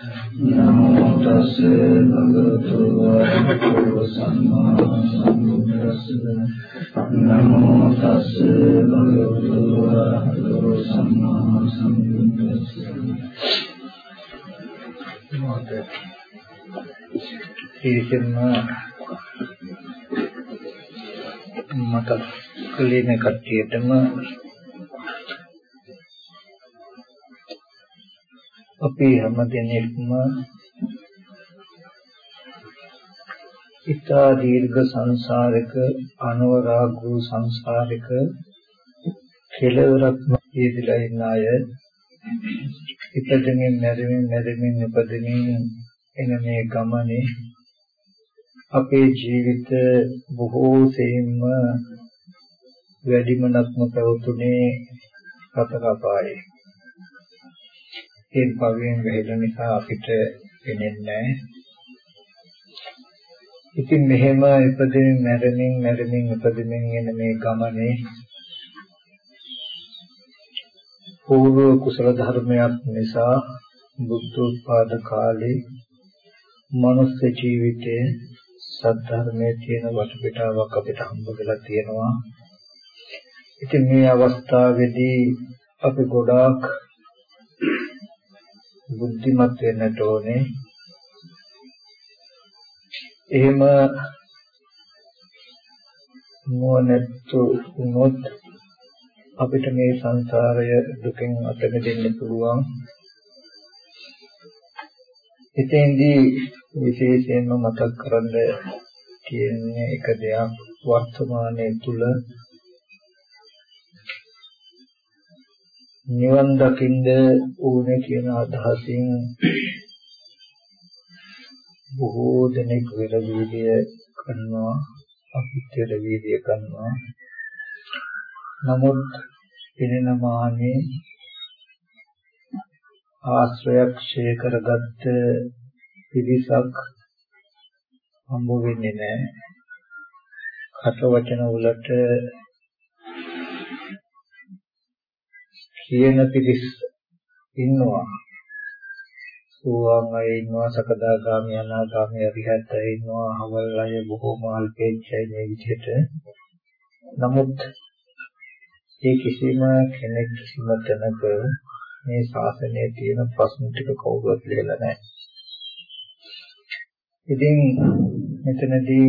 නමෝ තස් භගවතු වරහතු සම්මා සම්බුද්දස්ස. නමෝ තස් භගවතු වරහතු සම්මා සම්බුද්දස්ස. ඉතින් මට කලේ මේ කට්ටියටම අපි හැම දිනෙකම ඉතා දීර්ඝ සංසාරික අනවරාග වූ සංසාරික කෙලවරක් යෙදලා ඉන්න අය ඉපදෙමින් මැරෙමින් මැරෙමින් ඉපදෙමින් එන මේ ගමනේ අපේ ජීවිත බොහෝ සෙයින්ම වැඩිමනක්ම පැවතුනේ සතර අපායේ ඒ භවයෙන් වැහෙන නිසා අපිට පෙනෙන්නේ ඉතින් මෙහෙම ඉපදෙමින් මැරෙමින් මැරෙමින් ඉපදෙමින් යන මේ ගමනේ පූර්ව කුසල ධර්මයක් නිසා බුද්ධ උත්පාද කාලේ මනුස්ස ජීවිතයේ සද්ධර්මයේ තියෙන වටපිටාවක් අපිට හම්බ වෙලා තියෙනවා. ඉතින් මේ අවස්ථාවේදී අපි ගොඩාක් බුද්ධිමත් වෙන්නට ඕනේ. එහෙම නුවණැත්තු වුණොත් අපිට මේ සංසාරය දුකෙන් අත මිදෙන්න පුළුවන්. එතෙන්දී විශේෂයෙන්ම මතක් කරන්න තියෙන්නේ එක දෙයක් වර්තමානයේ තුල නිවන් දකින්ද ඕනේ කියන අදහසින් බොහෝ දෙනෙක් වෙරවීර්ය කරනවා අපිත් වෙරවීර්ය කරනවා. නමුත් පිනෙන මානේ ආශ්‍රයක් ඡේ කරගත්ත පිරිසක් හම්බ වෙන්නේ නැහැ. කට වචන වලට කියන පිරිස් ඉන්නවා. සෝවාන් අය ඉන්නවා, සකදාගාමී අනාගාමී අරිහත් අය ඉන්නවා, අවල් අය බොහෝම අල්පේච්ඡයි මේ විදිහට. නමුත් ඒ කිසිම කෙනෙක් කිසිම තැනක මේ ශාසනයේ තියෙන ප්‍රශ්න ටික කවුරුත් ලියලා නැහැ. ඉතින් මෙතනදී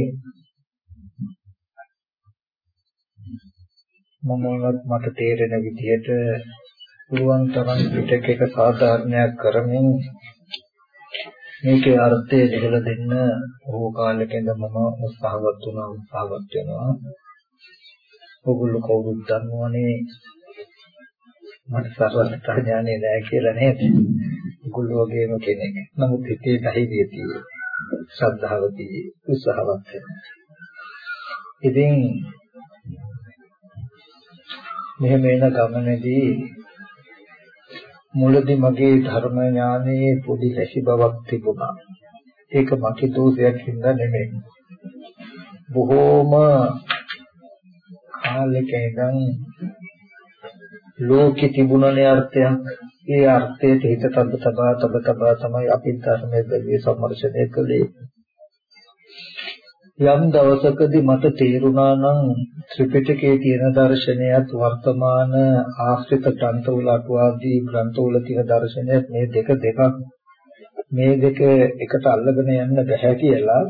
මමවත් මට තේරෙන විදිහට පුළුවන් තරම් පිටකයක සාධාරණයක් කරමින් මේකේ අර්ථය දෙහලා දෙන්න ඕ කාලෙක ඉඳන් මම උත්සාහවත් වුණා උත්සාහවත් වෙනවා. ඔගොල්ලෝ කවුරුත් දන්නවනේ මට සර්වඥතා ඥානෙ නැහැ කියලා නේද? ඔගොල්ලෝ වගේම කෙනෙක්. නමුත් හිතේ ධෛර්යය තියෙයි. ශ්‍රද්ධාව තියෙයි. උත්සාහවත් වෙනවා. ඉතින් මෙහෙම එන ගමනේදී මුලදී මගේ ධර්ම ඥානයේ පොඩි හැසි බවක් තිබුණා. ඒක මගේ දෝෂයක් හින්දා නෙමෙයි. බොහෝම කාලෙක ඉඳන් ලෝකෙ තිබුණනේ අර්ථයක්. ඒ අර්ථයට හිත තබ තබා තබ තබා තමයි අපි ධර්මයේ බැලුවේ සම්මර්ෂණය කළේ. යම් දවසකදී මට තේරුණා නම් ත්‍රිපිටකයේ තියෙන දර්ශනයත් වර්තමාන ආශ්‍රිත ග්‍රන්ථවල අටුවාදී ග්‍රන්ථවල තියෙන දර්ශනයත් මේ දෙක දෙකක් මේ දෙක එකට අල්ලගෙන යන්න බැහැ කියලා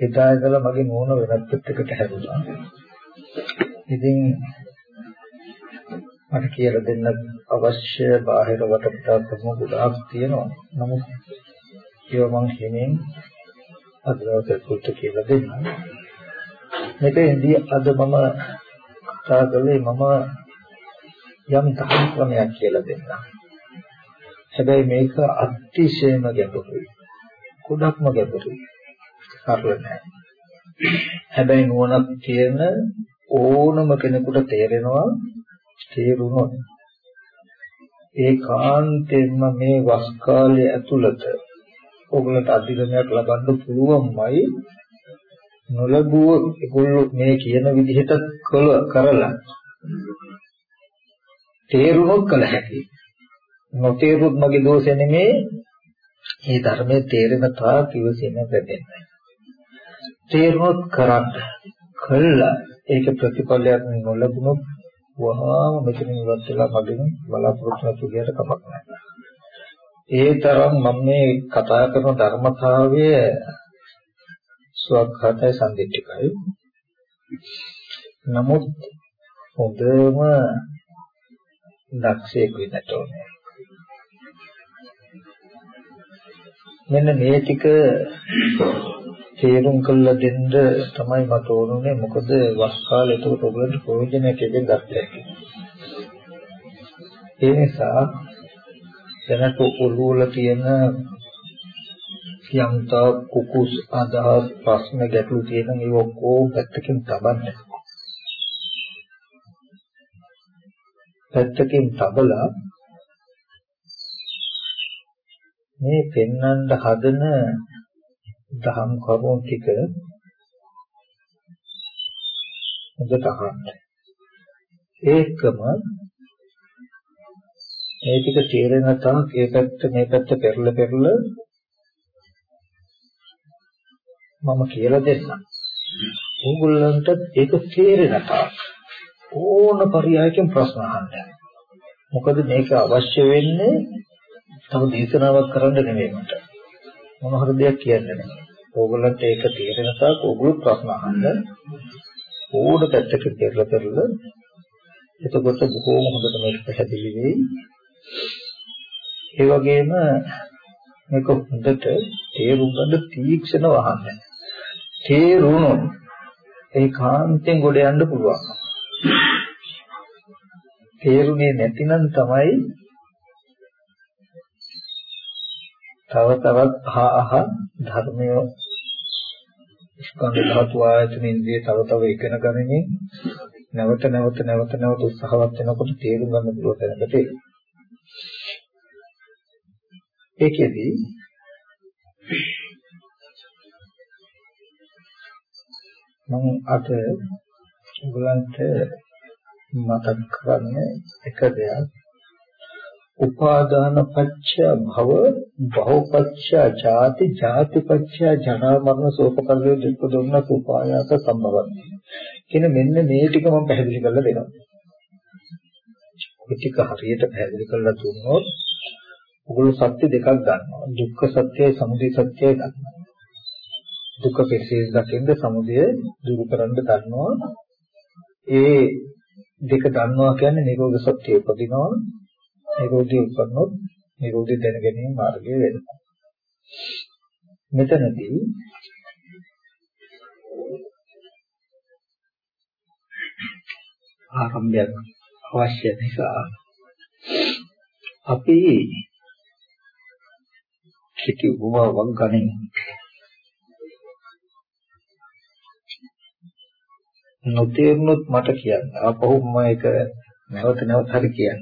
එදා ඉඳලා මගේ නෝන වෙනත් පැත්තකට හැරුණා. ඉතින් මට කියලා දෙන්න අවශ්‍ය බාහිර වටපිටාවක් තමයි ගොඩාක් තියෙනවා. නමුත් ඒව මං හිමින් අද දවසේ පුත් කියලා දෙන්න. මෙතෙන්දී අද මම කතා කළේ මම යම් ධර්ම ක්‍රමයක් කියලා දෙන්න. හැබැයි මේක අතිශයම ගැඹුරුයි. ගොඩක්ම ගැඹුරුයි. සරල නෑ. හැබැයි නුවණක් තියෙන ඕනම කෙනෙකුට තේරෙනවා තේරුණොත් ඒකාන්තයෙන්ම මේ වස් කාලයේ ඇතුළත ඔයගලට අධිගමයක් ලබන්න පුළුවන්මයි නොලබුව ඒගොල්ලෝ මේ කියන විදිහට කළ කරලා තේරුණොත් කළ හැකි නොතේරුත් මගේ දෝෂය නෙමේ මේ ධර්මයේ තේරෙන තාක් ඉවසීම ලැබෙන්නේ. තේරුනොත් කරන්න කළා ඒක ප්‍රතිඵලයක් නොලැබුණොත් වහාම මෙතන ඉවත් වෙලා මගෙන් බලාපොරොත්තු නැති විදියට කමක් නැහැ. ඒ තරම් මම මේ කතා කරන ධර්මතාවය සුවක්ඛතයි සම්දිට්ඨිකයි. නමුත් හොඳම දක්ෂයෙක් වෙන්නට ඕනේ. මෙන්න මේ ටික තේරුම් කරලා දෙන්න තමයි මට ඕනුනේ මොකද වස් කාලේ එතකොට ඔයගොල්ලන්ට ප්‍රයෝජනයක් එකෙන් ගත්තා ඒ නිසා දැනට ඔළුව වල තියෙන යම්තා කුකුස් අදහස් ප්‍රශ්න ගැටලු තියෙන ඒ ඔක්කොම පැත්තකින් තබන්න. පැත්තකින් තබලා මේ පෙන්වන්න හදන දහම් කරුණු ටික හොඳට අහන්න. ඒකම මේ ටික තේරෙන තාක් ඒ පැත්ත මේ පැත්ත පෙරල පෙරල මම කියලා දෙන්නම්. ඕගොල්ලන්ට ඒක තේරෙන තාක් ඕන පරියායකින් ප්‍රශ්න අහන්න. මොකද මේක අවශ්‍ය වෙන්නේ තව දේශනාවක් කරන්න නෙමෙයි මට. මොන හරි දෙයක් කියන්නේ නැහැ. ඕගොල්ලන්ට ඒක තේරෙන තාක් ඕගොල්ලෝ ප්‍රශ්න අහන්න ඕන පැත්තක පෙරලා පෙරලා එතකොට බොහෝම හොඳට මේක පැහැදිලි වෙයි. ඒ වගේම මේක හොඳට තේරුම් ගන්න තීක්ෂණව අහන්න. තේරුණොත් ඒ කාන්තෙන් ගොඩ යන්න පුළුවන්. තේරුනේ නැතිනම් තමයි තව තවත් අහ අහ ධර්මය ස්කන්ධ ධාතු ආයතන ඉන්ද්‍රිය තව තව ඉගෙන ගනිමින් නැවත නැවත නැවත නැවත උත්සාහවත් වෙනකොට තේරුම් ගන්න පුළුවන් තැනකට එනවා. ඒකෙදී මම අද ඔයගලන්ට මතක් කරන්නේ එක දෙයක් උපාදාන පත්‍ය භව භවපත්‍ය ජාති ජාතිපත්‍ය ජරා මරණ ශෝකපරිදේ දුක් දුන්න උපායාස සම්භවන්ති කියන මෙන්න මේ ටික මම පැහැදිලි කරලා දෙනවා. ඔය ටික හරියට පැහැදිලි කරලා දුන්නොත් ඔගොල්ලෝ සත්‍ය දෙකක් ගන්නවා. දුක්ඛ සත්‍යයි සමුදය සත්‍යයි ගන්නවා. දුක කෙසේ දකින්ද සමුදය දුරු කරන්න දන්නවා. ඒ දෙක දන්නවා කියන්නේ නිරෝධ සත්‍ය උපදිනවා නිරෝධය උපන්නොත් නිරෝධය දැන ගැනීම මාර්ගය වෙනවා. මෙතනදී ආරම්භයක් අවශ්‍ය නිසා අපි කිටි උපමාවක් ගනිමු. නොතේරුනොත් මට කියන්න. අපහු මම ඒක නැවත නැවත හරි කියන්න.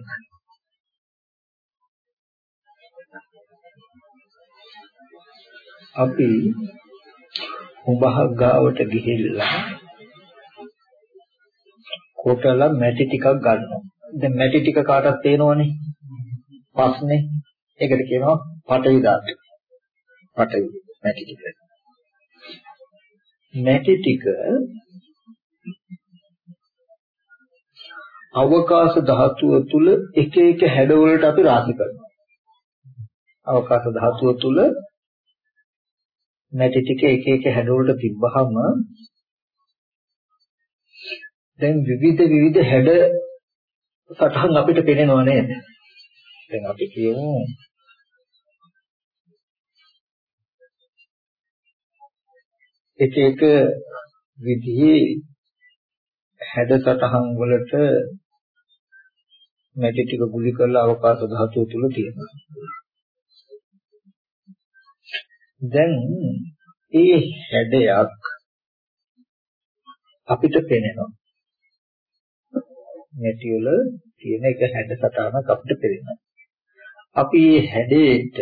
අපි උඹහ ගාවට ගිහිල්ලා කොටල මැටි ටිකක් ගන්නවා. දැන් මැටි ටික කාටවත් තේනවනේ. පස්නේ. ඒකට කියනවා පටවි ධාතු. පටවි මැටි ටික. මැටි ටික අවකාශ ධාතුව තුල එක එක හැඩවලට අපි රාශි කරනවා. අවකාශ ධාතුව තුල මැටි ටික එක එක හැඩවලට තිබ්බහම දැන් විවිධ විවිධ හැඩ සටහන් අපිට පේනව නේද? දැන් අපි කියමු එක එක විදිහේ හැඩ සටහන් වලට මැටි ටික ගුලි කරලා අවකාශ ධාතුව තුල තියෙනවා. දැන් ඒ හැඩයක් අපිට පේනවා. මැටි වල තියෙන එක හැඩ සටහනක් අපිට පේනවා. අපි මේ හැඩේට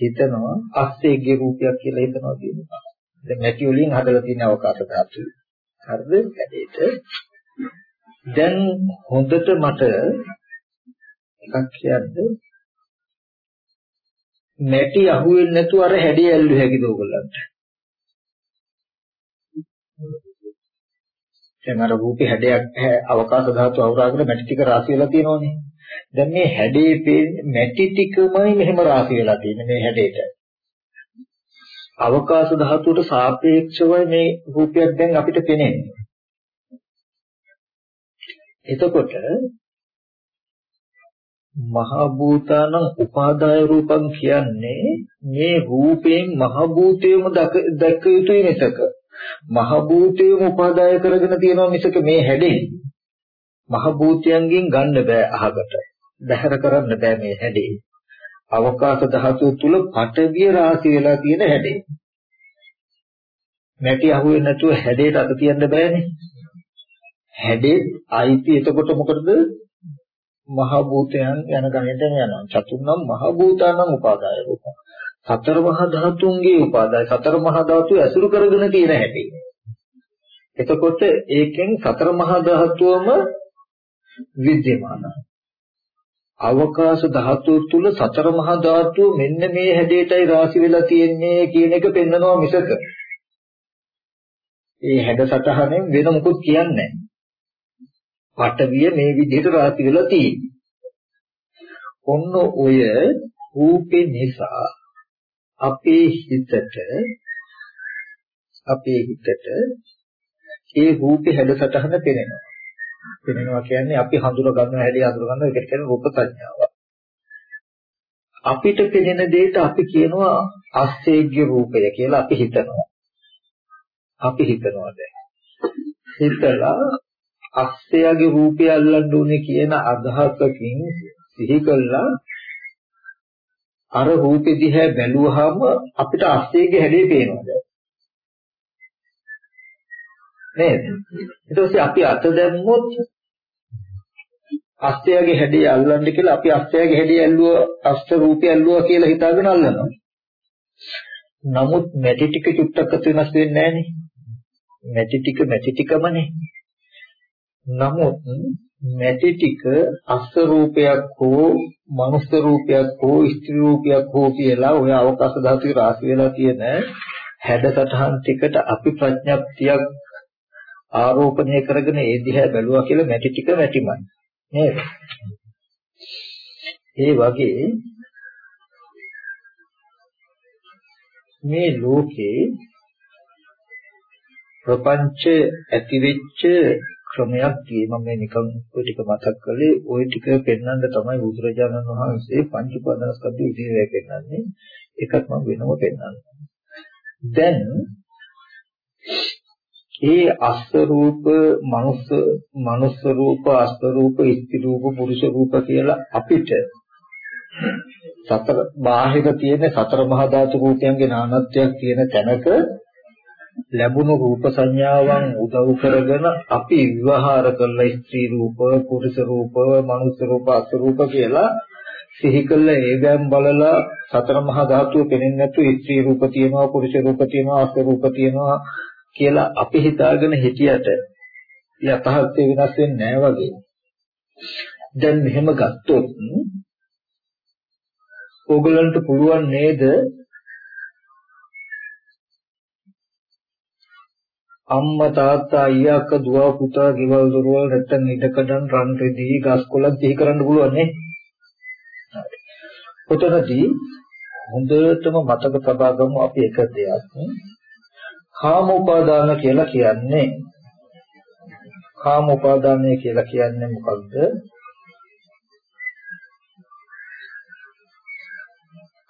හිතනවා අස්සේගේ රූපයක් කියලා හිතනවා කියනවා. දැන් මැටි වලින් හදලා තියෙන අවකාශ ධාතු. හරිද? හැඩේට දැන් හොඳට මට එකක් කියන්න නැටි අහුවෙන්නේ නැතුව අර හැඩය ඇල්ලු හැකිද ඕගොල්ලන්ට? දැන් අර රූපේ හැඩයක් අවකාශ ධාතු අවරාගෙන මැටි ටික රාශි වෙලා තියෙනවනේ. දැන් මේ හැඩේ මැටි ටිකමයි මෙහෙම රාශි වෙලා තියෙන්නේ මේ හැඩේට. අවකාශ ධාතුවට සාපේක්ෂවයි මේ රූපයක් දැන් අපිට පේන්නේ. එතකොට මහ භූතානං උපාදාය රූපං කියන්නේ මේ රූපයෙන් මහ භූතයම දැක යුතුයි මිසක මහ භූතයම උපාදාය කරගෙන තියෙනවා මිසක මේ හැඩේ මහ භූතයන්ගෙන් ගන්න බෑ අහකට බැහැර කරන්න බෑ මේ හැඩේ. අවකාශ ධාතුව තුල පටවිය රාශි වෙලා තියෙන හැඩේ. නැටි අහුවෙන්නේ නැතුව හැඩේට අත තියන්න බෑනේ. හැඩේ අයිති එතකොට මොකටද? මහ භූතයන් යන ගණිතම යනවා. චතුර්ණම් මහ භූතානම් උපාදාය රූප. සතර මහා ධාතුන්ගේ උපාදාය සතර මහා ධාතු ඇසුරු කරගෙන තියෙන හැටි. එතකොට ඒකෙන් සතර මහා ධාතුවම විද්‍යමානයි. අවකාශ ධාතුව තුල සතර මහා ධාතුව මෙන්න මේ හැඩයටයි රාශි වෙලා තියෙන්නේ කියන එක පෙන්වනවා මිසක ඒ හැඩ සටහනෙන් වෙන මොකුත් කියන්නේ පටවිය මේ විදිහට රාශි වෙලා තියෙන්නේ. ඔන්න ඔය රූපේ නිසා අපේ හිතට අපේ හිතට ඒ රූපේ හැඩසටහන පෙනෙනවා. පෙනෙනවා කියන්නේ අපි හඳුන ගන්න හැටි හඳුන ගන්න එකට කියන රූප සංඥාව. අපිට පෙනෙන දෙයට අපි කියනවා අස්සේග්‍ය රූපය කියලා අපි හිතනවා. අපි හිතනවා දැන්. හිතලා අස්සයාගේ රූපය අල්ලන්න ඕනේ කියන අදහසකින් සිහි කළා අර රූපෙ දිහා බැලුවාම අපිට අස්සයේගේ හැඩේ පේනවා දැන් නේද ඊට පස්සේ අපි අත දැම්මොත් අස්සයගේ හැඩය අල්ලන්න කියලා අපි අස්සයගේ හැඩය ඇල්ලුවා අස්ස රූපය ඇල්ලුවා කියලා හිතාගෙන අල්ලනවා. නමුත් මැටි ටික චුට්ටක් වෙනස් වෙන්නේ නැහනේ. මැටි ටික මැටි ටිකමනේ. නමුත් මැටි ටික අස්ස රූපයක් හෝ මනුස්ස රූපයක් හෝ ස්ත්‍රී රූපයක් හෝ කියලා ඔය අවකාශ ධාතුවේ රාශි වෙලා තියෙන හැඩසටහන් ටිකට අපි ප්‍රඥප්තියක් ආරෝපණය කරගෙන ඒ දිහා බැලුවා කියලා මැටි ටික මැටිමයි නේද? ඒ වගේ මේ ලෝකේ ප්‍රපංච ඇතිවෙච්ච ක්‍රමයක් තියෙනවා මම මේ නිකන් ඔය ටික මතක් කළේ. ওই ටික පෙන්වන්න තමයි බුදුරජාණන් වහන්සේ පංච උපාදානස්කන්ධ විදිහේ පෙන්වන්නේ. ඒකත් මම වෙනම පෙන්වන්නම්. දැන් ඒ අස්ස රූප මනුස්ස මනුස්ස රූප අස්ස රූප ස්ත්‍රී රූප පුරුෂ රූප කියලා අපිට සතර බාහිර තියෙන සතර මහා ධාතු රූපයන්ගේ නානත්වයක් තියෙන තැනක ලැබුණු රූප සංඥාවන් උදව් කරගෙන අපි විවහාර කළ ස්ත්‍රී රූප, පුරුෂ රූප, මනුෂ්‍ය රූප, අසුරූප කියලා සිහි කළ ඒගම් බලලා සතර මහා ධාතුව පෙනෙන්නේ නැතු ස්ත්‍රී රූප තියෙනවා, පුරුෂ රූප තියෙනවා, අසුරූප තියෙනවා. කියලා අපි හිතාගෙන හිටියට යථාර්ථය වෙනස් වෙන්නේ නැහැ වගේ. දැන් මෙහෙම ගත්තොත් ඕගලන්ට පුළුවන් නේද අම්මා තාත්තා අයියා අක්කා දුව පුතා ගෙවල් දොරවල් නැත්තම් ඉඩකඩම් රන් රෙදි ගස් කොළන් සිහි කරන්න පුළුවන් නේ. හරි. ඔතනදී හොඳටම මතක තබා ගමු අපි එක දෙයක්. කාම උපාදාන කියලා කියන්නේ කාම උපාදානය කියලා කියන්නේ මොකක්ද?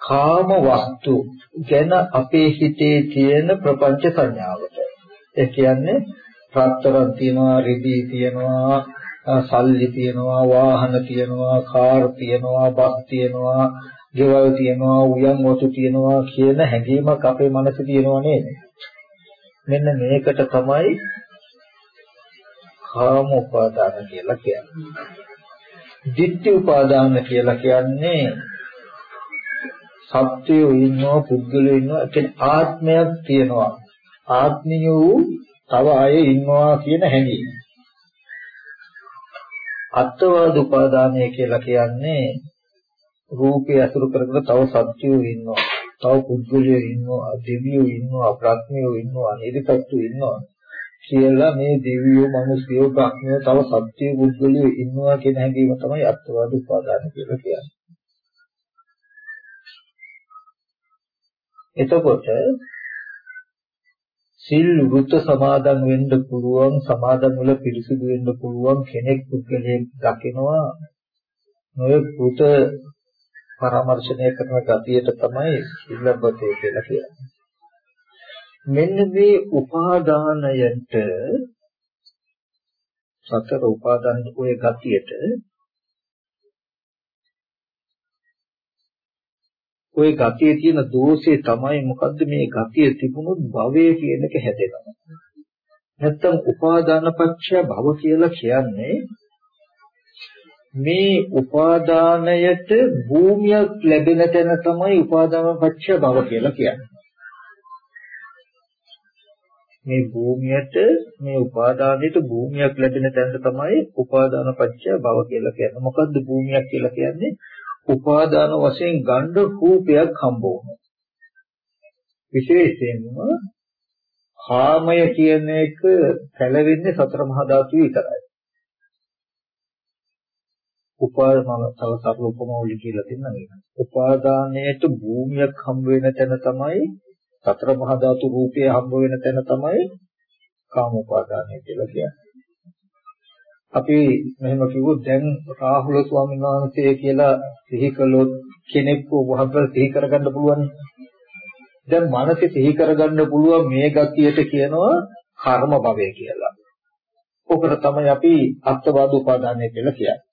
කාම වස්තු ගැන අපේ හිතේ තියෙන ප්‍රපංච සංඥාවට ඒ කියන්නේ රත්තරන් තියනවා, රිදී තියනවා, සල්ලි තියනවා, වාහන තියනවා, කාර් තියනවා, බස් තියනවා, ගෙවල් තියනවා, උයන් වතු තියනවා කියන හැඟීමක් අපේ මනසේ තියෙනවා නේද? මෙන්න මේකට තමයි කාම උපාදාන කියලා කියන්නේ. ditthi උපාදාන කියලා කියන්නේ සත්‍යෝ ඉන්නවා පුද්ගලයෝ ඉන්නවා ඒ ආත්මයක් තියෙනවා ආත්මීය වූ තව අය ඉන්නවා කියන හැඟීම. අත්වාද උපාදානය කියලා කියන්නේ රූපය අසුරු කරගෙන තව සත්‍යෝ ඉන්නවා. තව පුද්ගලයෝ ඉන්නවා, දෙවියෝ ඉන්නවා, ප්‍රඥයෝ ඉන්නවා, නිර්සත්තු ඉන්නවා. කියලා මේ දෙවියෝ, මිනිස්යෝ, ප්‍රඥයෝ තව සත්‍ය පුද්ගලයෝ ඉන්නවා කියන හැඟීම තමයි අත්වාද උපාදාන කියලා කියන්නේ. එතකොට සිල් වෘත සමාදන් වෙන්න පුළුවන් සමාදන් වල පිරිසිදු වෙන්න පුළුවන් කෙනෙක් පුද්ගලයෙක් දකිනවා නොය වෘත පරාමර්ශණය කරන ගතියට තමයි සිල්ලබ්බතේ කියලා කියන්නේ. මෙන්න මේ උපාදානයට සතර උපාදාන ඔය ගතියට ওই ගතියේ තියෙන දෝෂේ තමයි මොකද්ද මේ ගතිය තිබුණොත් භවය කියන එක හැදෙනවා. නැත්තම් උපාදාන පත්‍ය භව කියලා කියන්නේ මේ උපාදානයට භූමියක් ලැබෙන තැන තමයි උපාදාන පත්‍ය භව කියලා කියන්නේ. මේ භූමියට මේ උපාදානයට භූමියක් ලැබෙන තැන තමයි උපාදාන පත්‍ය භව කියලා කියන්නේ. මොකද්ද භූමියක් කියලා කියන්නේ? උපාදාන වශයෙන් ගණ්ඩ රූපයක් හම්බ වුණා. විශේෂයෙන්ම කාමය කියන එක පැලවෙන්නේ සතර මහා ධාතු විතරයි. උපාදාන තව සරල උපමාවලිය කියලා දෙන්නම් ඒක. උපාදානයේට භූමියක් හම්බ වෙන තැන තමයි සතර මහා ධාතු රූපය හම්බ වෙන තැන තමයි කාම උපාදානය කියලා කියන්නේ. අපි මෙහෙම කිව්වොත් දැන් රාහුල ස්වාමීන් වහන්සේ කියලා සිහි කළොත් කෙනෙක් වහන්සේ සිහි කරගන්න පුළුවන්. දැන් මනසේ සිහි කරගන්න පුළුවන් මේ ගතියට කියනවා කර්ම භවය කියලා. ඔකට තමයි අපි අත්වාද උපාදානය කියලා කියන්නේ.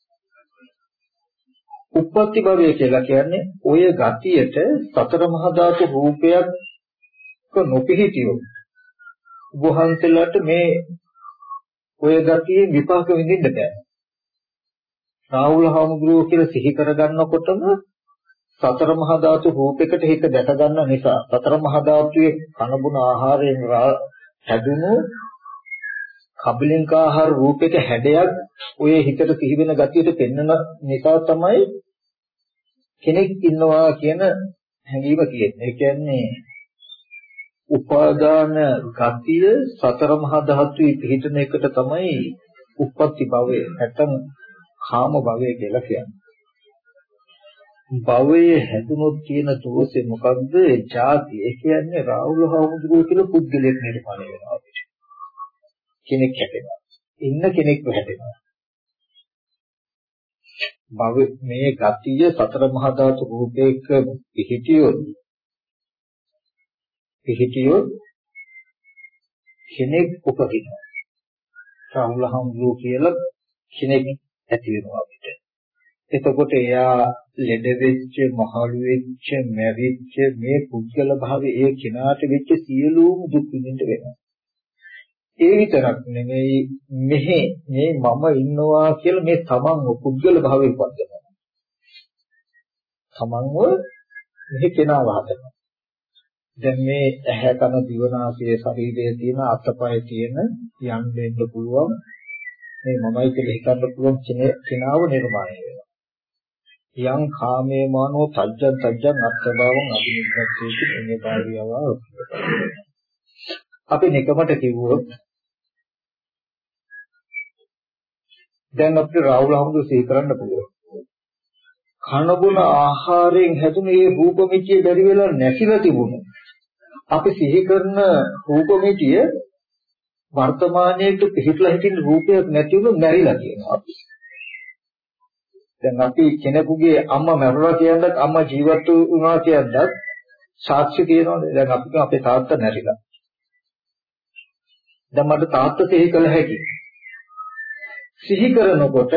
උප්පත්ති භවය කියලා කියන්නේ ඔය ගතියට සතර මහා ධාතු රූපයක් නොපිහිටියොත් වහන්සේලාට මේ ඔය ගතියේ විපාක විඳින්න බෑ. රාහුල හාමුදුරුවෝ කියලා සිහි කරගන්නකොටම සතර මහා ධාතු රූපයකට හිත දැක ගන්න නිසා සතර මහා ධාතුයේ කනබුන ආහාරයෙන් හැදුණු කබලින්ක ආහාර රූපයක හැඩයක් ඔය හිතට සිහි වෙන ගතියට පෙන්වන නිසා තමයි කෙනෙක් ඉන්නවා කියන හැඟීම තියෙන්නේ. ඒ කියන්නේ උපාදාන ගතිය සතර මහා ධාතුයි පිහිටන එකට තමයි උප්පත්ති භවය නැත්නම් කාම භවය කියලා කියන්නේ. භවයේ හැදුනොත් කියන දෝෂේ මොකද්ද? ජාති. ඒ කියන්නේ රාහුල හාමුදුරුවෝ කියලා පුද්ගලයෙක් නිර්මාණය වෙනවා අපිට. කෙනෙක් හැදෙනවා. ඉන්න කෙනෙක්ව හැදෙනවා. භව මේ ගතිය සතර මහා ධාතු රූපයක පිහිටියොත් පිහිටියොත් කෙනෙක් උපදිනවා. රාහුල හම්බුෝ කියලා කෙනෙක් ඇති වෙනවා අපිට. එතකොට එයා ලෙඩ වෙච්ච, මහලු වෙච්ච, මැරිච්ච මේ පුද්ගල භාවයේ ඒ කෙනාට වෙච්ච සියලුම දුක් විඳින්න වෙනවා. ඒ විතරක් නෙමෙයි මෙහි මේ මම ඉන්නවා කියලා මේ තමන් පුද්ගල භාවයේ උපදිනවා. තමන්ව මෙහි කෙනාව හදනවා. දැන් මේ ඇහැ කන දිව නාසය ශරීරයේ තියෙන අතපය තියෙන යම් දෙන්න පුළුවන් මේ මමයි කියලා හිතන්න පුළුවන් කෙනාව නිර්මාණය වෙනවා යම් කාමේ මානෝ තජ්ජං තජ්ජං අත්බවං අභිනිද්දත්තේති මේ භාවියව අපි නිකමට කිව්වොත් දැන් අපිට රාහුල හමුදු සිහි කරන්න පුළුවන් කනබුන ආහාරයෙන් හැදුන මේ රූප මිත්‍ය බැරි වෙලා නැතිලා තිබුණා අපි සිහි කරන රූපමිතිය වර්තමානයේට පිහිටලා හිටින්න රූපයක් නැති වුණොත් මැරිලා කියනවා අපි. දැන් අපි කෙනෙකුගේ අම්මා මැරුණා කියනවත් අම්මා ජීවත් වුණා කියනවත් සාක්ෂි තියෙනවනේ. දැන් අපි අපේ තාත්තා මැරිලා. දැන් මට තාත්තා සිහි කළ හැකියි. සිහි කරනකොට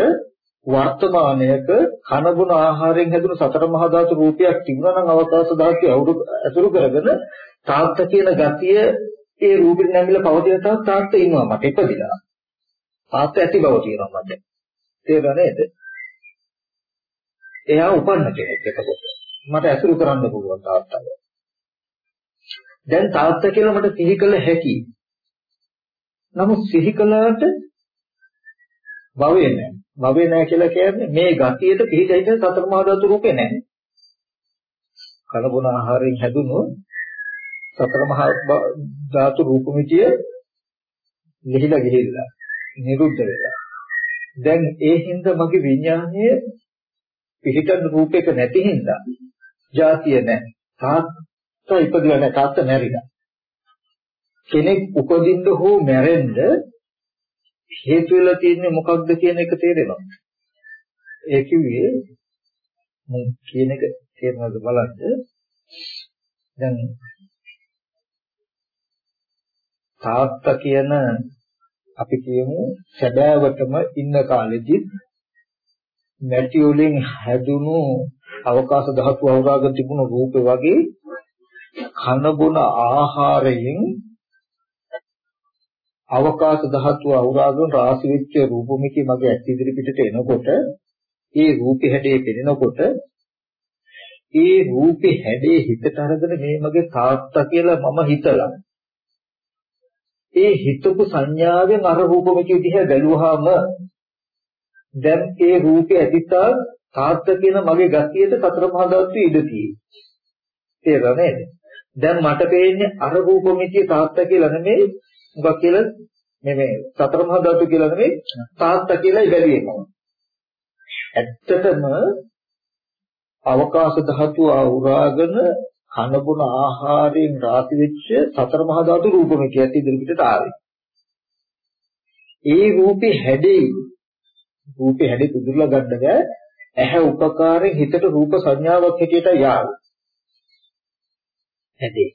වර්තමානයක කනබුන ආහාරයෙන් හැදුණු සතර මහා ධාතු රූපයක් තිබුණා නම් අවකාශ ධාතුව අසුරු කරගෙන තාත්තා කියන ගතිය ඒ රූපෙට නැමිලා පවතින තාක් තාත්තා ඉන්නවා මට ඉපදිලා. තාත්තා ඇති බව තියෙනවා මට. තේරුණා නේද? එයා උපන්න කෙනෙක් එතකොට. මට ඇසුරු කරන්න පුළුවන් තාත්තව. දැන් තාත්තා කියලා මට සිහි කළ හැකි. නමුත් සිහි කළාට භවය නැහැ. භවය නැහැ කියලා කියන්නේ මේ ගතියට පිට හිත සතර මහා ධාතු රූපේ නැහැ. කලබුණ ආහාරයෙන් හැදුණු සතර මහා ධාතු රූපമിതിය ලිහිලා ගිහිල්ලා නිරුද්ධ වෙලා. දැන් ඒ හින්දා මගේ විඥානය පිහිටන රූපයක නැති හින්දා ජාතිය නැහැ. තාත්තා ඉපදුණා නැහැ. තාත්තා මැරිලා. කෙනෙක් උපදින්න හෝ මැරෙන්න හේතු වෙලා තියෙන්නේ මොකක්ද කියන එක තේරෙනවා. ඒ කිව්වේ මම කියන එක තේරෙනවද බලන්න. දැන් තාත්තා කියන අපි කියමු සැබෑවටම ඉන්න කාලෙදි මැටි වලින් හැදුණු අවකාශ ධාතු අවරාග තිබුණු රූපේ වගේ කන බොන ආහාරයෙන් අවකාශ ධාතු අවරාගන රාශි වෙච්ච රූපමිකේ මගේ ඇස් ඉදිරි පිටට එනකොට ඒ රූපේ හැඩේ පෙනෙනකොට ඒ රූපේ හැඩේ හිතට අරගෙන මේ මගේ තාත්තා කියලා මම හිතලා ඒ හිතපු සංඥාවෙන් අර රූපමිකේ දිහා බැලුවාම දැන් ඒ රූපේ ඇතිතා තාත්තා කියන මගේ ගතියට සතර මහා ධාතු ඉඳතියි තේරෙන්නේ දැන් මට පේන්නේ අර රූපමිකේ තාත්තා කියලා නෙමෙයි මොකක් කියලා නෙමෙයි සතර මහා ධාතු කියලා නෙමෙයි තාත්තා කියලා ඉබැලියෙනවා ඇත්තටම අවකාශ ධාතුව අවුරාගෙන කනබුන ආහාරයෙන් රාශි වෙච්ච සතර මහා ධාතු රූපමක ඇති ඉදිරියට ආවේ. ඒ රූපේ හැඩේ රූපේ හැඩේ පුදුරලා ගන්න බෑ. ඇහැ උපකාරයෙන් හිතට රූප සංඥාවක් හැටියට යාවේ. හැදේ.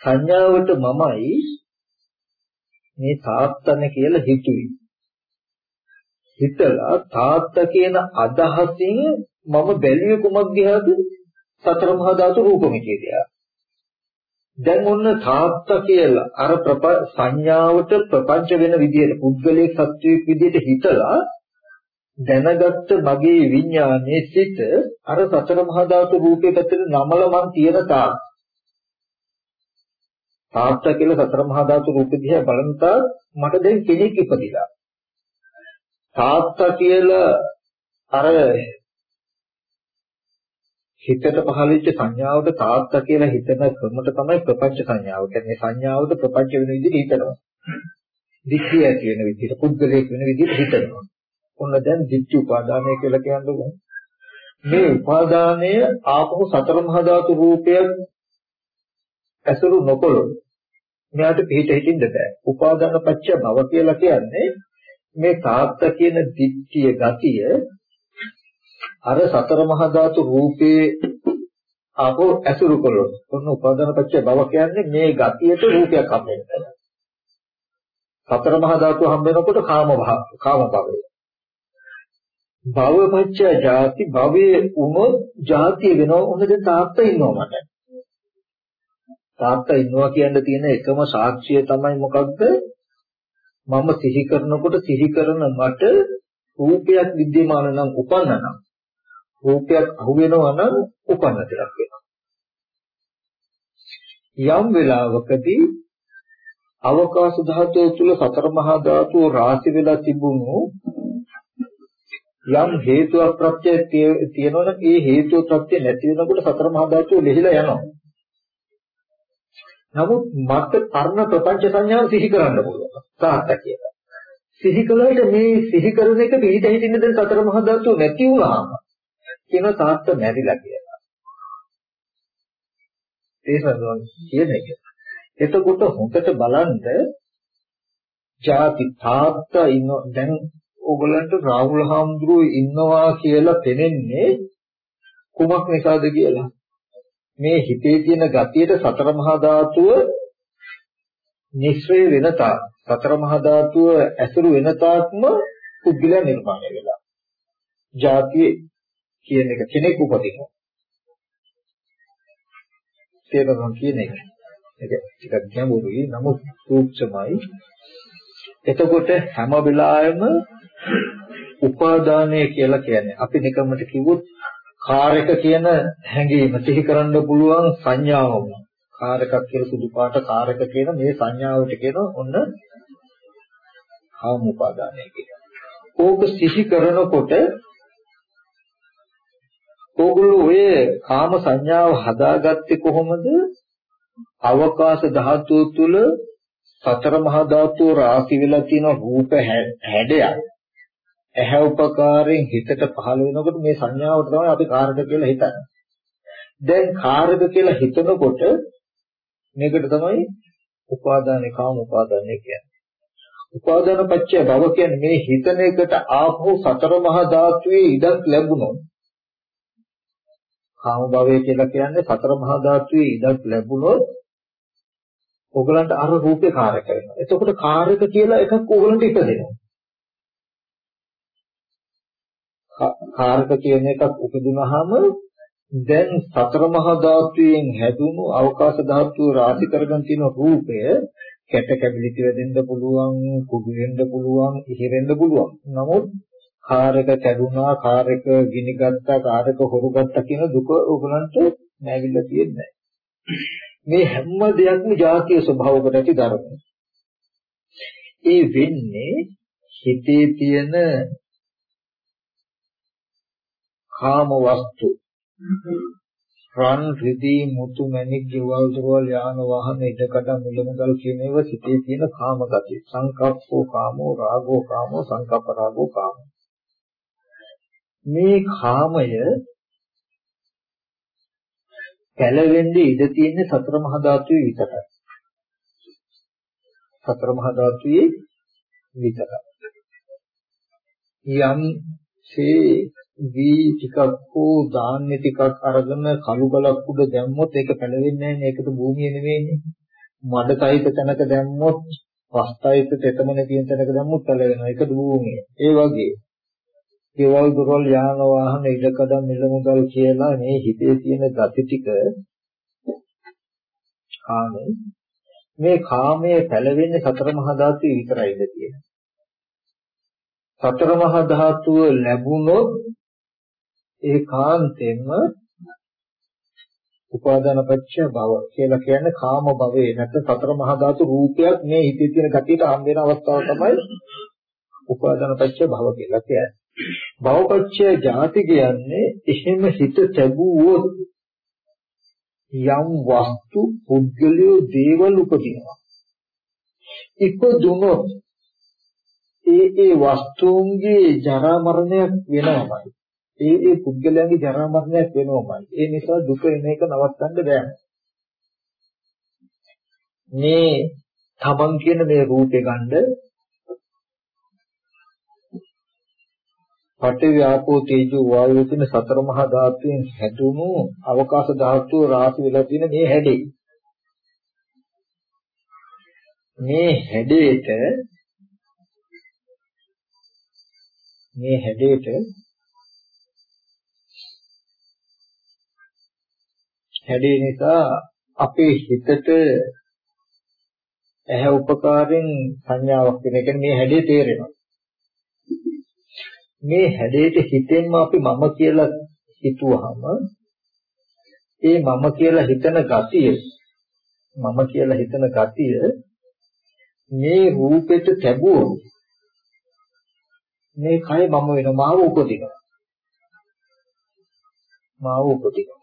සංඥාවට මමයි මේ තාත්තන කියලා හිතුවේ. හිතලා තාත්තා කියන අදහසින් මම බැලුවේ කුමක් දිහාද සතර මහා ධාතු රූපමිතිය දිහා දැන් ඔන්න තාත්තා කියලා අර සංඥාවට ප්‍රපංච වෙන විදිහට පුද්ගලයේ සත්‍යයක් විදිහට හිතලා දැනගත්ත මගේ විඥානයේ සිට අර සතර මහා ධාතු රූපේ පැත්තට නමල මං තියෙන තාක් තාත්තා කියලා සතර මහා ධාතු රූපේ දිහා බලන තාක් මට දැන් කෙනෙක් ඉපදිලා තාත්තා කියලා අර හිතට පහළෙච්ච සංඥාවට තාත්තා කියලා හිතන ක්‍රමත තමයි ප්‍රපංච සංඥාව. කියන්නේ සංඥාවට ප්‍රපංච වෙන විදිහට හිතනවා. දික්තිය ඇති වෙන විදිහට පුද්ගලයෙක් වෙන විදිහට හිතනවා. ඔන්න දැන් දික්ති උපාදානය කියලා කියන්නේ මේ උපාදානය ආපහු සතර මහා ධාතු රූපයක් ඇසුරු නොකොළොත් මෙයාට පිට හිටින්න බෑ. උපාදාන පත්‍ය භව කියලා කියන්නේ මේ තාත්තා කියන දිට්ඨිය ගතිය අර සතර මහා ධාතු රූපේ ආපෝ ඇසුරු කළොත් ඔන්න උපාදාන පත්‍ය භව කියන්නේ මේ ගතියට රූපයක් හම්බෙන්න තමයි. සතර මහා ධාතු හම්බ වෙනකොට කාම භව කාම භවය. භව පත්‍ය ජාති භවයේ උනොත් ජාතිය වෙනවා උන දැන් තාත්තා ඉන්නවා මට. තාත්තා ඉන්නවා කියන්න තියෙන එකම සාක්ෂිය තමයි මොකක්ද? මම සිහි කරනකොට සිහි කරන මට රූපයක් विद्यमान නම් උපන්න නම් රූපයක් අහු වෙනවා නම් උපන්න දෙයක් වෙනවා යම් වෙලාවකදී අවකාශ ධාතුව තුල සතර මහා ධාතුව රාශි වෙලා තිබුණු යම් හේතුවක් ප්‍රත්‍ය තියෙනවනම් ඒ හේතුව ප්‍රත්‍ය නැති වෙනකොට සතර මහා ධාතුව ලිහිලා යනවා නමුත් මට කර්ණ ප්‍රපංච සංඥාව සිහි කරන්න පුළුවන්. තාත්තා කියලා. සිහි කළාට මේ සිහි කරන එක පිළිට හිටින්න දැන් සතර මහා ධාතු නැති වුණාම කියන තාත්තා මැරිලා කියලා. ඒ සඳහන් කියන එක. එතකොට හොඳට බලන්න ಜಾති තාත්තා ඉන්න දැන් ඕගලන්ට රාහුල හාමුදුරුවෝ ඉන්නවා කියලා පෙනෙන්නේ කුමක් නිසාද කියලා. මේ හිතේ තියෙන ගතියට සතර මහා ධාතුව නිස්සය වෙන තාක් සතර මහා ධාතුව ඇසුරු වෙන තාක්ම පුද්ගලයා නිර්මාණය වෙලා. ಜಾතිය කියන එක කෙනෙක් උපදිනවා. තේරෙනවා කියන එක. ඒක ටිකක් ගැඹුරුයි නමුත් සූක්ෂමයි. එතකොට හැම වෙලාවෙම උපාදානය කියලා කියන්නේ අපි නිකම්මට කිව්වොත් කාරක කියන හැඟීම සිහි කරන්න පුළුවන් සංඥාවම කාරකක් කියලා සුදු පාට කාරක කියන මේ සංඥාවට කියන ඔන්න කාම උපාදානය කියලා. ඕක සිහි කරනකොට ඕගොල්ලෝ ඔය කාම සංඥාව හදාගත්තේ කොහොමද? අවකාශ ධාතුව තුල සතර මහා ධාතුව රාශි වෙලා තියෙන රූප හැඩයක්. ඇහැ උපකාරයෙන් හිතට පහළ වෙනකොට මේ සංඥාවට තමයි අපි කාරක කියලා හිතන්නේ. දැන් කාරක කියලා හිතනකොට මේකට තමයි උපාදානේ කාම උපාදානේ කියන්නේ. උපාදාන පත්‍ය භව කියන්නේ මේ හිතන එකට ආපහු සතර මහා ධාතුවේ ඉඩක් ලැබුණොත් කාම භවය කියලා කියන්නේ සතර මහා ධාතුවේ ඉඩක් ලැබුණොත් ඕගලන්ට අර රූපේ කාරක වෙනවා. එතකොට කාරක කියලා එකක් ඕගලන්ට ඉපදෙනවා. කාරක කියන එකක් උපදිනහම දැන් සතර මහා ධාතුයෙන් හැදුණු අවකාශ ධාතුව රාශි කරගෙන තියෙන රූපය කැට කැබිලිටි වෙදෙන්න පුළුවන් කුඩු වෙන්න පුළුවන් ඉහිරෙන්න පුළුවන් නමුත් කාරක කැඩුනා කාරක ගිනිගත්තා කාරක හොරුගත්තා කියන දුක ඕගලන්ට නැවිලා තියෙන්නේ මේ හැම දෙයක්ම ජාතිය ස්වභාවකට ඇති ධර්ම. ඒ වෙන්නේ හිතේ තියෙන කාම වස්තු රන් රිදී මුතු මැණික් ගෙවල් දොරවල් යාන වාහන ඉදකඩ මුලමුදල් කියන ඒවා සිතේ තියෙන කාම ගතිය. සංකප්පෝ කාමෝ රාගෝ කාමෝ සංකප්ප රාගෝ කාමෝ. මේ කාමය පැලවෙන්නේ ඉඳ තියෙන්නේ සතර මහා ධාතුවේ විතරයි. සතර මහා ධාතුවේ විතරයි. යම් සේ වී ටිකක් හෝ ධාන්‍ය ටිකක් අරගෙන කළු ගලක් උඩ දැම්මොත් ඒක පැලවෙන්නේ නැහැ නේ. ඒකට භූමිය නෙවෙයිනේ. මඩ සහිත තැනක දැම්මොත් වස්තයිත තෙතමන තියෙන තැනක දැම්මොත් පැලවෙනවා. ඒක භූමිය. ඒ වගේ. දේවල් දොරවල් යාන වාහන ඉඩකඩම් මිල මුදල් කියලා මේ හිතේ තියෙන gati ටික කාමේ මේ කාමයේ පැලවෙන්නේ සතර මහා ධාතුවේ විතරයිද කියන සතර මහා ධාතුව ලැබුණොත් ඒකාන්තයෙන්ම උපාදාන පත්‍ය භව කියලා කියන්නේ කාම භවේ නැත්නම් සතර මහා ධාතු රූපයක් මේ හිතේ තියෙන gatiයට හම් වෙන අවස්ථාව තමයි උපාදාන පත්‍ය භව කියලා කියන්නේ. භවපත්‍ය ජාති කියන්නේ එහෙම හිත ලැබුවොත් යම් වස්තු පුද්ගලිය දේවල් උපදිනවා. ඉපදුනොත් ඒ ඒ වස්තුන්ගේ ජරා මරණයක් වෙනවමයි. ඒ ඒ පුද්ගලයන්ගේ ජරා මරණයක් වෙනවමයි. ඒ නිසා දුක එන එක නවත්තන්න බෑ. මේ තමන් කියන මේ රූපේ ගන්න පඨවි ආපෝ තේජෝ වායෝ කියන සතර මහා ධාතුන් හැදුණු අවකාශ ධාතුව රාශි වෙලා තියෙන මේ හැඩේ. මේ හැඩේට මේ හැඩේට හැඩේ නිසා අපේ හිතට ඇහැ උපකාරයෙන් සංඥාවක් වෙන. ඒ කියන්නේ මේ හැඩේ තේරෙනවා. මේ හැඩේට හිතෙන්ම අපි මම කියලා හිතුවහම ඒ මම කියලා හිතන ගතිය මම කියලා හිතන ගතිය මේ රූපෙට ලැබුවොත් මේ කය මම වෙනවා මාව උපදිනවා මාව උපදිනවා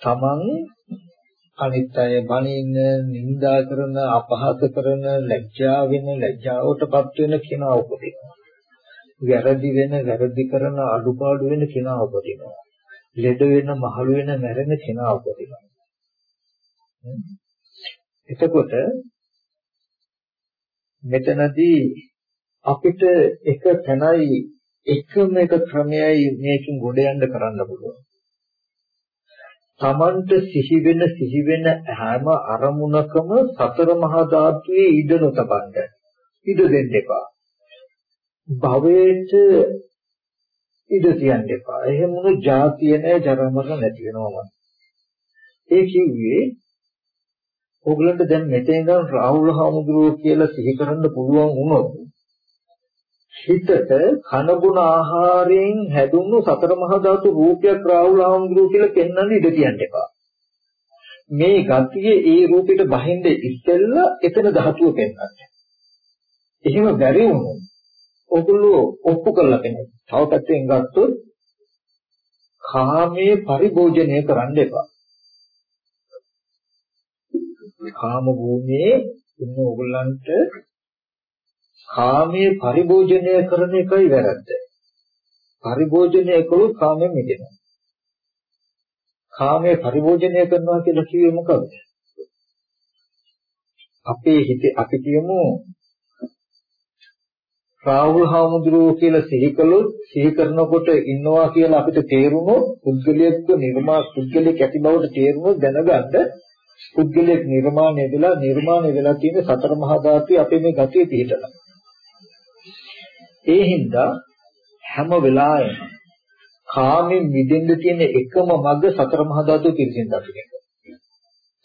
තමන් අනිත් අය බනින්න, නිඳා කරන, අපහාස කරන, ලැජ්ජා වෙන, ලැජ්ජාවටපත් වෙන කෙනා උපදිනවා. වැරදි වෙන, වැරදි කරන, අඩුපාඩු වෙන කෙනා උපදිනවා. ලෙඩ වෙන, මහලු වෙන, මැරෙන කෙනා උපදිනවා. එතකොට මෙතනදී අපිට එක තැනයි එකම එක ක්‍රමයයි මේකෙන් ගොඩ යන්න කරන්න පුළුවන්. තමන්ට සිහි වෙන සිහි වෙන හැම අරමුණකම සතර මහා ධාතුවේ ඉඩ නොතබන්න. ඉඩ දෙන්න එපා. භවයට ඉඩ තියන්න එපා. එහෙම වුණු ජාතිය නැ ජරා මරණ නැති වෙනවා. ඒ කිව්වේ ඕගලන්ට දැන් මෙතෙන් ඉඳන් රාහුල හාමුදුරුවෝ කියලා සිහි කරන්න පුළුවන් වුණොත් හිතට කනගුණ ආහාරයෙන් හැදුණු සතර මහා ධාතු රූපයක් රාහුල හාමුදුරුවෝ කියලා පෙන්වන්න ඉඩ තියන්න එපා. මේ ගතිය ඒ රූපෙට බහින්ද ඉස්සෙල්ලා එතන ධාතුව පෙන්වන්න. එහෙම බැරි වුණොත් ඔගොල්ලෝ ඔප්පු කරලා පෙන්නන. තව පැත්තෙන් ගත්තොත් කාමයේ පරිභෝජනය කරන්න එපා. කාම භූමියේ ඉන්න ඕගොල්ලන්ට කාමයේ පරිභෝජනය කරන එකයි වැරද්ද. පරිභෝජනය කළොත් කාමයෙන් මිදෙනවා. කාමයේ පරිභෝජනය කරනවා කියලා කිව්වේ මොකක්ද? අපේ හිතේ අපි කියමු රාහුල් හාමුදුරුවෝ කියලා සිහි කළොත් සිහි කරනකොට ඉන්නවා කියලා අපිට තේරුණොත් පුද්ගලයෙක්ව නිර්මා පුද්ගලයෙක් ඇති බවට තේරුණොත් දැනගන්න පුද්ගලයෙක් නිර්මාණය වෙලා නිර්මාණය වෙලා තියෙන සතර මහා ධාතුවේ අපේ මේ ගතිය පිහිටලා. ඒ හින්දා හැම වෙලාවෙම කාමෙන් මිදෙන්න තියෙන එකම මඟ සතර මහා ධාතුව පිරිසිදු දකින්න එක.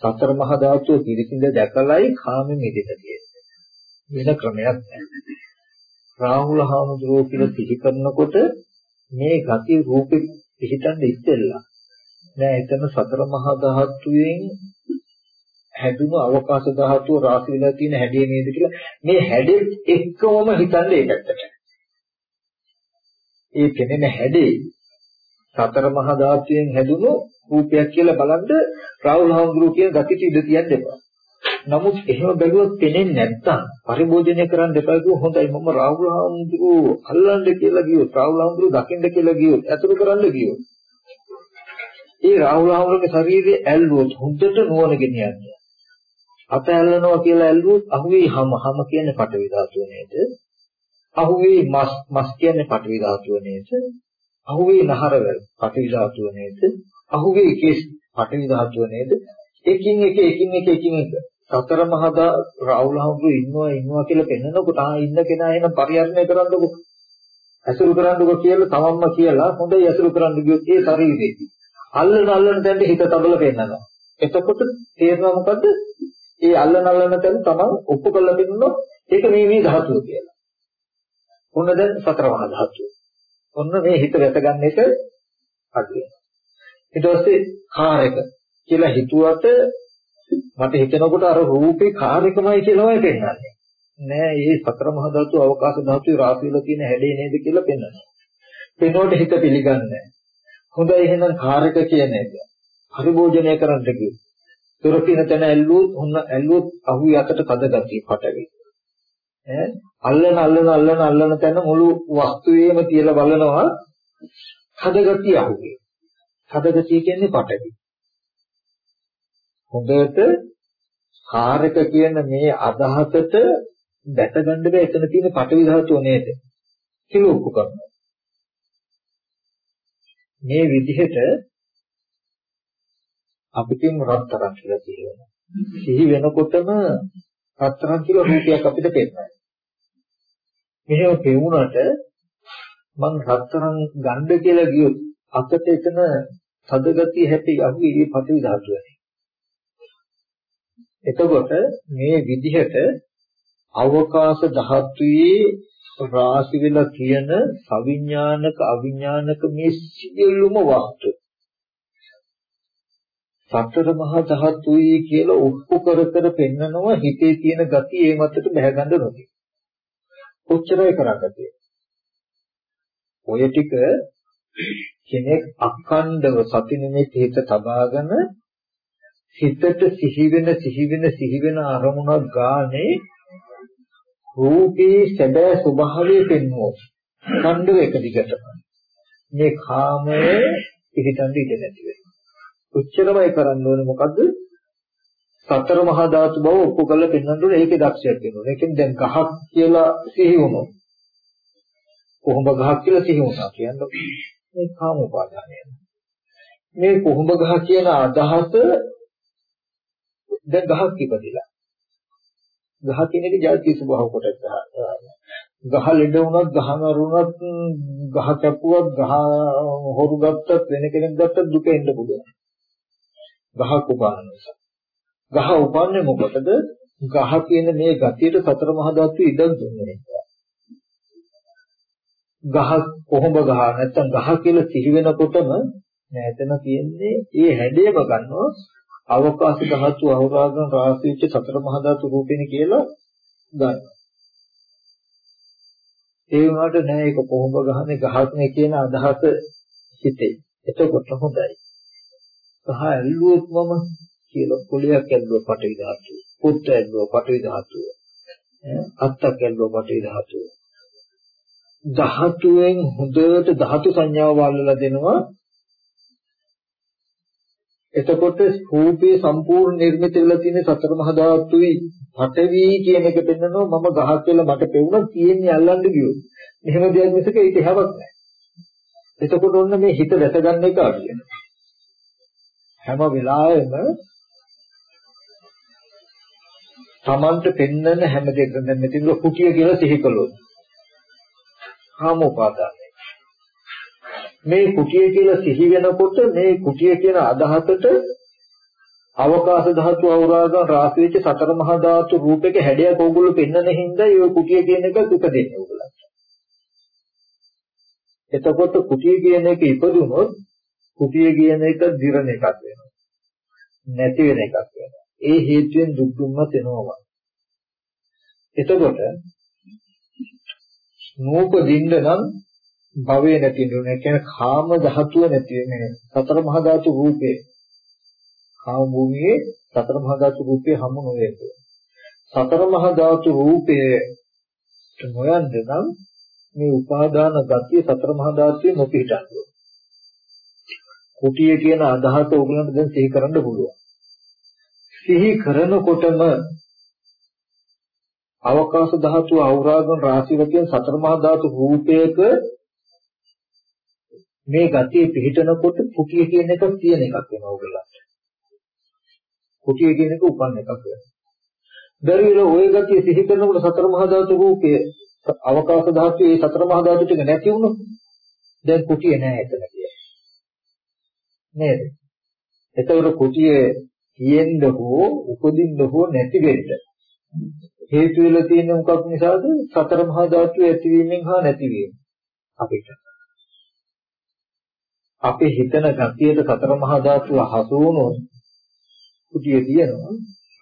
සතර මහා ධාතුව පිරිසිදු දැකලයි කාමෙන් මිදෙන්න තියෙන්නේ. වෙන ක්‍රමයක් නැහැ. රාහුල හාමුදුරුවෝ කියලා සිහි කරනකොට මේ ගති රූපෙ පිහිටන්න ඉස්සෙල්ලා නෑ එතන සතර මහා ධාතුවෙන් හැදුණු අවකාශ ධාතුව රාශි වෙලා තියෙන හැඩය නේද කියලා මේ හැඩෙත් එක්කම හිතන්නේ ඒකට. ඒ පෙනෙන හැඩේ සතර මහා ධාතුවෙන් හැදුණු රූපයක් කියලා බලන්න රාහුල හාමුදුරුවෝ කියන ගති ඉඳ තියන්න එපා. නමුත් එහෙම බැලුවොත් පෙනෙන්නේ නැත්තම් පරිභෝජනය කරන්න එපා කිව්ව හොඳයි. මම රාහුල හාමුදුරුවෝ අල්ලන්න කියලා ගියොත් රාහුල හාමුදුරුවෝ දකින්න කියලා ගියොත් අතුරු කරන්න ගියොත් ඒ රාහුල හාමුදුරුවෝගේ ශරීරයේ ඇල්ලුවොත් හොඳට නුවණ ගෙනියන්නේ. අත ඇල්ලනවා කියලා ඇල්ලුවොත් අහුවේ හැම හැම කියන්නේ පටවි ධාතුව නේද? අහුවේ මස් මස් කියන්නේ පටවි ධාතුව නේද? අහුවේ නහරවල පටවි ධාතුව නේද? අහුවේ කේස් පටවි ධාතුව නේද? එකින් එක එකින් එක එකින් එක. සතර මහා රාහුල හඳු ඉන්නවා ඉන්නවා කියලා පෙන්නකොට ආ ඉන්න කෙනා එහෙනම් පරිහරණය කරන්නකො. ඇසුරු කරන්නකො කියලා තමන්ම කියලා හොඳයි ඇසුරු කරන්න ගියොත් ඒ ශරීරෙදී. අල්ලන අල්ලන තැනට හිත තබල පෙන්නනවා. එතකොට තේරෙනවා මොකද්ද? ඒ අල්ලන අල්ලන තැන තමන් ඔප්පු කරලා දෙන්නොත් ඒක මේ මේ ධාතුව කියලා. ඔන්න දැන් සතර මහා ධාතුව ඔන්න මේ හිත වැට ගන්න එක අඩු වෙනවා ඊට පස්සේ කාරක කියලා හිතුවට මට හිතෙනකොට අර රූපේ කාර්යකමයි කියලාමයි පෙන්වන්නේ. නෑ මේ සතර මහා ධාතු අවකාශ ධාතුවේ රාශි වල තියෙන හැඩේ නේද කියලා පෙන්වනවා. පෙන්වනකොට හිත පිළිගන්නේ හොඳයි එහෙනම් කාර්යක කියන එක. පරිභෝජනය කරන්න කිව්වා. තුරකින තැන ඇල්ලුවොත් ඔන්න ඇල්ලුවොත් අහු යකට කද ගතිය පටවි. ඈ අල්ලන අල්ලන අල්ලන අල්ලන තැන මුළු වස්තුවේම තියලා බලනවා කද ගතිය අහුවේ. කද ගතිය කියන්නේ පටවි. හොඳට කාරක කියන මේ අදහසට දැක ගන්න බෑ එතන තියෙන පටවි ධාතුව නේද කියලා ඔප්පු කරනවා මේ විදිහට අපිටින් රත්තරන් කියලා කියනවා සිහි වෙනකොටම රත්තරන් කියලා රූපයක් අපිට පේනවා මෙහෙම පෙවුනට මං රත්තරන් ගන්න කියලා ගියොත් අතට එතන සදගතිය හැටි අහුවේ මේ පටවි ධාතුවනේ එතකොට මේ විදිහට අවකාශ ධාතුයේ රාශි වෙලා තියෙන සවිඥානික අවිඥානික මේ සියලුම වස්තු සතර මහා ධාතුයි කියලා ඔප්පු කර කර පෙන්නනවා හිතේ තියෙන gati ඒ මතට බහගන්න නොදී. කොච්චරයි කරන්නේ. ඔය ටික කෙනෙක් අඛණ්ඩව සති නිමිති හිත තබාගෙන හිතට සිහි වෙන සිහි වෙන සිහි වෙන අරමුණක් ගානේ රූපේ සැබෑ ස්වභාවය පෙන්වෝ. ඛණ්ඩව එක දිගටම. මේ කාමය පිළිතන්දි ඉඳ නැති වෙනවා. උච්චරමයි කරන්න ඕනේ මොකද්ද? සතර මහා ධාතු බව ඔප්පු කරලා පෙන්වන්න ඕනේ ඒකේ දක්ෂයක් වෙනවා. ඒකෙන් දැන් ගහක් කියලා සිහි වුණොත් කොහොඹ ගහක් කියලා සිහි වුණා කියන්නේ මේ කාම උපාදානය. මේ කොහොඹ ගහ කියන අදහස දැන් ගහක් ඉපදිලා. ගහ කියන එක ජාති ස්වභාව කොටස් ගහ ලෙඩ වුණත් ගහ මරුණත් ගහ කැපුවත් ගහ හොරු ගත්තත් වෙන කෙනෙක් ගත්තත් දුක එන්න පුළුවන්. ගහක් උපාන නිසා. ගහ උපන්නේ මොකටද? ගහ කියන මේ ගතියට සතර මහා ධාතු ඉඩක් දුන්නේ නිසා. ගහ කොහොඹ ගහ නැත්තම් ගහ කියලා සිහි වෙනකොටම නැතන තියෙන්නේ ඒ හැඩයම ගන්නවා අවකාශ ධාතු අවරාගන රාශිච්ච සතර මහා ධාතු රූපෙනි කියලා ගන්න. ඒ වුණාට නෑ ඒක කොහොඹ ගහන්නේ ගහක්නේ කියන අදහස හිතේ. එතකොට හොඳයි. සහ ඇල්ලුවොත් මම කියලා පොලියක් ඇල්ලුව පටවි ධාතුව. පුත්ත ඇල්ලුව පටවි ධාතුව. අත්තක් ඇල්ලුව පටවි ධාතුව. ධාතුවෙන් හොඳට ධාතු සංඥාව වල්ලලා දෙනවා එතකොට රූපේ සම්පූර්ණ නිර්මිත වෙලා තියෙන සතර මහා ධාතුයි පඨවි කියන එක පෙන්නනවා මම ගහක් කියලා මට පෙවුණා තියෙන්නේ අල්ලන්න ගියොත්. එහෙම දෙයක් මිසක ඒක හැවක් නැහැ. එතකොට ඔන්න මේ හිත දැස ගන්න එක අඩිය. හැම වෙලාවෙම Tamanට පෙන්නන හැම දෙයක්ම දැන් මෙතන කුටිය කියලා සිහි කළොත්. කාමෝපාදානයි. මේ කුටිය කියලා සිහි වෙනකොට මේ කුටිය කියන අදහසට අවකාශ ධාතු අවරාගන් රාශි වෙච්ච සතර මහා ධාතු රූපයක හැඩයක් ඕගොල්ලෝ පෙන්වන හින්දා ඒ කුටිය කියන එක සුඛ දෙන්නේ ඕගොල්ලන්ට. එතකොට කුටිය කියන එක ඉපදුනොත් කුටිය කියන එක දිරණ එකක් වෙනවා. නැති වෙන එකක් වෙනවා. ඒ හේතුවෙන් දුක් දුම්නස් එනවා. එතකොට නූපදින්න නම් භවය නැති වෙනවා. ඒ කියන්නේ කාම ධාතුව නැති වෙන්නේ. සතර මහා ධාතු රූපේ. කාම භූමියේ සතර මහා ධාතු රූපේ හමු නොවේ. සතර මහා ධාතු රූපයේ නොයන්ද නම් මේ උපාදාන ගතිය සතර මහා ධාතුවේ නොපිහිටන්න ඕන. කුටිය කියන අදහස ඕගලන්ට දැන් සිහි කරන්න පුළුවන්. සිහි කරනකොටම අවකාශ ධාතු අවරාගන රාශිය කියන සතර මහා ධාතු රූපයක මේ ගතිය පිහිටනකොට කුටිය කියන එක තියෙන එකක් වෙනවා ඔයගලන්ට. කුටිය කියන එක උපන් එකක් වෙනවා. දරිල ওই ගතිය සිහි කරනකොට සතර මහා ධාතු රූපයේ අවකාශ ධාතුවේ සතර මහා ධාතු ටික නැති වුණොත් දැන් කුටිය නෑ එතන කියලා. නේද? එතකොට කුටිය කියෙන්න හෝ උපදින්න හෝ නැති වෙන්න හේතු වෙලා තියෙන මොකක් නිසාද? සතර මහා ධාතු ඇතිවීමෙන් හා නැතිවීම අපිට. අපි හිතන ගතියට සතර මහා ධාතුව හසු වුණොත් කුටිය තියෙනවා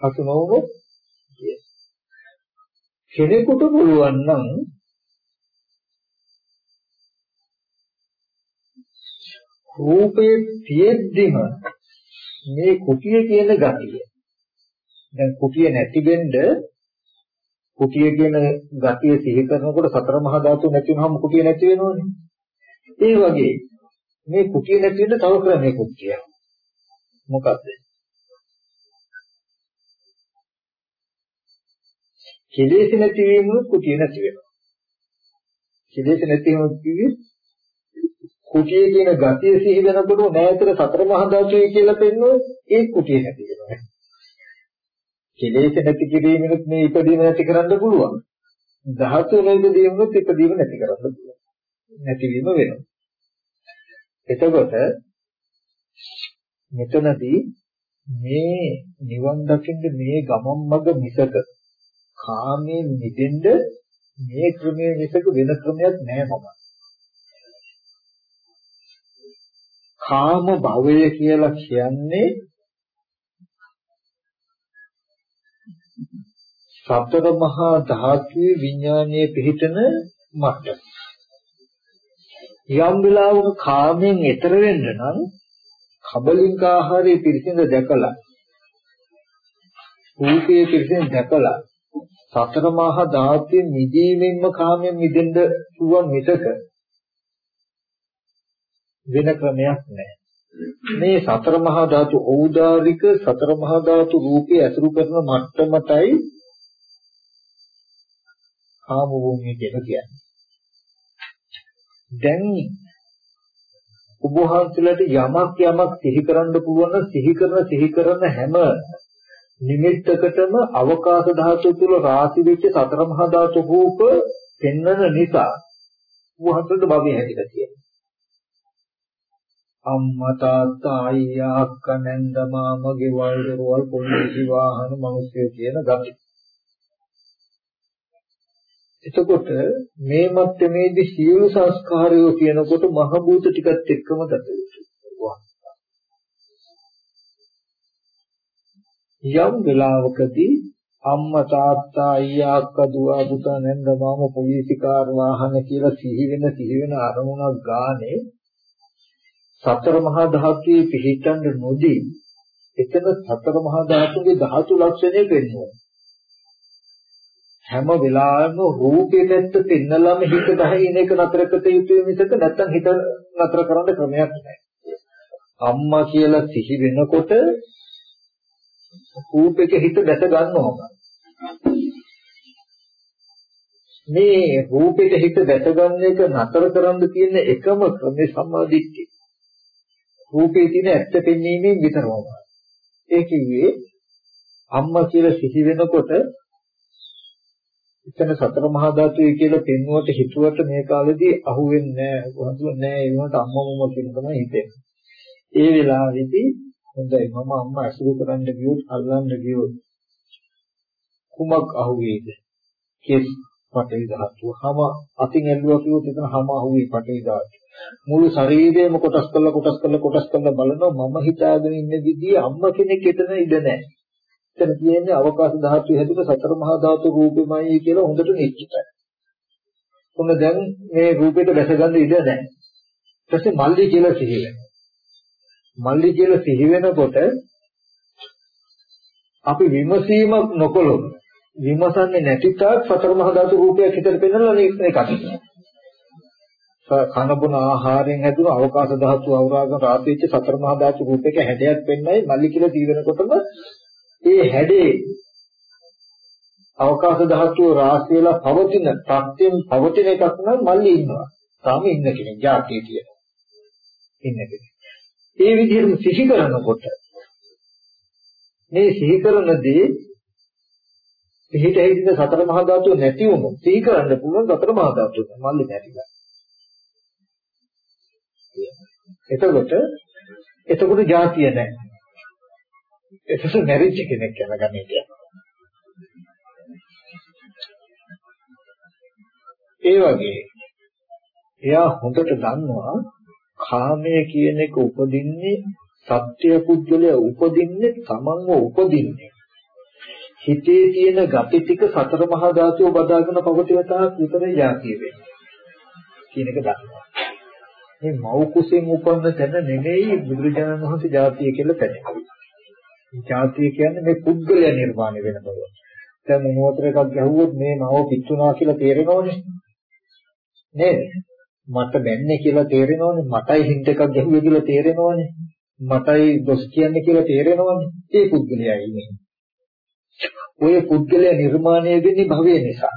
හසු නොවුනොත් කෙනෙකුට පුළුවන් නම් රූපේ තියෙද්දිම මේ කුටිය කියන ගතිය දැන් කුටිය නැති වෙන්න කුටිය කියන ගතිය සිහි කරනකොට සතර මහා ධාතු නැති වුනහම කුටිය නැති වෙනවනේ ඒ වගේ මේ කුටිය නැති වෙන්න තව ක්‍රමයකට කියනවා. මොකද්ද? කෙලෙස් නැතිවීම කුටිය නැති වෙනවා. කෙලෙස් නැතිවීම කිව්වේ කුටිය කියන ගතිය සිහි වෙනකොට නෑතර සතර මහා ධාතුයි කියලා පෙන්වෝ ඒ කුටිය නැති වෙනවා. කෙලෙස් නැති කිරීමෙත් මේ ඉදීම නැති කරන්න පුළුවන්. ධාතු නැතිවීමත් ඉදීම නැති කරන්න පුළුවන්. නැතිවීම වෙනවා. එතකොට මෙතනදී මේ නිවන් දකින්න මේ ගමන් මඟ මිසක කාමයෙන් මිදෙන්න මේ ක්‍රමයේ මිසක වෙන ක්‍රමයක් නෑ මම. කාම භවය කියලා කියන්නේ සතර මහා ධාතුවේ විඥානයේ පිහිටන මට්ටම. යම් වෙලාවක කාමයෙන් එතර වෙන්න නම් කබලින්ක ආහාරයේ පිරිසිඳ දැකලා රූපයේ පිරිසිඳ දැකලා සතර මහා ධාතුවේ මිදීමෙන්ම කාමයෙන් මිදෙන්න පුළුවන් මිසක වෙන ක්‍රමයක් නැහැ. මේ සතර මහා ධාතු ඖදාරික සතර මහා ධාතු රූපේ ඇසුරු කරන මට්ටමටයි කාම භූමිය කියලා කියන්නේ. දැන් ඔබ වහන්සේලාට යමක් යමක් සිහි කරන්න පුළුවන් සිහි කරන සිහි කරන හැම නිමිත්තකටම අවකාශ ධාතු තුල රාශි වෙච්ච සතර මහා ධාතු රූප පෙන්වන නිසා වහන්සේට භවයේ හැදිලා තියෙනවා. අම්මා තාත්තා අයියා අක්කා නැන්ද මාමා ගෙවල් දොරවල් පොලිසි වාහන මිනිස්සු කියන ගති. එතකොට මේ මට්ටමේදී සියලු සංස්කාරයෝ කියනකොට මහ භූත ටිකත් එක්කම ගත යම් වෙලාවකදී අම්මා තාත්තා අයියා අක්කා දුව පුතා නැන්ද මාම පොලිසි කාර් වාහන කියලා සිහි වෙන සිහි වෙන අරමුණක් ගානේ සතර මහා ධාතුවේ පිහිටන්න නොදී එතන සතර මහා ධාතුගේ ධාතු ලක්ෂණය පෙන්වනවා. හැම වෙලාවෙම රූපේ පැත්ත පෙන්නලම හිත බහින එක නතර කර යුතුයි මිසක නැත්තම් හිත නතර කරන්න ක්‍රමයක් නැහැ. අම්මා කියලා සිහි වෙනකොට රූපෙක හිත දැක ගන්නවම මේ රූපෙට හිත දැක ගන්න එක නතර කරන්න තියෙන එකම ක්‍රමේ සම්මාදිට්ඨිය. රූපේ තියෙන ඇත්ත පෙන්වීමෙන් විතරම. ඒ කිව්වේ අම්මා කියලා සිහි වෙනකොට එතන සතර මහා ධාතුයි කියලා පෙන්වුවට හිතුවට මේ කාලෙදී අහුවෙන්නේ නැහැ. කොහොමද නැහැ ඒ වුණාට අම්මා මම කියන තමයි හිතෙන්නේ. ඒ වෙලාවේදී හොඳයි මම අම්මා අසුරු කරන්න ගියොත් අල්ලන්න ගියොත් කුමක් අහුවේද? කෙස් පටවි ධාතුව. හැම අතින් ඇල්ලුවා කිව්වොත් එතන හැම අහුවේ පටවි ධාතුව. මුළු ශරීරයම කොටස් කරලා කොටස් කරලා කොටස් කරලා බලනවා මම හිතාගෙන ඉන්න විදිහේ අම්මා කෙනෙක් එතන ඉඳ නැහැ. එතන තියෙන්නේ අවකාශ ධාතුවේ හැදුන සතර මහා ධාතු රූපෙමයි කියලා හොඳට නිශ්චිතයි. ඔන්න දැන් මේ රූපෙට දැස ගන්න ඉඩ නැහැ. ඊට පස්සේ මල්ලි කියලා සිහි වෙනවා. මල්ලි කියලා සිහි වෙනකොට අපි විමසීමක් නොකළොත් විමසන්නේ නැති තාක් සතර මහා ධාතු රූපයක් හිතට පෙන්වලා මේක අකිනවා. කන බොන ආහාරයෙන් හැදුණු අවකාශ ධාතු අවරාග රාශිච්ච සතර මහා ධාතු රූපයක හැඩයක් වෙන්නයි මල්ලි කියලා දී වෙනකොටම ඒ හැඩේ අවකාශ ධාතුව රාශි වෙලා පවතින තත්ත්වයෙන් පවතින එකක් නම් මල්ලි ඉන්නවා. තාම ඉන්න කෙනෙක් ජාතිය කියන. ඉන්න කෙනෙක්. ඒ විදිහට සිහි කරනකොට මේ සිහි කරන දේ පිහිට හිටින සතර මහා ධාතුව නැති වුණොත් සිහි කරන්න පුළුවන් සතර මහා ධාතුව මල්ලි නැතිලා. එතකොට එතකොට જાතිය නැහැ. එතකොට මැරිච්ච කෙනෙක් යන ගමේ කියනවා. ඒ වගේ එයා හොඳට දන්නවා කාමය කියන එක උපදින්නේ සත්‍ය පුද්ගලයා උපදින්නේ තමන්ව උපදින්නේ හිතේ තියෙන gati ටික සතර මහා ධාතුව බදාගෙන පවතින තාක් විතරයි යාතිය වෙන්නේ කියන එක දන්නවා මේ මව් කුසෙන් උපන්න තැන නෙමෙයි බුදුරජාණන් වහන්සේ ජාතිය කියලා පෙන්නනවා. ජාතිය කියන්නේ මේ පුද්ගලයා නිර්මාණය වෙන බව. දැන් මොහොතර එකක් ගැහුවොත් මේ මව පිච්චුනා කියලා තේරෙනවනේ. නේද? මට බැන්නේ කියලා තේරෙනවනේ. මටයි හින්ට එකක් ගැහුවේ කියලා තේරෙනවනේ. මටයි දොස් කියන්නේ කියලා තේරෙනවනේ. ඒ පුද්ගලයා ඉන්නේ. ඔය පුද්ගලයා නිර්මාණය වෙන්නේ භවය නිසා.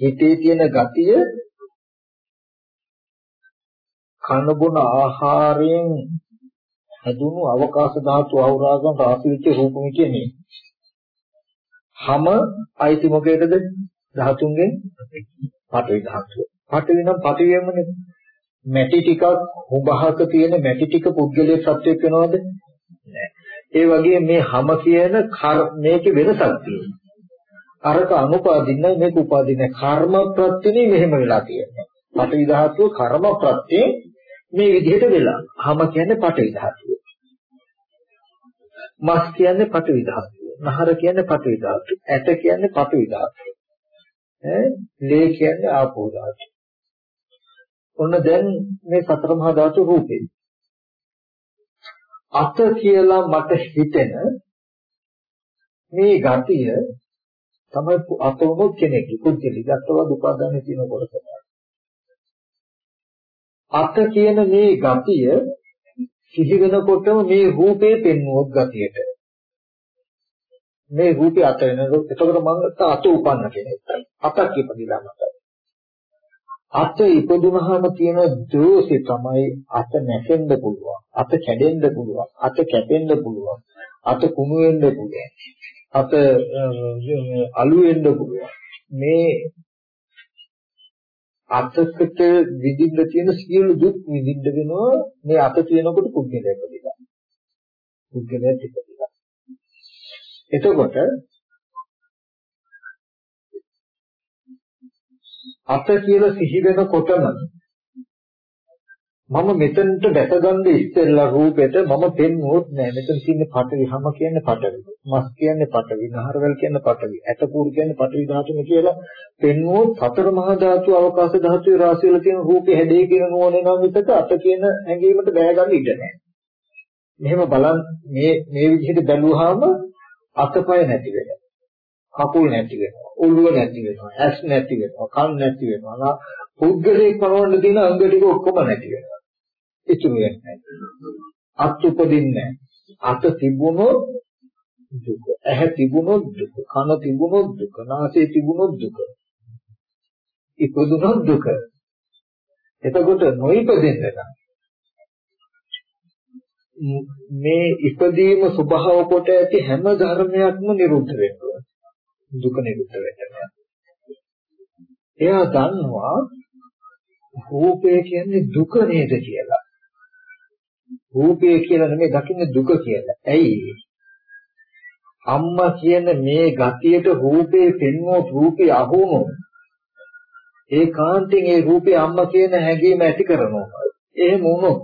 හිතේ තියෙන ගතිය කන බොන ආහාරයෙන් හැදුණු අවකාශ ධාතු අවරාගම් රාශිවිච්ච රූපම කියන්නේ. හැම අයිති මොකේදද? ධාතුන්ගෙන් පඨවි ධාතුව. පඨවි නම් පඨවියමනේ. මැටි ටිකක් හුඹහක තියෙන මැටි ටික පුද්ගලයේ සත්‍යයක් වෙනවද? නෑ. ඒ වගේ මේ හැම කියන මේකේ වෙනසක් තියෙනවා. අරක අනුපාදින්නයි මේක උපාදින්නයි කර්ම ප්‍රත්‍යනේ මෙහෙම වෙලා තියෙනවා. පඨවි ධාතුව කර්ම ප්‍රත්‍යේ මේ විදිහට වෙලා. හම කියන්නේ පඨවි ධාතුව. මස් කියන්නේ පඨවි ධාතුව. නහර කියන්නේ පඨවි ධාතුව. ඇට කියන්නේ පඨවි ධාතුව. ඈ ලේ කියන්නේ ආපෝ ධාතුව. ඔන්න දැන් මේ සතර මහා ධාතු රූපේ. අත කියලා මට හිතෙන මේ ගතිය තමයි අතවම කෙනෙක් පුද්ගලික අත්වද උපාදානයේ තියෙන කොටස. අත කියන මේ ගතිය සිහි වෙනකොටම මේ රූපේ පෙන්වුවොත් ගතියට. මේ රූපේ අත වෙනකොට එතකොට මම අත උපන්න කෙනෙක් අතක් ඉපදිලා මට අත. ඉපදුනහම තියෙන දෝෂේ තමයි අත නැසෙන්න පුළුවන්. අත කැඩෙන්න පුළුවන්. අත කැපෙන්න පුළුවන්. අත කුණු වෙන්න පුළුවන්. අත අලු වෙන්න පුළුවන්. මේ අතකට විඳින්න තියෙන සියලු දුක් විඳින්න වෙනවා මේ අත තියෙනකොට පුද්ගලයා ඉපදිලා. පුද්ගලයා ඉපදිලා. එතකොට අත කියලා සිහි වෙනකොටම මම මෙතනට දැකගන්න ඉස්සෙල්ලා රූපෙට මම පෙන්වුවොත් නෑ. මෙතන තියෙන්නේ පටවි හැම කියන්නේ පටවි මස් කියන්නේ පටවි නහරවල කියන්නේ පටවි ඇටපූර් කියන්නේ පටවි ධාතුනේ කියලා පෙන්වුවොත් සතර මහා ධාතු අවකාශ ධාතුවේ රාශිය වල තියෙන රූපේ හැදේ කියන නෝනේ නම් විතක අත කියන හැඟීමට බෑ ගන්න ඉඩ නෑ. මෙහෙම බලන් මේ මේ විදිහට බැලුවාම අතපය නැති වෙනවා. කකුල් නැති වෙනවා. ඔළුව නැති වෙනවා. ඇස් නැති වෙනවා. කන් නැති වෙනවා. පුද්ගලයෙක් පනවන්න තියෙන අංග ටික ඔක්කොම නැති වෙනවා. ඉතුරු වෙන්නේ අත් උපදින්නේ අත තිබුණොත් දුක. ඇහැ තිබුණොත් දුක. කන තිබුණොත් දුක. නාසය තිබුණොත් දුක. ඉපදුනොත් දුක. එතකොට නොයිපදෙන්න මේ ඉපදීම ස්වභාව කොට ඇති හැම ධර්මයක්ම නිරුද්ධ වෙනවා. දුක නිරුද්ධ වෙනවා. එයා දන්නවා රූපය කියන්නේ දුක නේද කියලා. රූපය කියලා නෙමෙයි දකින්නේ දුක කියලා. ඇයි? අම්මා කියන මේ ගතියට රූපේ පෙන්වොත් රූපේ අහුනොත් ඒ කාන්තෙන් ඒ රූපේ අම්මා කියන හැඟීම ඇති කරනවා. එහෙම වුණොත්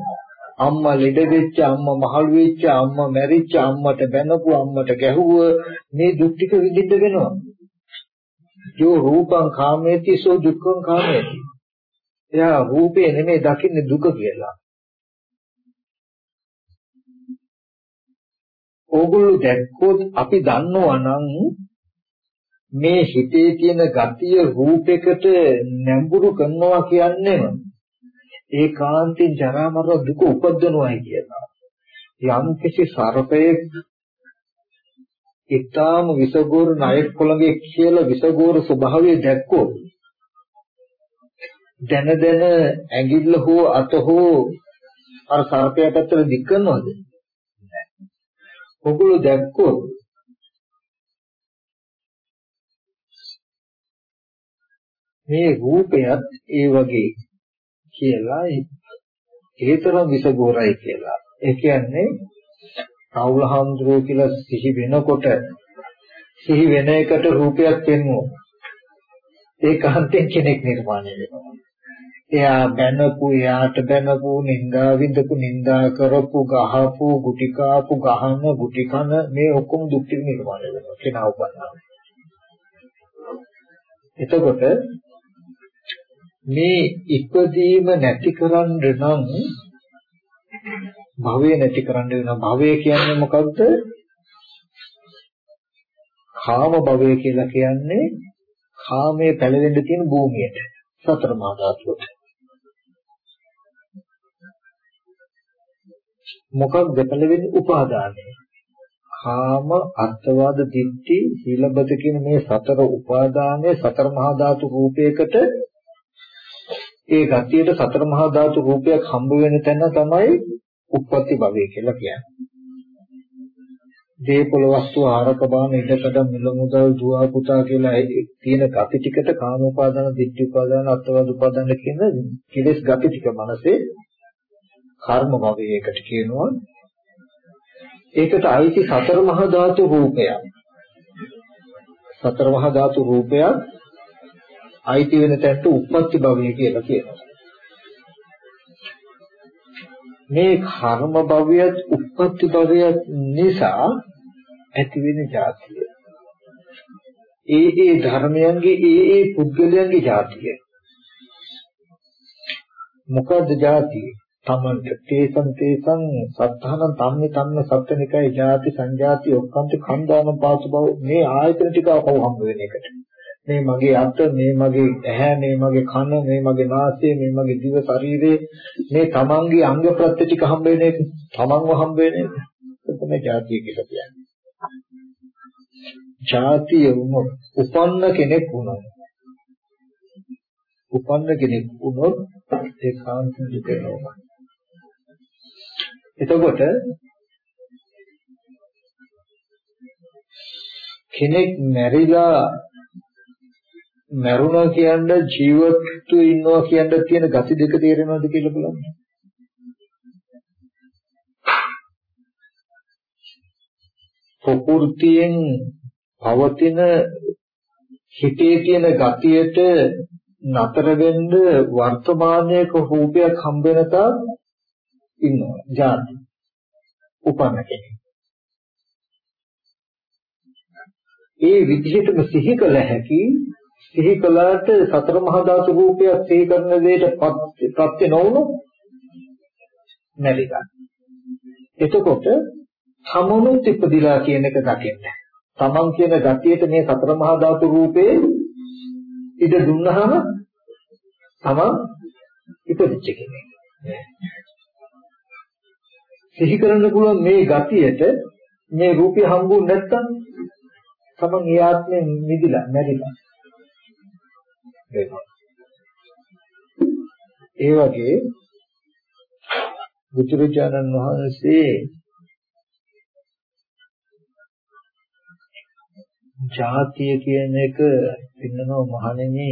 අම්මා ලෙඩ වෙච්ච අම්මා මහලු වෙච්ච අම්මා මැරිච්ච අම්මට බැනපු අම්මට ගැහුව මේ දුක් ටික විඳින්න වෙනවා. යෝ රූපං කාමේති සෝ දුක්ඛං කාමේති එයා රූපේ නෙමෙයි දකින්නේ දුක කියලා. ඕගොල්ලෝ දැක්කොත් අපි දන්නවා නම් මේ හිතේ තියෙන ගතිය රූපයකට නැඹුරු කරනවා කියන්නේම ඒකාන්තයෙන් ජරා මරණ දුක උපද්දනවායි කියනවා. යම් කිසි සර්පයෙක් ඊටාම විසගෝර ණයෙක් කොළගේ කියලා විසගෝර ස්වභාවය දැක්කොත් දැන දැන ඇඟිල්ල හෝ අත හෝ අර සර්පයා පැත්තට දික් කරනවද? නැහැ. ඔගොල්ලෝ දැක්කොත් මේ රූපයත් ඒ වගේ කියලා ඒතරම් විසගෝරයි කියලා. ඒ කියන්නේ රාහුල හාමුදුරුවෝ කියලා සිහි වෙනකොට සිහි වෙන එකට රූපයක් පෙන්වුවා. ඒකාන්තයෙන් කෙනෙක් නිර්මාණය වෙනවා. එයා බැනපු එයාට බැනපු නින්දා විඳපු නින්දා කරපු ගහපු ගුටි කාපු ගහන ගුටි කන මේ ඔක්කොම දුක් ටික නිර්මාණය වෙනවා කෙනා උපන්නා. එතකොට මේ ඉපදීම නැති කරන්න නම් භවය නැති කරන්න වෙන භවය කියන්නේ මොකද්ද? කාම භවය කියලා කියන්නේ කාමයේ පැලවෙන්න තියෙන භූමියට සතර මහා ධාතුවට. මොකක්ද පැලවෙන්නේ උපාදානය. කාම අත්වාද දිට්ඨි සීලබත කියන මේ සතර උපාදානයේ සතර මහා ධාතු රූපයකට ඒ ගතියට සතර මහා ධාතු රූපයක් හම්බ වෙන තැන තමයි උප්පත්ති භවය කියලා කියන්නේ. දීපල වස්තු ආරක බාන ඉඩකඩ මිල මුදල් දුව පුතා කියලා තියෙන gati ටිකට කාම උපාදාන, ditthi උපාදාන, අත්වාද උපාදාන කියන කෙලෙස් gati ටික මනසේ කර්ම භවයකට කියනවා. ඒකට අයිති සතර මහා ධාතු රූපයක්. සතර මහා ධාතු රූපයක් අයිති වෙන තැනට උප්පත්ති භවය කියලා කියනවා. මේ කර්ම භවයත් උප්පත්ති භවයත් නිසා ඇති වෙන જાතිය. ඒ ඒ ධර්මයන්ගේ ඒ ඒ පුද්ගලයන්ගේ જાතිය. මොකද්ද જાතිය? තමන්ට තේසං තේසං සත්තාන ධම්මේ ධම්ම සත්‍යනිකය ජාති සංජාති ඔක්කන්ත කන්දාන පාසු බව මේ ආයතන ටික අපව හම්බ වෙන එකට. මේ මගේ අත මේ මගේ ඇහැ මේ මගේ කන මේ මගේ නාසය මේ මගේ දිව ශරීරේ මේ තමන්ගේ අංග ප්‍රත්‍ය ටික හම්බ වෙන එක තමන්ව හම්බ වෙන එක. තමයි ජාතිය කියලා කියන්නේ. ජාතිය වුණ උපන්න කෙනෙක් වුණා උපන්න කෙනෙක් වුණොත් ඒකාන්ත දුක නෝමයි එතකොට කෙනෙක් මැරිලා මරුණා කියන්නේ ජීවත්ව ඉන්නවා කියන තියෙන gati දෙක තේරෙනවද කියලා බලන්න. ප්‍රകൃතියෙන් පවතින හිතේ තියෙන gatiයට නතර වෙන්න වර්තමානයක රූපයක් හම්බ වෙනකම් ඉන්නවා. ජාති. උපන්න කෙනෙක්. ඒ විදිහටම සිහි කළ හැකි සිහි කළාට සතර මහා ධාතු රූපය සිහි කරන දෙයට ප්‍රත්‍ය නොවුණු නැති ගන්න. එතකොට තමනුත් ඉපදිලා කියන එක දකින්න. තමන් කියන ගතියට මේ සතර මහා ධාතු රූපේ ඉඩ දුන්නාම තමන් ඉපදිච්ච කෙනෙක්. සිහි කරන්න පුළුවන් මේ ගතියට මේ රූපය හම්බුනේ නැත්තම් තමන් ඒ ආත්මෙන් නිදිලා නැරිලා වෙනවා. ඒ වගේ බුදුරජාණන් වහන්සේ ජාතිය කියන එක පින්නනෝ මහණෙනි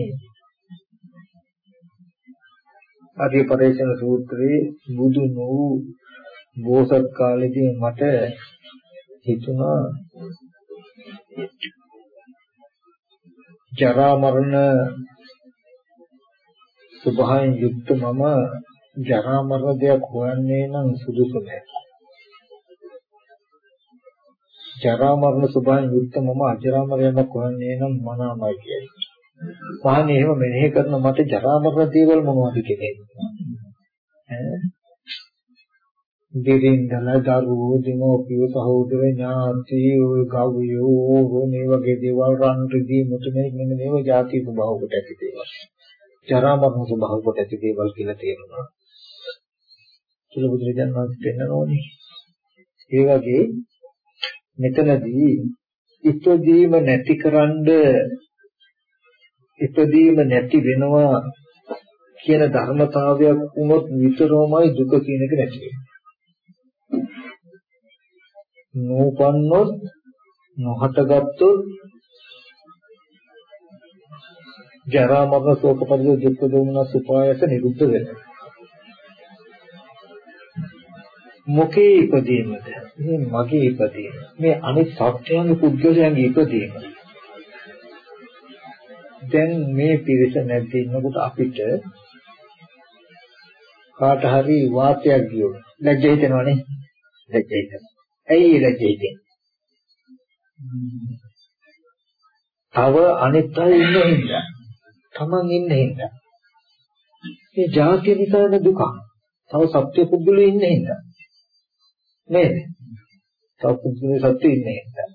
ආදී පරේෂණ සූත්‍රයේ බුදු වූ බෝසත් කාලෙදී මට හිතුණා ජරා මරණ සුභයෙන් යුක්ත මම ජරා මරණ දෙයක් හොයන්නේ නම් සුදුසු නැහැ. ජරා මරණ සුභයෙන් යුක්ත මම අජරා මරණයක් හොයන්නේ නම් මනාමයි කියයි. පහනේ එහෙම මෙනෙහි කරන මට ජරා මරණ දේවල් මොනවද කියන්නේ? ඈ දෙවිඳලා දරුවෝ දෙමෝපිය සහෝදර ඥාති ඔය ගවයෝ මේ වගේ දේවල් රන් රිදී මුතුනේ මෙන්න මේව ಜಾති ස්වභාව කොට ඇති දේවල්. ජරා මරණ ස්වභාව කොට ඇති දේවල් කියලා තේරෙනවා. කියලා බුදුරජාණන් වහන්සේ පෙන්නනෝනේ. ඒ වගේ මෙතනදී ඉපදීම නැතිකරන්ඩ ඉපදීම නැති වෙනවා කියන ධර්මතාවයක් වුණොත් විතරමයි දුක කියන එක නැති වෙන්නේ. නූපන්නොත් නොහටගත්තොත් ජරා මරණ ශෝක පරිදේ දුක් දුම්න සුපායස නිරුද්ධ වෙනවා. මොකේ ඉපදීමද? මේ මගේ ඉපදීම. මේ අනිත් සත්‍යයන්ගේ පුද්ගලයන්ගේ ඉපදීම. දැන් මේ පිරිස නැද්ද ඉන්නකොට අපිට කාට හරි වාතයක් ගියොත් ලැජ්ජ හිතෙනවනේ. ලැජ්ජ හිතෙනවා. ඇයි ලැජ්ජ හිතෙන්නේ? තව අනිත් අය ඉන්න හින්දා. Taman ඉන්න හින්දා. මේ ජාතිය නිසාන දුක. තව සත්‍ය පුද්ගලයෝ ඉන්න හින්දා. නේද? තව පුද්ගලයෝ සත්‍ය ඉන්න හින්දා.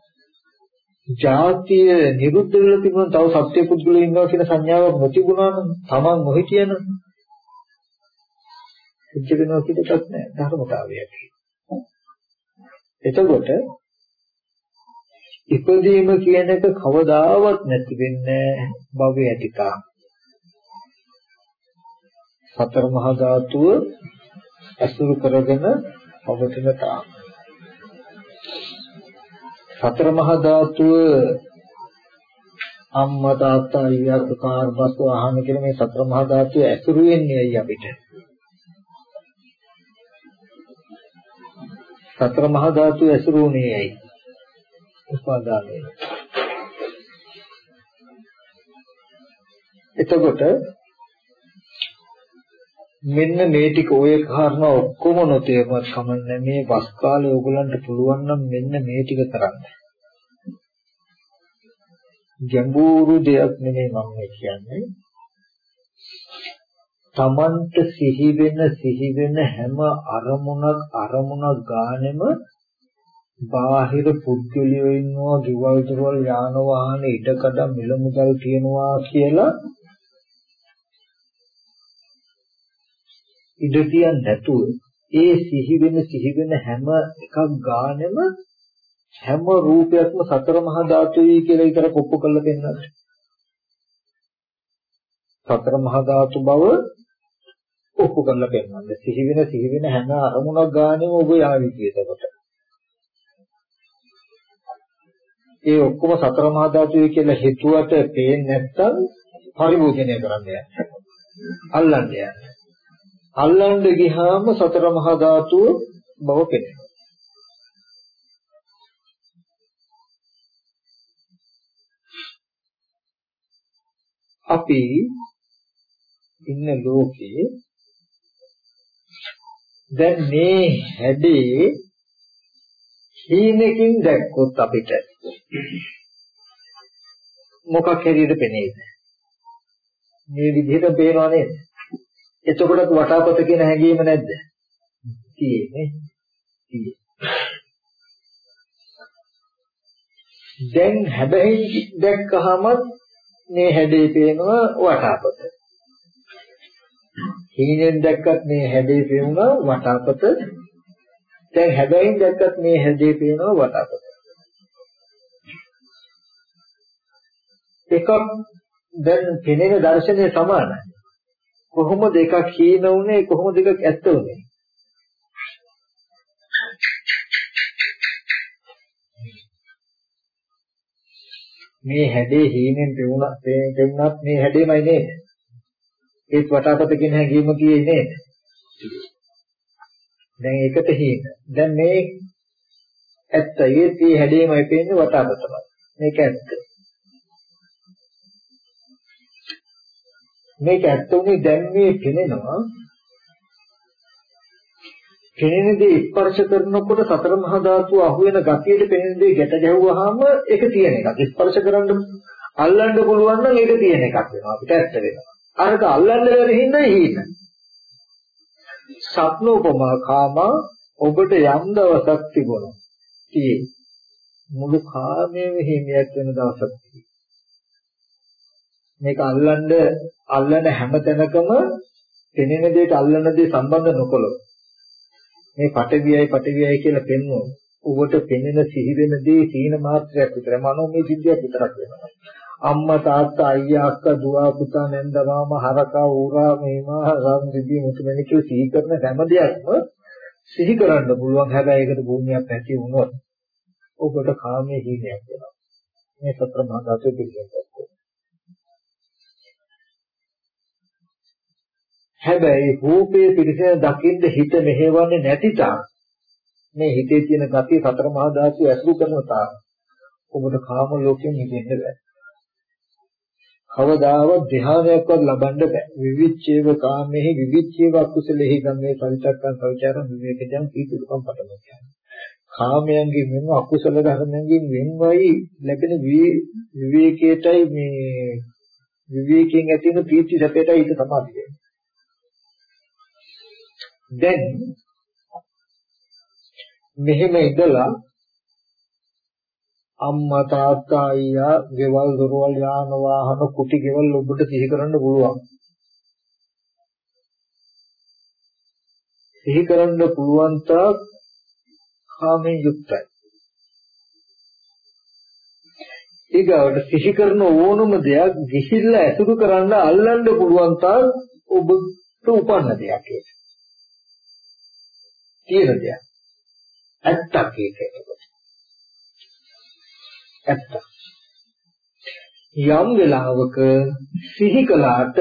ජාතිය නිරුද්ධ වෙලා තිබුණා තව සත්‍ය පුද්ගලයෝ ඉන්නවා කියන සංඥාවක් නොතිබුණා නම් Taman නොහිටියනම් සිද්ධ වෙනවා කියන එකක් නෑ ධර්මතාවයක්. එතකොට ඉපදීම කියන එක කවදාවත් නැති වෙන්නේ භවය ඇතිකා. සතර මහා ධාතුව අසුරු කරගෙන පවතින තාම. සතර මහා ධාතුව අම්මා තාත්තා අයියා පුතාර බස් ආහන කියන මේ සතර මහා ධාතුව ඇසුරු වෙන්නේ අයි අපිට. සතර මහා ධාතු ඇසුරුනේ ඇයි? උපාදානය. එතකොට මෙන්න මේ ටික ඔය කාරණා ඔක්කොම නොතේරුවත් කමන්නේ මේ වස් කාලේ ඕගලන්ට පුළුවන් නම් මෙන්න මේ ටික කරන්න. ගැඹුරු දෙයක් නෙමෙයි මම කියන්නේ. තමන්ට සිහි වෙන සිහි වෙන හැම අරමුණක් අරමුණක් ගානෙම බාහිර පුද්ගලයෝ ඉන්නවා, ගෙවල් දොරවල් යාන වාහන ඉඩකඩ මිල මුදල් තියනවා කියලා ඉඩ තියන්නේ නැතුව ඒ සිහි වෙන සිහි වෙන හැම එකක් ගානෙම හැම රූපයක්ම සතර මහා ධාතුයි කියලා විතර කොප්පු කරලා දෙන්නත් සතර මහා ධාතු බව ඔප්පු කරලා පෙන්නන්න. සිහි වෙන සිහි වෙන හැම අරමුණක් ගානෙම ඔබ යාවිතිය එතකොට. ඒ ඔක්කොම සතර මහා ධාතුයි කියලා හිතුවට පේන්නේ නැත්තම් පරිභෝජනය කරන්න යන්නේ. අල්ලන්න යන්නේ. අල්ලන්න ගියාම සතර මහා ධාතුව බව පෙනෙනවා. අපි ඉන්න ලෝකේ දැන් මේ හැඩේ හීනකින් දැක්කොත් අපිට මොකක් හැටියට පෙනේද? මේ විදිහට පේනවා නේද? එතකොට වටාපත කියන හැඟීම නැද්ද? තියෙන්නේ. තියෙන්නේ. දැන් හැබැයි දැක්කහම මේ හැඩේ පේනවා වටාපත. හීනෙන් දැක්කත් මේ හැඩේ පේනවා වටාපත. දැන් හැබැයි දැක්කත් මේ හැඩේ පේනවා වටාපත. එකක් දැන් පෙනෙන දර්ශනය සමානයි. කොහොමද එකක් හීන උනේ කොහොමද එකක් ඇත්ත උනේ? මේ හැඩේ හීනෙන් පෙවුණා පෙවුණත් මේ හැඩේමයි නේද? ඒත් වටාපත කියන හැඟීම කියේ නේද? දැන් ඒකට හීන. දැන් මේ ඇත්ත ඒත් මේ හැඩේමයි පේන්නේ වටාපතමයි. මේක ඇත්ත. මේක ඇත්ත උනේ දැන් මේ පෙනෙනවා පෙනෙන දේ ස්පර්ශ කරනකොට සතර මහා ධාතු අහුවෙන ගතියට පෙනෙන දේ ගැට ගැහුවාම ඒක තියෙන එකක්. ස්පර්ශ කරන්න අල්ලන්න පුළුවන් නම් ඒක තියෙන එකක් වෙනවා. අපිට ඇත්ත වෙනවා. අරක අල්ලන්න බැරි හින්දා හීන. සත්නෝපමා කාමා ඔබට යම් දවසක් තිබුණා. tie මුළු කාමයේ හිමියක් වෙන දවසක් මේක අල්ලන්න අල්ලන හැම තැනකම පෙනෙන දෙයට අල්ලන දේ සම්බන්ධ නොකළොත් මේ පටවියයි පටවියයි කියලා පෙන්වුවොත් ඔබට පෙනෙන සිහි වෙන දේ සීන මාත්‍රයක් විතර මනෝමය සිද්ධියක් විතරක් වෙනවා. අම්මා තාත්තා අයියා අක්කා දුව පුතා නැන්ද මාමා හරකා ඌරා මේමා රම් දිදී මුතුමැණි කියලා සිහි කරන හැම දෙයක්ම සිහි කරන්න පුළුවන් හැබැයි ඒකට භූමියක් නැති වුණොත් ඔබට කාමයේ හීනයක් වෙනවා. මේ සතර මහා ධාතු පිළිගන්නවා. හැබැයි රූපයේ පිළිසෙන දකින්න හිත මෙහෙවන්නේ නැති තාක් මේ හිතේ තියෙන gati සතර මහා ධාතු ඇසුරු කරන තාක් ඔබට කාම ලෝකයෙන් මිදෙන්න බෑ. කවදාවත් ධ්‍යානයක්වත් ලබන්න බෑ. විවිච්ඡේව කාමෙහි විවිච්ඡේව අකුසලෙහි ගම්මේ පරිචක්කං සවිචාරං විවේකජං පීතිදුකම් පටම කියන්නේ. කාමයන්ගෙන් වෙන අකුසල ධර්මයන්ගෙන් වෙන්වයි ලැබෙන විවේකයටයි මේ විවේකයෙන් ඇති වෙන පීති සැපයටයි ඒක සමාධිය. දැන් මෙහෙම ඉඳලා අම්මා තාත්තා අයියා ගෙවල් දොරවල් යාන වාහන කුටි ගෙවල් ඔබට සිහි කරන්න පුළුවන්. සිහි කරන්න පුළුවන් තාක් කාමයෙන් යුක්තයි. ඊගවට සිහි කරන ඕනම දෙයක් ගිහිල්ලා ඇසුරු කරන්න අල්ලන්න පුළුවන් තාක් ඔබට උපන්න දෙයක් ඒක. තියෙන දෙයක්. ඇත්තක් ඒක එතකොට. ඇත්ත. යම් වෙලාවක සිහි කළාට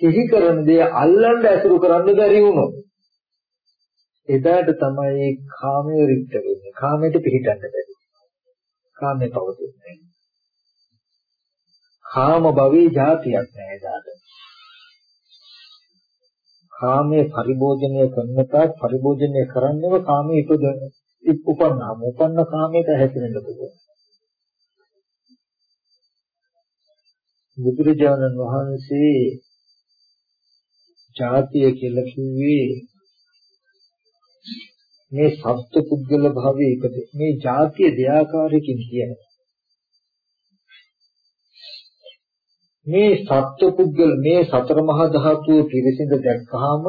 සිහි කරන දේ අල්ලන්න ඇසුරු කරන්න බැරි වුණොත් එදාට තමයි කාමයේ රික්ත වෙන්නේ. කාමයට පිටින්න බැරි. කාමයේ පවතින්නේ. කාම භවී જાතියක් නෑ එදාට. කාමයේ පරිභෝජනය කරනකත් පරිභෝජනය කරන්නව කාමයේ ඉපදෙන උපන්නාම උපන්න කාමයට හැසිරෙන්න පුළුවන්. බුදුරජාණන් වහන්සේ ජාතිය කියලා කිව්වේ මේ සත්ත්ව පුද්ගල භාවයේ ඉපද මේ ජාතිය දෙආකාරයකින් කියනවා. මේ සත්පුද්ගල මේ සතර මහා ධාතුව පිරිසිඳ දැක්කහම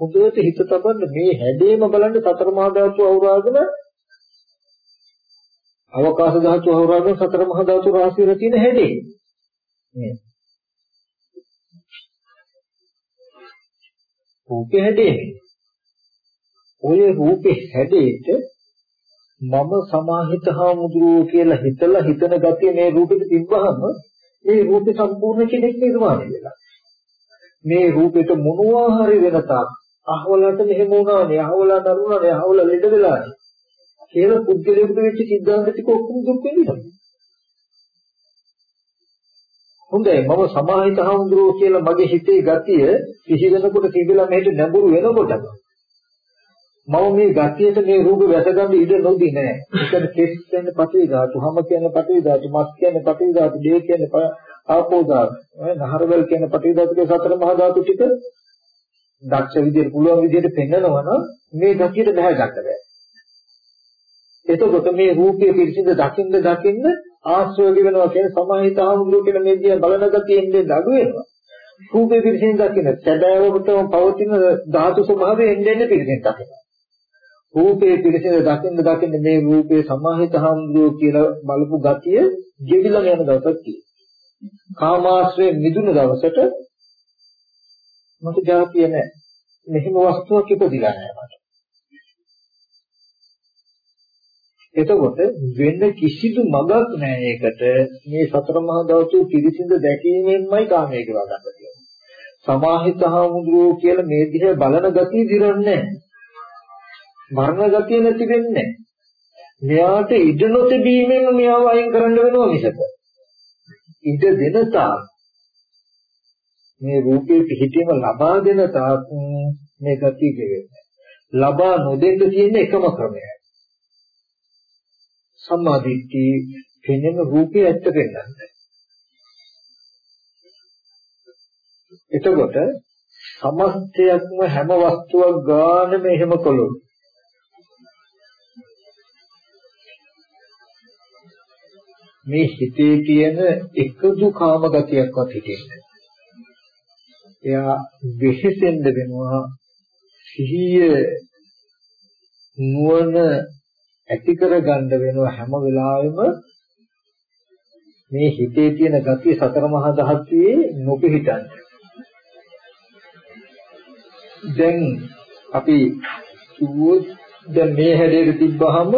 හොඳට හිත තබන්න මේ හැඩේම බලන්න සතර මහා ධාතුව අවරාගෙන අවකාශ ධාතුව අවරාගෙන සතර මහා ධාතු රාශිය තියෙන හැඩේ මේ රූපේ හැඩේ ඔය රූපේ හැඩේට මම සමාහිත හාමුදුරුවෝ කියලා හිතලා හිතන ගතිය මේ රූපෙට තිබ්බහම මේ රූපේ සම්පූර්ණ කෙනෙක් නිර්මාණය වෙලා. මේ රූපෙට මොනවා හරි වෙනසක් අහවලට මෙහෙම වුණානේ අහවලා දරුණානේ අහවලා ලෙඩ වෙලානේ කියලා පුද්ගලයෙකුට වෙච්ච සිද්ධාන්ත ටික ඔක්කොම දුක් වෙනවා. හොඳයි මම සමාහිත හඳුරෝ කියලා මගේ හිතේ ගතිය කිසි වෙනකොට තිබිලා මෙහෙට නැඹුරු වෙනකොට මම මේ ගතියට මේ රූප වැසගන්න ඉඩ නොදී නෑ. ඒකද කෙස් කියන්නේ පඨවි ධාතු, හම කියන්නේ පඨවි ධාතු, මස් කියන්නේ පඨවි ධාතු, දේ කියන්නේ ආපෝ ධාතු. නහරවල කියන්නේ පඨවි ධාතුගේ සතර මහා ධාතු ටික දක්ෂ විදියට පුළුවන් විදියට පෙන්නනවා නම් මේ ගතියට බහැ ගන්න බෑ. එතකොට මේ රූපයේ පිරිසිදු දකින්න දකින්න ආශ්‍රය වෙනවා කියන්නේ සමාහිත ආමුදුර කියන මේ දිහා බලන ගතිය එන්නේ අඩු වෙනවා. රූපේ පිරිසිදු දකින්න සැබෑවටම පවතින ධාතු ස්වභාවය එන්නේ එන්නේ පිරිසිදු දකින්න. රූපේ පිරිසිදු දකින්න දකින්න මේ රූපේ සමාහිත ආමුදුර කියලා බලපු ගතිය ජීවිලම යන දවසක් තියෙනවා. කාමාශ්‍රයෙන් මිදුණු දවසට මට ජාතිය නැහැ. මෙහිම වස්තුවක් ඉපදිලා නැහැ මට. එතකොට වෙන කිසිදු මඟක් නැහැ ඒකට මේ සතර මහා ධාතු පිරිසිඳ දැකීමෙන්මයි කාමයේ කියලා ගන්න තියෙන්නේ. සමාහිතහමුදුරෝ කියලා මේ දිහා බලන ගතිය දිරන්නේ මරණ ගතිය නැති වෙන්නේ මෙයාට ඉඩ නොතිබීමෙන් මෙයාව අයින් කරන්න වෙනවා මිසක. ඉඩ දෙන තාක් මේ රූපේ පිහිටීම ලබා දෙන තාක් මේ ගතිය කෙරෙන්නේ. ලබා නොදෙන්න තියෙන එකම ක්‍රමයයි. සම්මාදිට්ඨි පෙනෙන රූපේ ඇත්ත පෙන්වන්නේ. එතකොට සමස්තයක්ම හැම වස්තුවක් ගානම එහෙම කළොත් මේ හිතේ තියෙන එකදු කාම ගතියක්වත් හිතෙන්නේ එයා විශේෂෙන්ද වෙනවා සිහිය නුවණ ඇති කරගන්න වෙනවා හැම වෙලාවෙම මේ හිතේ තියෙන ගතිය සතර මහා ධාතුවේ නොපිහිටන්න. දැන් අපි කිව්වොත් දැන් මේ හැඩයට තිබ්බහම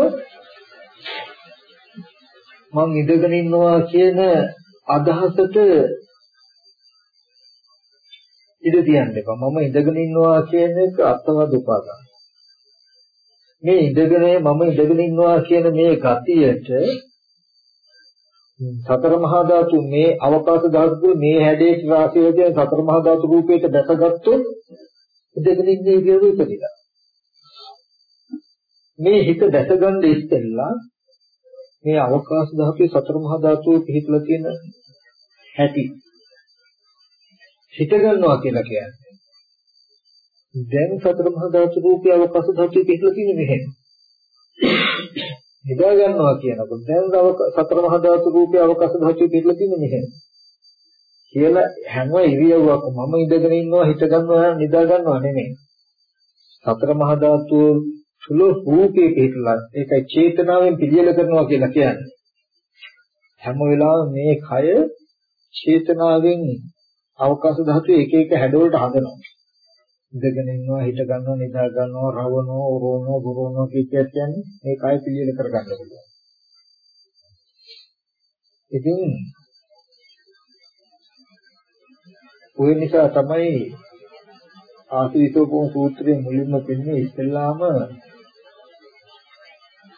මං ඉඳගෙන ඉන්නවා කියන අදහසට ඉඳ තියන්න එපා. මම ඉඳගෙන ඉන්නවා කියන එක අත්වද උපාදාන. මේ ඉඳගෙන මම ඉඳගෙන ඉන්නවා කියන මේ ගතියට සතර මහා ධාතු මේ අවකාශ ධාතු මේ හැඩේ රාශිය කියන සතර මහා ධාතු රූපයට දැකගත්තොත් ඉඳගෙන ඉන්නේ කියලා උපදිනවා. මේ හිත දැකගන්න ඉස්සෙල්ලා මේ අවකාශ ධාතුවේ සතර මහා ධාතුවේ පිහිටලා තියෙන හැටි හිත ගන්නවා කියලා කියන්නේ දැන් සතර මහා ධාතු රූපය අවකාශ ධාතුවේ පිටලා තියෙන මෙහෙම. නිදා ගන්නවා කියනකොට දැන් සතර මහා ධාතු රූපය අවකාශ ධාතුවේ පිටලා තියෙන මෙහෙම. කියලා හැම ඉරියව්වක්ම මම ඉඳගෙන ඉන්නවා හිත ගන්නවා නිදා ගන්නවා නෙමෙයි. සතර මහා ධාතු සුළු රූපේ පිටලා ඒකයි චේතනාවෙන් පිළියෙල කරනවා කියලා කියන්නේ. හැම වෙලාවෙම මේ කය චේතනාවෙන් අවකාශ ධාතුවේ එක එක හැඩවලට හදනවා. ඉඳගෙන ඉන්නවා හිට ගන්නවා නිදා ගන්නවා රවනවා උරවනවා ගුරවනවා කියච්චයක් කියන්නේ මේ කය පිළියෙල කරගන්න පුළුවන්. ඉතින් ඔය නිසා තමයි ආසීතෝපෝ සූත්‍රයේ මුලින්ම පෙන්නේ ඉස්සෙල්ලාම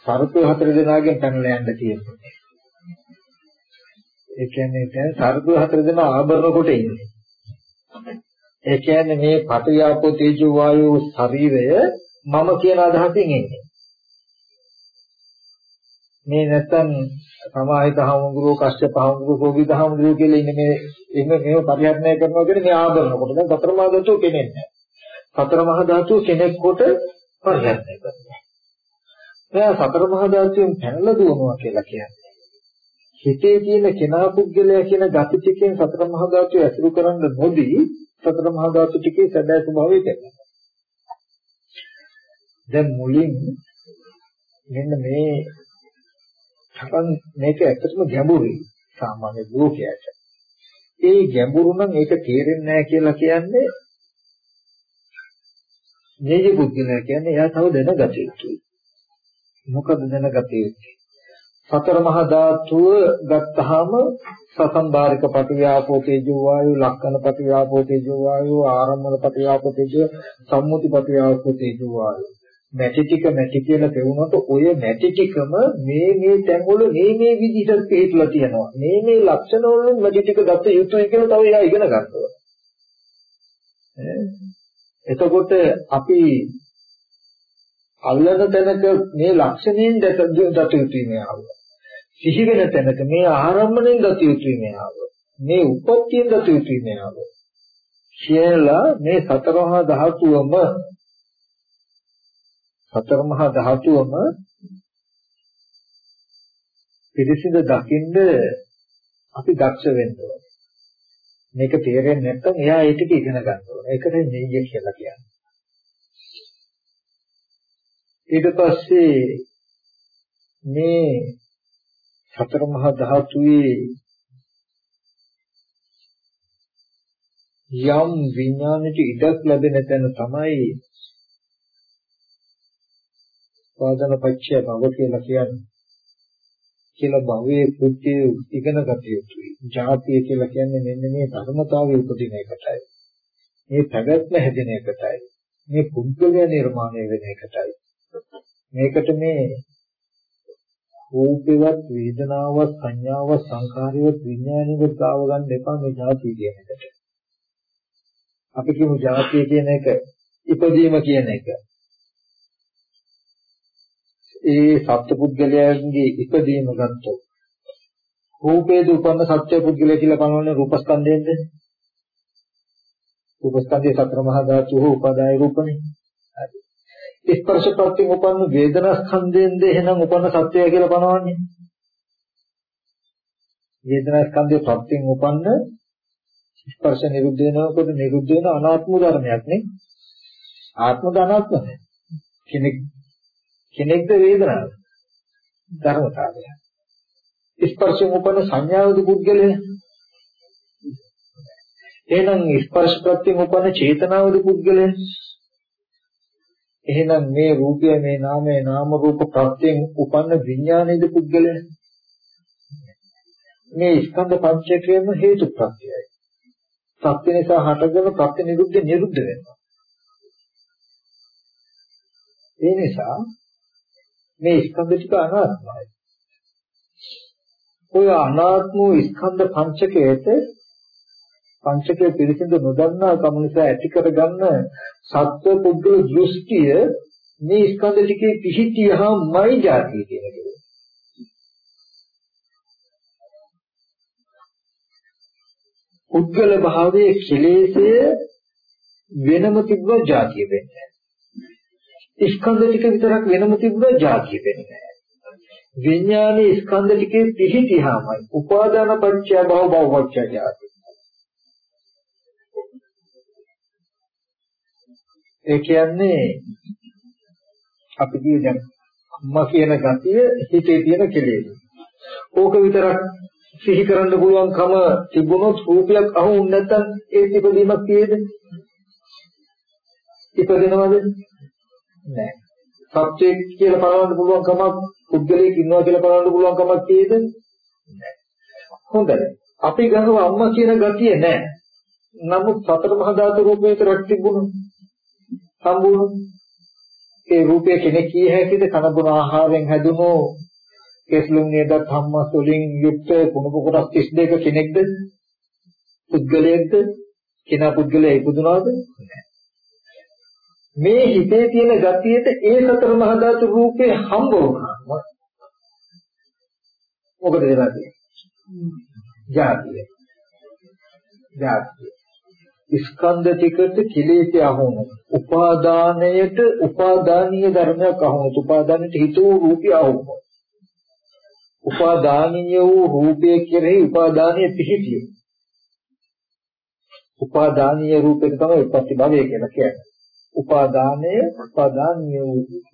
සර්ප හතර දෙනාගෙන් පැනලා යන්න තියෙනවා. ඒ කියන්නේ දැන් සර්ප හතර දෙනා ආභරණ කොට ඉන්නේ. ඒ කියන්නේ මේ පටියාපෝ තේජෝ වායෝ ශරීරය මම කියන අදහසින් එන්නේ. මේ නැත්තම් සමාහිත හමුගුරු කශ්‍යප හමුගුරු කෝවිද හමුගුරු කියලා ඉන්නේ මේ එimhe මේව පරිහරණය කරනවා කියන්නේ මේ ආභරණ කොට. දැන් සතර මහා ධාතු කෙනෙක් නැහැ. සතර මහා ධාතු කෙනෙක් කොට පරිහරණය කරනවා. එයා සතර මහා ධාතුන් පැනලා දුවනවා කියලා කියන්නේ. හිතේ තියෙන කෙනා පුද්ගලයා කියන gati ටිකෙන් සතර මහා ධාතු ඇසුරු කරන්න නොදී සතර මහා ධාතු ටිකේ සැබෑ ස්වභාවය දැක්කා. දැන් මුලින් මෙන්න මේ සකන් මේක ඇත්තටම ගැඹුරුයි සාමාන්‍ය ලෝකයට. ඒ ගැඹුරු නම් ඒක තේරෙන්නේ නැහැ කියලා කියන්නේ නේජ පුද්ගලයා කියන්නේ එයා තව දැනගත යුතුයි. මොකද දැනගත යුත්තේ? සතර මහා ධාතුව ගත්තාම සසම්බාරික පටිව්‍යාපෝ තේජෝ වායු ලක්කන පටිව්‍යාපෝ තේජෝ වායු ආරම්මන පටිව්‍යාපෝ තේජෝ සම්මුති පටිව්‍යාපෝ තේජෝ වායු. මැටි ටික මැටි කියලා පෙවුනොත් ඔය මැටි ටිකම මේ මේ තැන්වල මේ මේ විදිහට පිළිట్లా තියෙනවා. මේ මේ ලක්ෂණ වලින් මැටි ටික ගත යුතුයි කියලා තව එයා ඉගෙන ගන්නවා. එතකොට අපි අල්ලන තැනක මේ ලක්ෂණයෙන් දත යුතුයි මේ ආව. සිහි වෙන තැනක මේ ආරම්භණයෙන් දත යුතුයි මේ ආව. මේ උපත්යෙන් දත යුතුයි මේ ආව. කියලා මේ සතර මහා ධාතුවම සතර මහා ධාතුවම පිරිසිදු දකින්ද අපි දක්ෂ වෙන්න ඕනේ. මේක තේරෙන්නේ නැත්නම් එයා ඒ ටික ඉගෙන ගන්න ඕනේ. ඒකට නෙయ్య කියලා කියන්නේ. ඊට පස්සේ මේ සතර මහා ධාතුවේ යම් විඥානෙට ඉඩක් ලැබෙන තැන තමයි වාදන පච්චය භව කියලා කියන්නේ. කියලා භවයේ කෘත්‍ය ඉගෙන ගත යුතුයි. ජාතිය කියලා කියන්නේ මෙන්න මේ ධර්මතාවය උපදින එකටයි. මේ පැවැත්ම හැදෙන එකටයි. මේ පුද්ගලයා නිර්මාණය වෙන එකටයි. මේකට මේ රූපේවත් වේදනාවත් සංඥාවත් සංකාරයවත් විඥානෙවත් ගාව ගන්න එපා මේ ජාතිය කියන එකට. අපි කියමු ජාතිය කියන එක ඉපදීම කියන එක. ඒ සත්පුද්ගලයන්ගේ ඉපදීම ගත්තොත් රූපේද උපන්න සත්‍ය පුද්ගලය කියලා පනවන්නේ රූපස්කන්ධයෙන්ද? රූපස්කන්ධයේ සතර මහා ධාතු හෝ උපාදාය රූපනේ. හරි. ස්පර්ශ ප්‍රත්‍යයෙන් උපන්න වේදනා ස්කන්ධයෙන්ද එහෙනම් උපන්න සත්‍යය කියලා පනවන්නේ? වේදනා ස්කන්ධයේ ප්‍රත්‍යයෙන් උපන්න ස්පර්ශ නිරුද්ධ වෙනකොට නිරුද්ධ වෙන අනාත්ම ධර්මයක් නේ. ආත්ම ධනාත්මද? කෙනෙක් කෙනෙක්ද වේදනාව ධර්මතාවය ස්පර්ශයෙන් උපන්න සංඥාවද පුද්ගලය එහෙනම් ස්පර්ශ ප්‍රත්‍යයෙන් උපන්න චේතනාවද පුද්ගලය එහෙනම් මේ රූපය මේ නාමය නාම රූප ප්‍රත්‍යයෙන් උපන්න විඥානයේද පුද්ගලය? මේ ස්කන්ධ පංචකයේම හේතු ප්‍රත්‍යයයි. සත්‍ය නිසා හටගෙන ප්‍රත්‍ය නිරුද්ධ නිරුද්ධ වෙනවා. ඒ නිසා මේ ස්කන්ධ ටික අනාත්මයි. ඔය අනාත්ම ස්කන්ධ පංචකයට පංචකය පිළිසිඳ නොදන්නා කම නිසා ඇති කරගන්න සත්ව පුද්ගල දෘෂ්ටිය මේ ස්කන්ධ ටිකේ පිහිටියාමයි જાතිය කියලා කියනවා. පුද්ගල භාවයේ කෙලෙසය වෙනම තිබ්බ જાතිය වෙන්නේ. ස්කන්ධ ටික විතරක් වෙනම තිබ්බ જાතිය වෙන්නේ. විඥානයේ ස්කන්ධ ටිකේ පිහිටියාමයි උපාදාන පත්‍ය භව භව පත්‍ය ඒ කියන්නේ අපි කිය දැන් අම්මා කියන ගතිය හිතේ තියෙන කෙලෙස්. ඕක විතරක් සිහි කරන්න පුළුවන්කම තිබුණොත් රූපයක් අහුුන් නැත්නම් ඒ ඉපදීමක් තියෙද? ඉපදෙනවද? නෑ. සත්‍යයක් කියලා බලන්න පුළුවන් කමක් පුද්ගලයෙක් ඉන්නවා කියලා බලන්න පුළුවන් කමක් තියෙද? නෑ. හොඳයි. අපි ගහව අම්මා කියන ගතිය නෑ. නමුත් සතර මහා ධාතු රූපේ විතරක් තිබුණා. සම්පූර්ණ ඒ රූපය කෙනෙක් කිය හැකිද කන බොන ආහාරයෙන් හැදුණු කෙස්ලුම් නේද ධම්මස් වලින් යුක්ත කුණප කොටස් 32 කෙනෙක්ද පුද්ගලයෙක්ද කෙනා පුද්ගලයා ඉපදුනාද නැහැ මේ හිතේ තියෙන ගතියට ඒ සතර මහා ධාතු රූපේ හම්බ වුණා. මොකද වෙලා තියෙන්නේ? ජාතිය. ජාතිය. ස්කන්ධ ටිකට කෙලෙස් අහුණු. උපාදානයට උපාදානීය ධර්මයක් අහුණු. උපාදානයට හිතෝ රූපය අහුණු. උපාදානීය වූ රූපය කෙරෙහි උපාදානීය පිහිටිය. උපාදානීය රූපෙට තමයි උපත්ති භවය කියලා කියන්නේ. උපාදානය උපාදානිය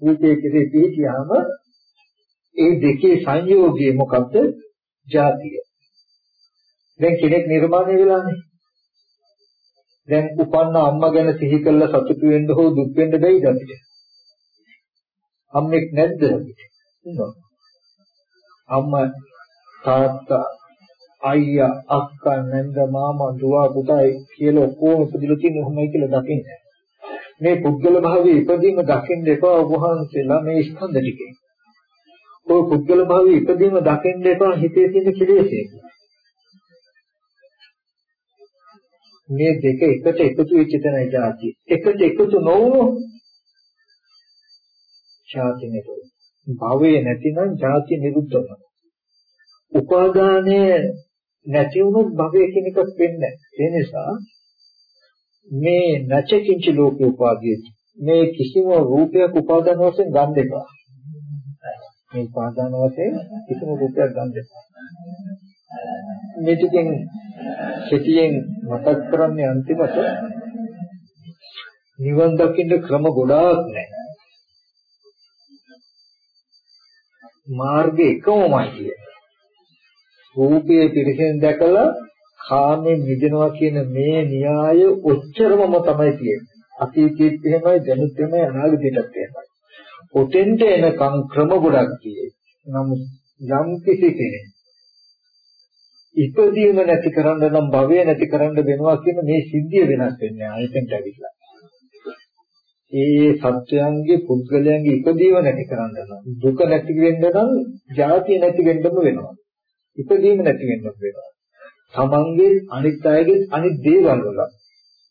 රූපයේ කෙරේ පිටියාම ඒ දෙකේ සංයෝගය මොකද්ද? ජාතිය. දැන් කෙනෙක් නිර්මාණය වෙලානේ. දැන් උපන්න අම්මා ගැන සිහි කරලා සතුටු වෙන්න හෝ දුක් වෙන්න බැයිද අපිට? අම්මෙක් නැද්ද අපිට? අම්මා තාත්තා අයියා අක්කා නැන්ද මාමා දුව පුතා කියලා ඔක්කොම ඉපදිලා තියෙන ඔහොමයි කියලා දකින්නේ. මේ පුද්ගල භාවයේ ඉපදීම දකින්න එපා වහන්සේලා මේ ස්කන්ධ ටිකේ. ඔය පුද්ගල භාවයේ ඉපදීම දකින්න එපා හිතේ තියෙන කෙලෙසේ. මේ දෙක එකට එකතු වෙච්ච තැනයි જાති. එකට එකතු නොවුණු ජාති නිරෝධ. භවයේ නැතිනම් ජාති නිරුද්ධ වෙනවා. උපාදානය නැති වුණොත් භවය කියන එකක් වෙන්නේ නැහැ. ඒ නිසා මේ නැචකින්ච ලෝක උපාදීය මේ කිසිම රූපයක් උපාදාන වශයෙන් ගන්න එපා. මේ උපාදාන වශයෙන් කිසිම රූපයක් ගන්න එපා. මේ ටිකෙන් කෙටියෙන් මතක් කරන්නේ අන්තිමට නිවන් දකින්න ක්‍රම ගොඩාක් නැහැ. මාර්ගය එකමමයි කියන්නේ. රූපයේ පිරිසෙන් දැකලා කාමෙන් මිදෙනවා කියන මේ න්‍යාය ඔච්චරම තමයි තියෙන්නේ. අතීතයේත් එහෙමයි දැනුත් එහෙමයි අනාගතයේත් එහෙමයි. ඔතෙන්ට එනකම් ක්‍රම ගොඩක් තියෙයි. නමුත් යම් කිසි කෙනෙක් ඉපදීම නැති කරන්න නම් භවය නැති කරන්න වෙනවා කියන මේ සිද්ධිය වෙනස් වෙන්නේ ආයතෙන්ට ඇවිල්ලා. ඒ සත්‍යයන්ගේ පුද්ගලයන්ගේ ඉපදීම නැති කරන්න නම් දුක නැති වෙන්න නම් ජාතිය නැති වෙන්නම වෙනවා. ඉපදීම නැති වෙන්නම වෙනවා. තමන්ගේ අනිත් අයගේ අනිත් දේවල් වල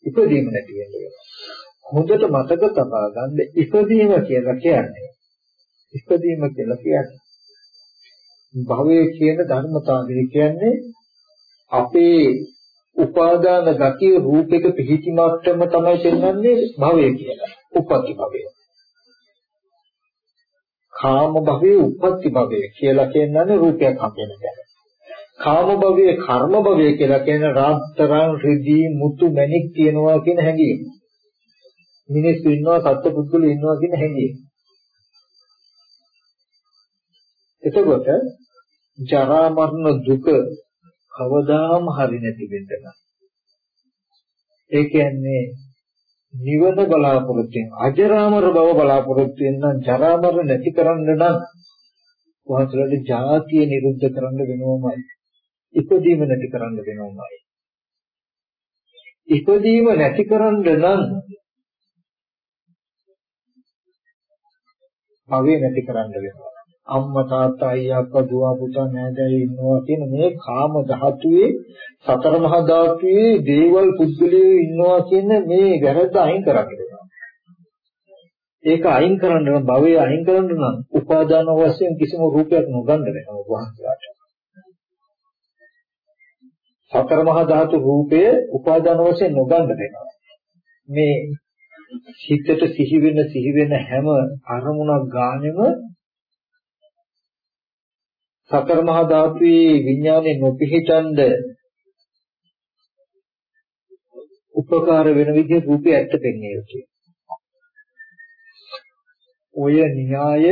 ඉපදීම නැති වෙන්න වෙනවා. හොඳට මතක තබා ගන්න ඉපදීම කියලා කියන්නේ ඉපදීම කියලා කියන්නේ භවය කියන ධර්මතාවය කියන්නේ අපේ උපාදාන ගතිය රූපයක පිහිටි මාත්‍රම තමයි පෙන්වන්නේ භවය කියලා. උපපති භවය. කාම භවයේ උපපති භවය කියලා කියන්නේ රූපයක් හම්බෙන තැන. කාම භවයේ කර්ම භවය කියලා කියන රාත්තරන් රිදී මුතු මැණික් තියනවා කියන හැඟීම. මිනිස්සු ඉන්නවා සත්පුද්ගලයෝ ඉන්නවා කියන හැඟීම. එතකොට ජරා මරණ දුක කවදාම හරි නැති වෙන්න නම්. ඒ කියන්නේ නිවන බලාපොරොත්තු වෙන අජරාමර බව බලාපොරොත්තු වෙන නම් ජරා මරණ නැති කරන්න නම් වහන්සේලාට ජාතිය නිරුද්ධ කරන්න වෙනවමයි. ඉපදීම නැති කරන්න වෙනවමයි. ඉපදීම නැති කරන්න නම් භවය නැති කරන්න වෙනවා. අම්මා තාත්තා අයියා අප්පා දුව පුතා නෑදෑයෝ ඉන්නවා කියන මේ කාම ධාතුවේ සතර මහා ධාතුවේ දේවල් පුද්ගලයෝ ඉන්නවා කියන මේ වැරද්ද අයින් කරන්න වෙනවා. ඒක අයින් කරන්න නම් භවය අයින් කරන්න නම් උපාදාන වශයෙන් කිසිම රූපයක් නොගන්න වෙනවා වහන්සේලාට. සතර මහා ධාතු රූපය උපාදාන වශයෙන් නොගන්න වෙනවා. මේ හිතට සිහි වෙන සිහි වෙන හැම අරමුණක් ගානෙම සතර මහා ධාතුවේ විඥානේ නොපිහිටන්ද උපකාර වෙන විදිහ රූපය ඇත්ත පෙන්වන්නේ කියලා. ඔය න්‍යාය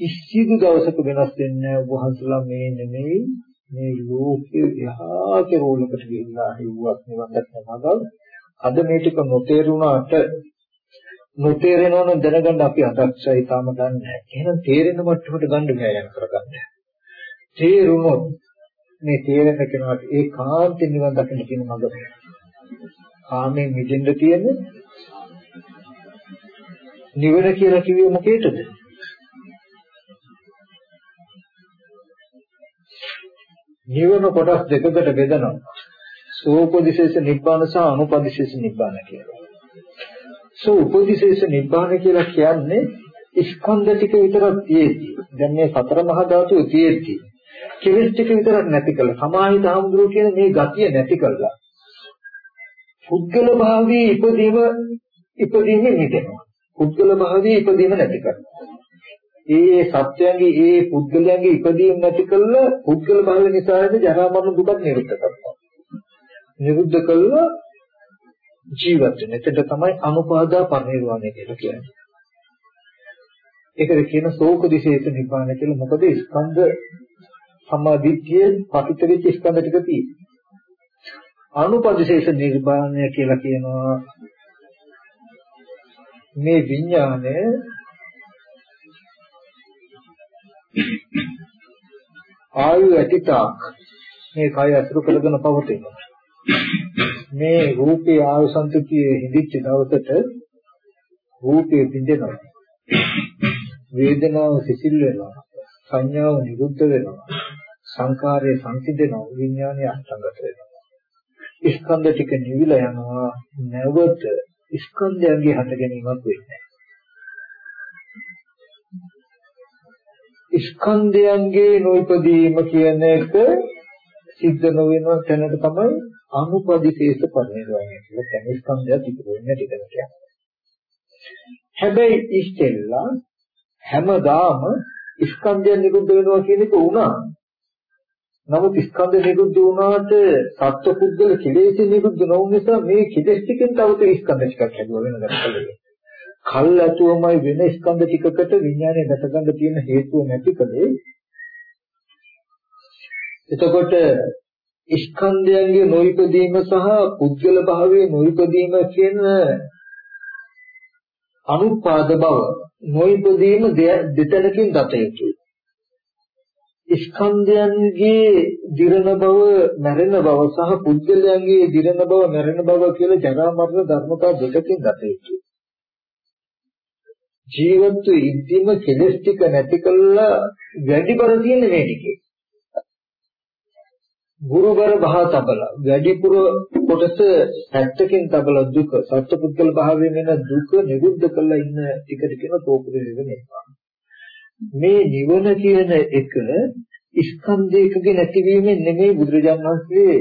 කිසිදු දවසක වෙනස් වෙන්නේ නැහැ වහන්සලා මේ නෙමෙයි මේ ලෝකේ යහා කෙරෝලකට ගිහිල්ලා හිව්වක් නිවන් දැක්කමගල් අද මේ ටික නොතේරුණාට නොතේරෙනවනම් දැනගන්න අපි අදක්ෂයි තාම ගන්න නැහැ. එහෙනම් තේරෙන මට්ටමට ගන්න බෑ යන කරගන්න. තේරුණොත් මේ තේරෙන කෙනාට ඒ කාන්තේ නිවන් දකින්න කියන මඟ කාමයෙන් මිදෙන්න තියෙන නිවන කියලා කිව්වේ මොකේද? නිවන කොටස් දෙකකට බෙදනවා. සෝපදිශේෂ නිබ්බාන සහ අනුපදිශේෂ නිබ්බාන කියලා. සෝපදිශේෂ නිබ්බාන කියලා කියන්නේ ස්කන්ධ ටික විතරක් තියෙද්දි. දැන් මේ සතර මහා ධාතුව තියෙද්දි කෙලෙස් ටික විතරක් නැති කළා. සමාහිත හමුදුරු කියන මේ ගතිය නැති කළා. පුද්ගල භාවයේ ඉපදීම ඉපදීමේ නිදෙනවා. පුද්ගල භාවයේ ඉපදීම නැති කරනවා. ඒ සත්‍යයන්ගේ ඒ පුද්ගලයන්ගේ ඉපදීම නැති කළා පුද්ගල භාවය නිසාද ජරා මරණ දුක නිරුද්ධ කරනවා. නිරුද්ධ කළා ජීවත් වෙන. එතන තමයි අනුපාදා පරිනිර්වාණය කියලා කියන්නේ. ඒකද කියන ශෝක දිශේත නිපාන කියලා මොකද ස්කන්ධ සම්මාදිට්ඨිය පතිත වෙච්ච ස්කන්ධ ටික තියෙනවා. අනුපදිශේෂ නිර්වාණය කියලා කියනවා මේ විඥානය ආයු ඇතිතාක් මේ කය අසුරු කරගෙන පවතිනවා. මේ රූපේ ආයු සංතතියේ හිඳිච්ච දවසට රූපේ බිඳෙනවා. වේදනාව සිසිල් වෙනවා. සංඥාව නිරුද්ධ වෙනවා. සංකාරය සංසිඳෙනවා විඥානය අස්තංගත වෙනවා ස්කන්ධ ටික නිවිලා යනවා නැවත ස්කන්ධයන්ගේ හට ගැනීමක් වෙන්නේ ස්කන්ධයන්ගේ නොයිපදීම කියන එක සිද්ධ නොවෙන තැනට තමයි අනුපදිශේෂ පරිණිරවාණය කියලා කියන්නේ ස්කන්ධය ඉතුරු වෙන්නේ ටික ටික. හැබැයි ඉස්සෙල්ලා හැමදාම ස්කන්ධය නිරුද්ධ වෙනවා කියන එක වුණා. නමුත් ස්කන්ධ නිරුද්ධ වුණාට සත්පුද්ගල කෙලෙස් නිරුද්ධ නොවුන නිසා මේ කෙලෙස් ටිකෙන් තව ස්කන්ධ ටිකක් හැදුවා වෙන දක්කලේ. කල් ඇතුවමයි වෙන ස්කන්ධ ටිකකට විඥානය දැකගන්න තියෙන හේතුව නැතිකලේ. එතකොට ස්කන්ධයන්ගේ නොයිපදීම සහ පුද්ගල භාවයේ නොයිපදීම කියන අනුපාද බව නොයිපදීම දෙතනකින් දත යුතුයි. ස්කන්ධයන්ගේ දිරණ බව, මැරෙන බව සහ පුද්ගලයන්ගේ දිරණ බව, මැරෙන බව කියලා ජරා මරණ ධර්මතා දෙකකින් දත යුතුයි. ජීවත්ව ඉද්දීම කෙලස් ටික නැති කළා වැඩි බර තියෙන මේ ටිකේ. ගුරුබර බහ තබල වැඩිපුර කොටස පැත්තකින් තබල දුක සත්පුද්ගල භාවයෙන් එන දුක නිරුද්ධ කරලා ඉන්න ටික ටිකන තෝපුරේ නිවන මේ නිවන කියන එක ස්කන්ධයකගේ නැතිවීමෙන් නෙමෙයි බුදුරජාණන් වහන්සේ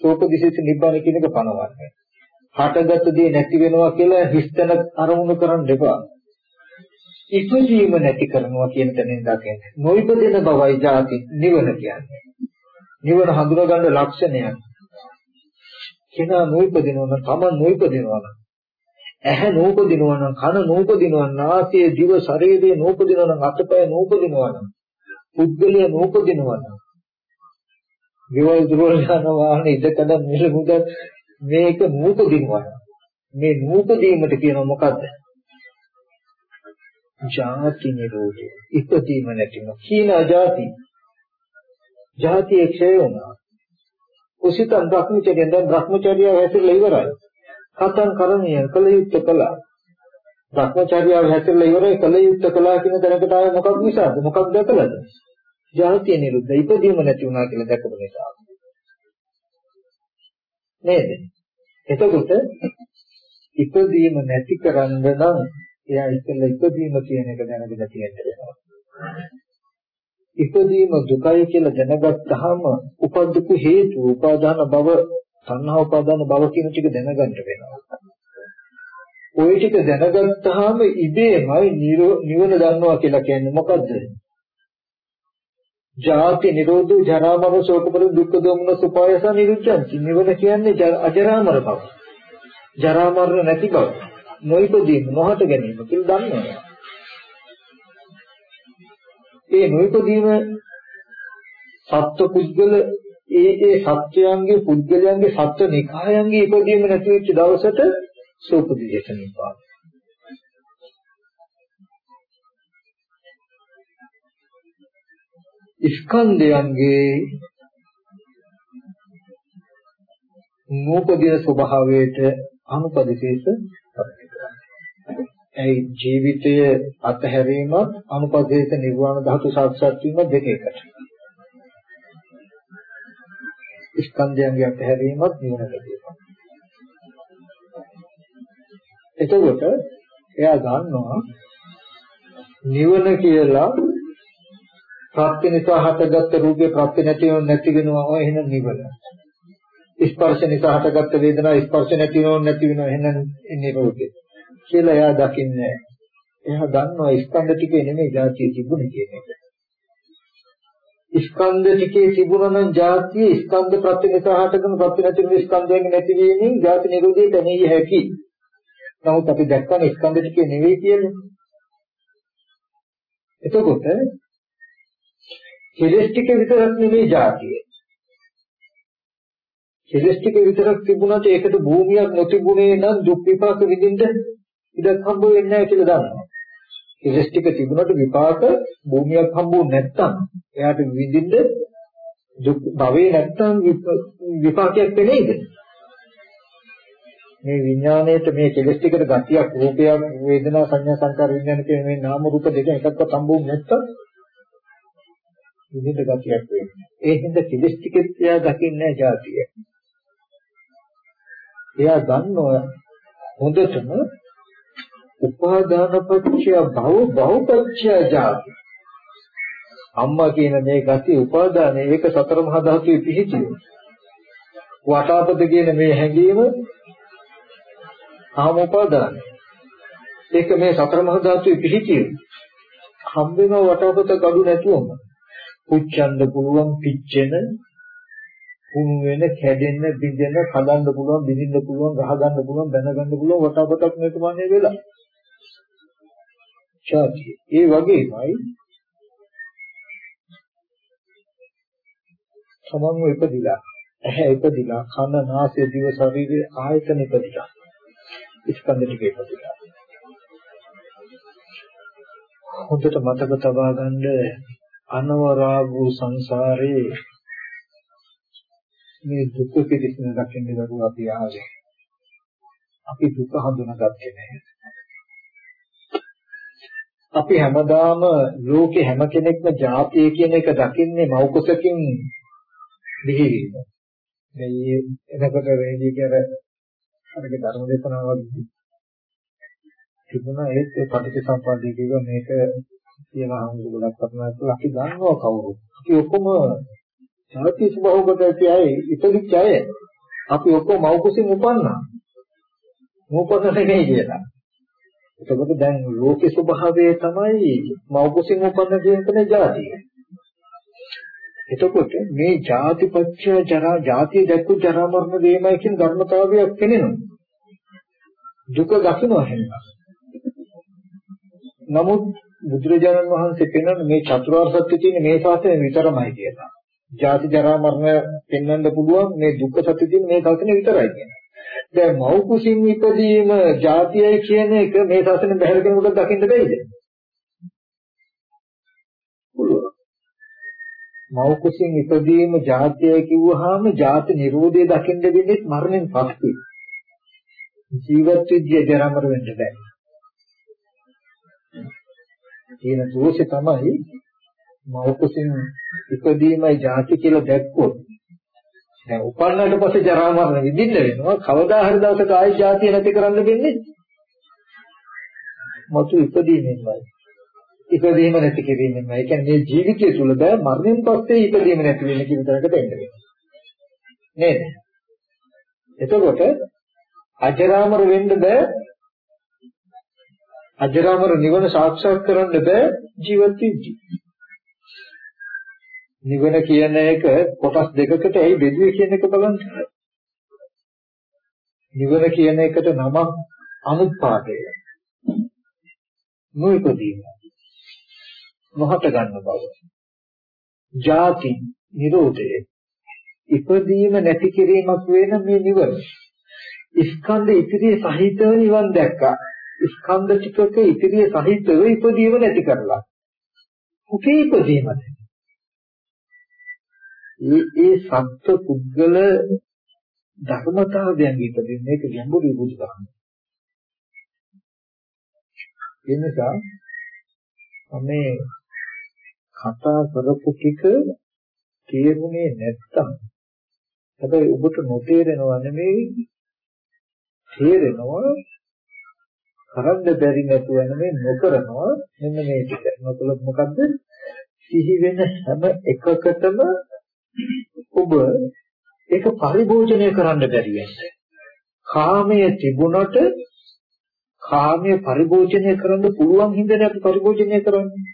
සෝපදිසිත නිබ්බාන කියන එක පනවන්නේ. හටගත් දේ නැති වෙනවා කියලා හිස්තන අරමුණු කරන්න එපා. ඉපදීම නැති කරනවා කියන තැනින් දකින්නේ. නොයිපදෙන බවයි ජාති නිවන කියන්නේ. නිවන හඳුනා ගන්න ලක්ෂණයක්. කෙනා නූපදිනවා නම් තමන් නූපදිනවා නම් ඇහැ නූපදිනවා නම් කන නූපදිනවා නම් නාසය දිව ශරීරය නූපදිනවා නම් අතපය නූපදිනවා නම් පුද්ගලයා නූපදිනවා නම් විවල් දුරල් යන වාහන ඉදකඩ මිල මුද මේක නූපදිනවා මේ නූපදීමට කියනවා මොකද්ද? ජාති නිරෝධය. ඉපදීම නැතිව. කීන අජාති ජාතිය ක්ෂය වුණා. කුසිතන් භ්‍රමචර්යයෙන් දැන් භ්‍රමචර්යය හැසිරලා ඉවරයි. කතං කරණීය කල යුත්තේ කළා. භ්‍රමචර්යය හැසිරලා ඉවරයි කල යුත්තේ කළා කියන දැනකට ආවේ මොකක් නිසාද? මොකක් දැකලාද? ජාතිය නිරුද්ධ ඉපදීම නැති වුණා කියලා දැකපු නිසා. නේද? එතකොට ඉපදීම නැති කරන්න නම් එයා ඉස්සෙල්ලා ඉපදීම කියන එක දැනගෙන තියෙන්න වෙනවා. ඉපදීම දුකයි කියලා දැනගත්තාම උපද්දපු හේතු උපාදාන භව සංහා උපාදාන භව කියන ටික දැනගන්න වෙනවා. ওই ටික දැනගත්තාම ඉබේමයි නිවන දන්නවා කියලා කියන්නේ මොකද්ද? ජාති නිරෝධෝ ජරා මරණ ශෝක පරිදු දුක්ඛ දෝමන සුපායස නිරුද්ධං නිවන කියන්නේ අජරාමර බව. ජරා මරණ නැති බව. නොයිපදීම නොහට ගැනීම කියලා දන්නවා. ඒ නොයිපදීම සත්ව පුද්ගල ඒ ඒ සත්වයන්ගේ පුද්ගලයන්ගේ සත්ව නිකායන්ගේ ඉපදීම නැති වෙච්ච දවසට සෝපදිදේශ නිපාත. ස්කන්ධයන්ගේ නූපදින ස්වභාවයට අනුපදිශේෂ ඒ ජීවිතය අතහැරීමත් අනුපදේශ නිර්වාණ ධාතු සාක්ෂාත් වීම දෙක එකට. ස්කන්ධයන්ගේ අතහැරීමත් නිවනට කියනවා. එතකොට එයා ගන්නවා නිවන කියලා ප්‍රත්‍ය නිසා හටගත්ත රූපේ ප්‍රත්‍ය නැතිව නැති වෙනවා ඔය එහෙනම් නිවන. ස්පර්ශ නිසා හටගත්ත වේදනා ස්පර්ශ නැතිව නැති වෙනවා එහෙනම් නිරෝධය. කියලා එයා දකින්නේ එයා දන්නවා ස්කන්ධ ටිකේ නෙමෙයි ධාතිය තිබුණේ කියන එක. ස්කන්ධ ටිකේ තිබුණා නම් ධාතිය ස්කන්ධ ප්‍රත්‍ය නිසා හටගෙන ප්‍රත්‍ය නැතිවෙන ස්කන්ධයන් නැතිවීමෙන් ධාති නිරෝධයට එන්නේ හැකි. නමුත් අපි දැක්කම ස්කන්ධ ටිකේ නෙවෙයි කියන්නේ. එතකොට කෙලස් ටික විතරක් නෙවෙයි ධාතිය. කෙලස් ටික විතරක් තිබුණාට ඒකට භූමියක් නොතිබුණේ නම් දුක් විපාක විඳින්න ඉඩක් හම්බ වෙන්නේ නැහැ කියලා දන්නවා. කෙලස් ටික තිබුණට විපාක භූමියක් හම්බුනේ නැත්තම් එයාට විඳින්න දුක් භවේ නැත්තම් විපාකයක් වෙන්නේද? මේ විඥාණයට මේ කෙලස් ටිකට ගතියක් රූපයක් වේදනා සංඥා සංකාර විඥාන කියන මේ නාම රූප දෙක එකක්වත් හම්බුනේ නැත්තම් විඳින්න ගතියක් වෙන්නේ. ඒ හින්දා කෙලස් ටිකෙත් එයා දකින්නේ නැහැ જાතිය. එයා දන්නවා හොඳටම උපාදාන පත්‍ය භව භව පත්‍ය ජාති අම්මා කියන මේ ගති උපාදානය ඒක සතර මහා ධාතුවේ පිහිටිය. වටාපත කියන මේ හැඟීම ආම උපාදානය. ඒක මේ සතර මහා ධාතුවේ පිහිටිය. හම්බෙන වටාපත gadu නැතුවම පුච්චන්න පුළුවන් පිච්චෙන කුණු වෙන කැඩෙන්න බිඳෙන කඩන්න පුළුවන් බිඳින්න පුළුවන් ගහ ගන්න පුළුවන් බැන ගන්න පුළුවන් වටාපතක් නිර්මාණය වෙලා. ඡාති ඒ වගේමයි තමන්ව ඉපදිලා ඇහැ ඉපදිලා කන නාසය දිව ශරීරය ආයතන ඉපදිලා ස්කන්ධ ටික ඉපදිලා. හොඳට මතක තබා ගන්න අනවරාගු සංසාරේ මේ දුක පිළිසින දකින්න දරුව අපි ආවේ. අපි දුක හඳුනාගත්තේ නැහැ. අපි හැමදාම ලෝකේ හැම කෙනෙක්ම ජාතිය කියන එක දකින්නේ මෞකසකින් දෙහිවීම. මේ එනකොට වෙන්නේ කියර අරගේ ධර්ම දේශනාවක් තිබුණා ඒත් ඒ පටිච්චසමුප්පාදයේ කියව මේක කියලා හඳු ගොඩක් අපනත් අපි දන්නවා කවුරු. අපි ඔක්කොම ජාති ස්වභාවගත ඇයි ඉතිරිච්ච අය. අපි ඔක්කොම මෞකසින් උපන්නා. නූපන්න නෙමෙයි කියලා. එතකොට දැන් ලෝකේ ස්වභාවය තමයි මෞකසින් උපන්න කියන තැන ජාතිය. එතකොට මේ ජාතිපච්චය ජරා ජාතිය දැක්කු ජරා මරණ වේමයි කියන ධර්මතාවයක් පෙනෙනවා. දුක දකින්න හැම. නමුත් බුදුරජාණන් වහන්සේ පෙන්වන මේ චතුරාර්ය සත්‍ය තියෙන මේ ශාසනය විතරමයි කියලා. ජාති ජරා මරණ පෙන්වන්න පුළුවන් මේ දුක්ඛ සත්‍ය තියෙන මේ ශාසනය විතරයි කියනවා. දැන් මව් කුසින් ඉපදීම ජාතියයි කියන එක මේ ශාසනය බහැර කෙනෙකුට දකින්න බැයිද? පුළුවන්. මව් කුසින් ඉපදීම ජාතියයි කිව්වහම ජාති නිරෝධය දකින්න දෙන්නේ මරණයෙන් පස්සේ. ජීවත් විද්‍ය ජරමර වෙන්න බෑ. කියන දෝෂේ තමයි මව් කුසින් ඉපදීමයි ජාති කියලා දැක්කොත් දැන් උපන්නට පස්සේ ජරා මරණ විඳින්න වෙනවා. කවදා හරි දවසක ආයි ජාතිය නැති කරන්න වෙන්නේ? මතු ඉපදීමෙන්මයි. ඉපදීම නැති කිරීමෙන්මයි. ඒ කියන්නේ මේ ජීවිතය තුළ බෑ මරණයෙන් පස්සේ ඉපදීම නැති වෙන කියන තරකට එන්න වෙනවා. නේද? එතකොට අජරාමර වෙන්න බෑ. අජරාමර නිවන සාක්ෂාත් කරන්න බෑ ජීවත් වෙද්දී. නිවන කියන එක කොටස් දෙකකට ඇයි බෙදුවේ කියන එක බලන්න. නිවන කියන එකට නමක් අනුත්පාදය. නොයිපදීම. මොහත ගන්න බව. ජාති නිරෝධය. ඉපදීම නැති කිරීමක් වෙන මේ නිවන. ස්කන්ධ ඉතිරිය සහිතව නිවන් දැක්කා. ස්කන්ධ ටිකක ඉතිරිය සහිතව ඉපදීම නැති කරලා. උකේ ඉපදීමද? ඒ ඒ සත්ව පුද්ගල ධර්මතාවයන් ඉදින් මේක ගැඹුරු බුදුදහම. ඒ නිසා මේ කතා කරපු ටික තේරුනේ නැත්තම් හැබැයි ඔබට නොතේරෙනවා නෙමෙයි තේරෙනවා කරන්න බැරි නැතුව නෙමෙයි නොකරනවා මෙන්න මේ ටික. මොකද මොකද්ද? සිහි වෙන හැම එකකටම ඔබ ඒක පරිභෝජනය කරන්න බැරි වෙන්නේ. කාමයේ තිබුණට කාමයේ පරිභෝජනය කරන්න පුළුවන් හින්දානේ අපි පරිභෝජනය කරන්නේ.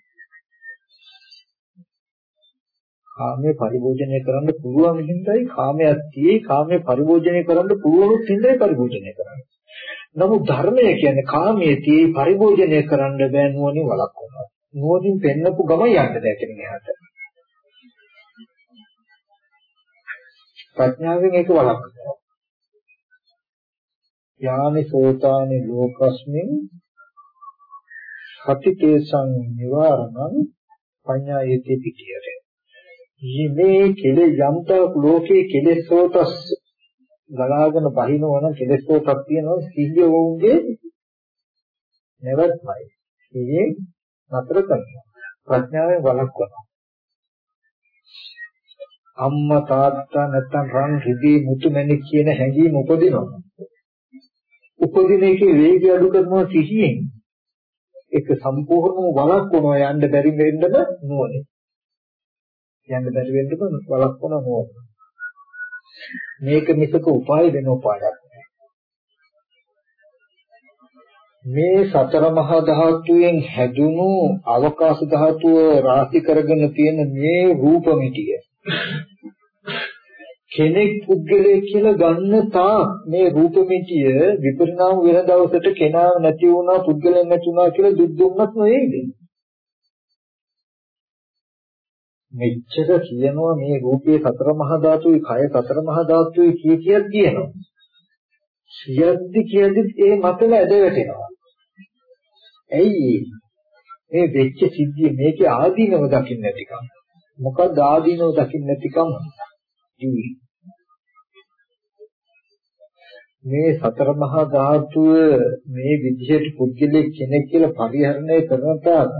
කාමයේ පරිභෝජනය කරන්න පුළුවන් හින්දායි කාමයක් තියෙයි කාමයේ පරිභෝජනය කරන්න පුළුවන් හින්දායි පරිභෝජනය කරන්නේ. නමුත් ධර්මය කියන්නේ කාමයේ තියෙයි පරිභෝජනය කරන්න බෑ නුවණින් වළක්වනවා. නුවණින් පෙන්නපු ගම යන්න බෑ කියන එහාට. ප්‍රඥාවෙන් ඒක වළක්වනවා. යානි සෝතානි ලෝකස්මින් සතිකේසං නිවාරණං පඤ්ඤායති පිටියට. මේ කෙලෙ යම්තා ලෝකේ කෙලෙසෝතස් ගලාගෙන බහිනවන කෙලෙසෝතක් තියෙනවා සිහිය වුන්ගේ නැවත්මයි. සිහියේ නතර කරනවා. ප්‍රඥාවෙන් වළක්වනවා. අම්මා තාත්තා නැත්තම් රන් රිදී මුතු මැණික් කියන හැඟීම උපදිනවා. උපදින එකේ වේගය අඩු කරනවා සිහියෙන්. ඒක සම්පූර්ණව වළක්වනවා යන්න බැරි වෙන්නම නුවණින්. යන්න බැරි වෙන්න බලක්වන නෝ මේක මිසක උපාය වෙන උපායක් මේ සතර මහා ධාතුයෙන් හැදුණු අවකාශ ධාතුව රාශි කරගෙන තියෙන මේ රූපമിതിය කෙනෙක් පුද්ගලයෙක් කියලා ගන්න තා මේ රූපമിതിය විපරිණාම වෙන දවසට කෙනා නැති වුණා පුද්ගලයන් නැති වුණා කියලා දුක් දුන්නත් නෙවෙයිද මෙච්චර කියනවා මේ රූපේ සතර මහා ධාතුයි කය සතර මහා ධාතුයි කිය කියක් කියනවා. සියද්දි කියද්දි ඒ මතල ඇද වැටෙනවා. ඇයි මේ වෙච්ච සිද්ධිය මේකේ ආදීනව දකින්න නැතිකම. මොකක්ද ආදීනව දකින්න නැතිකම? මේ සතර මහා ධාතුව මේ විදිහට පුද්ගලෙක් කෙනෙක් කියලා පරිහරණය කරන තාක්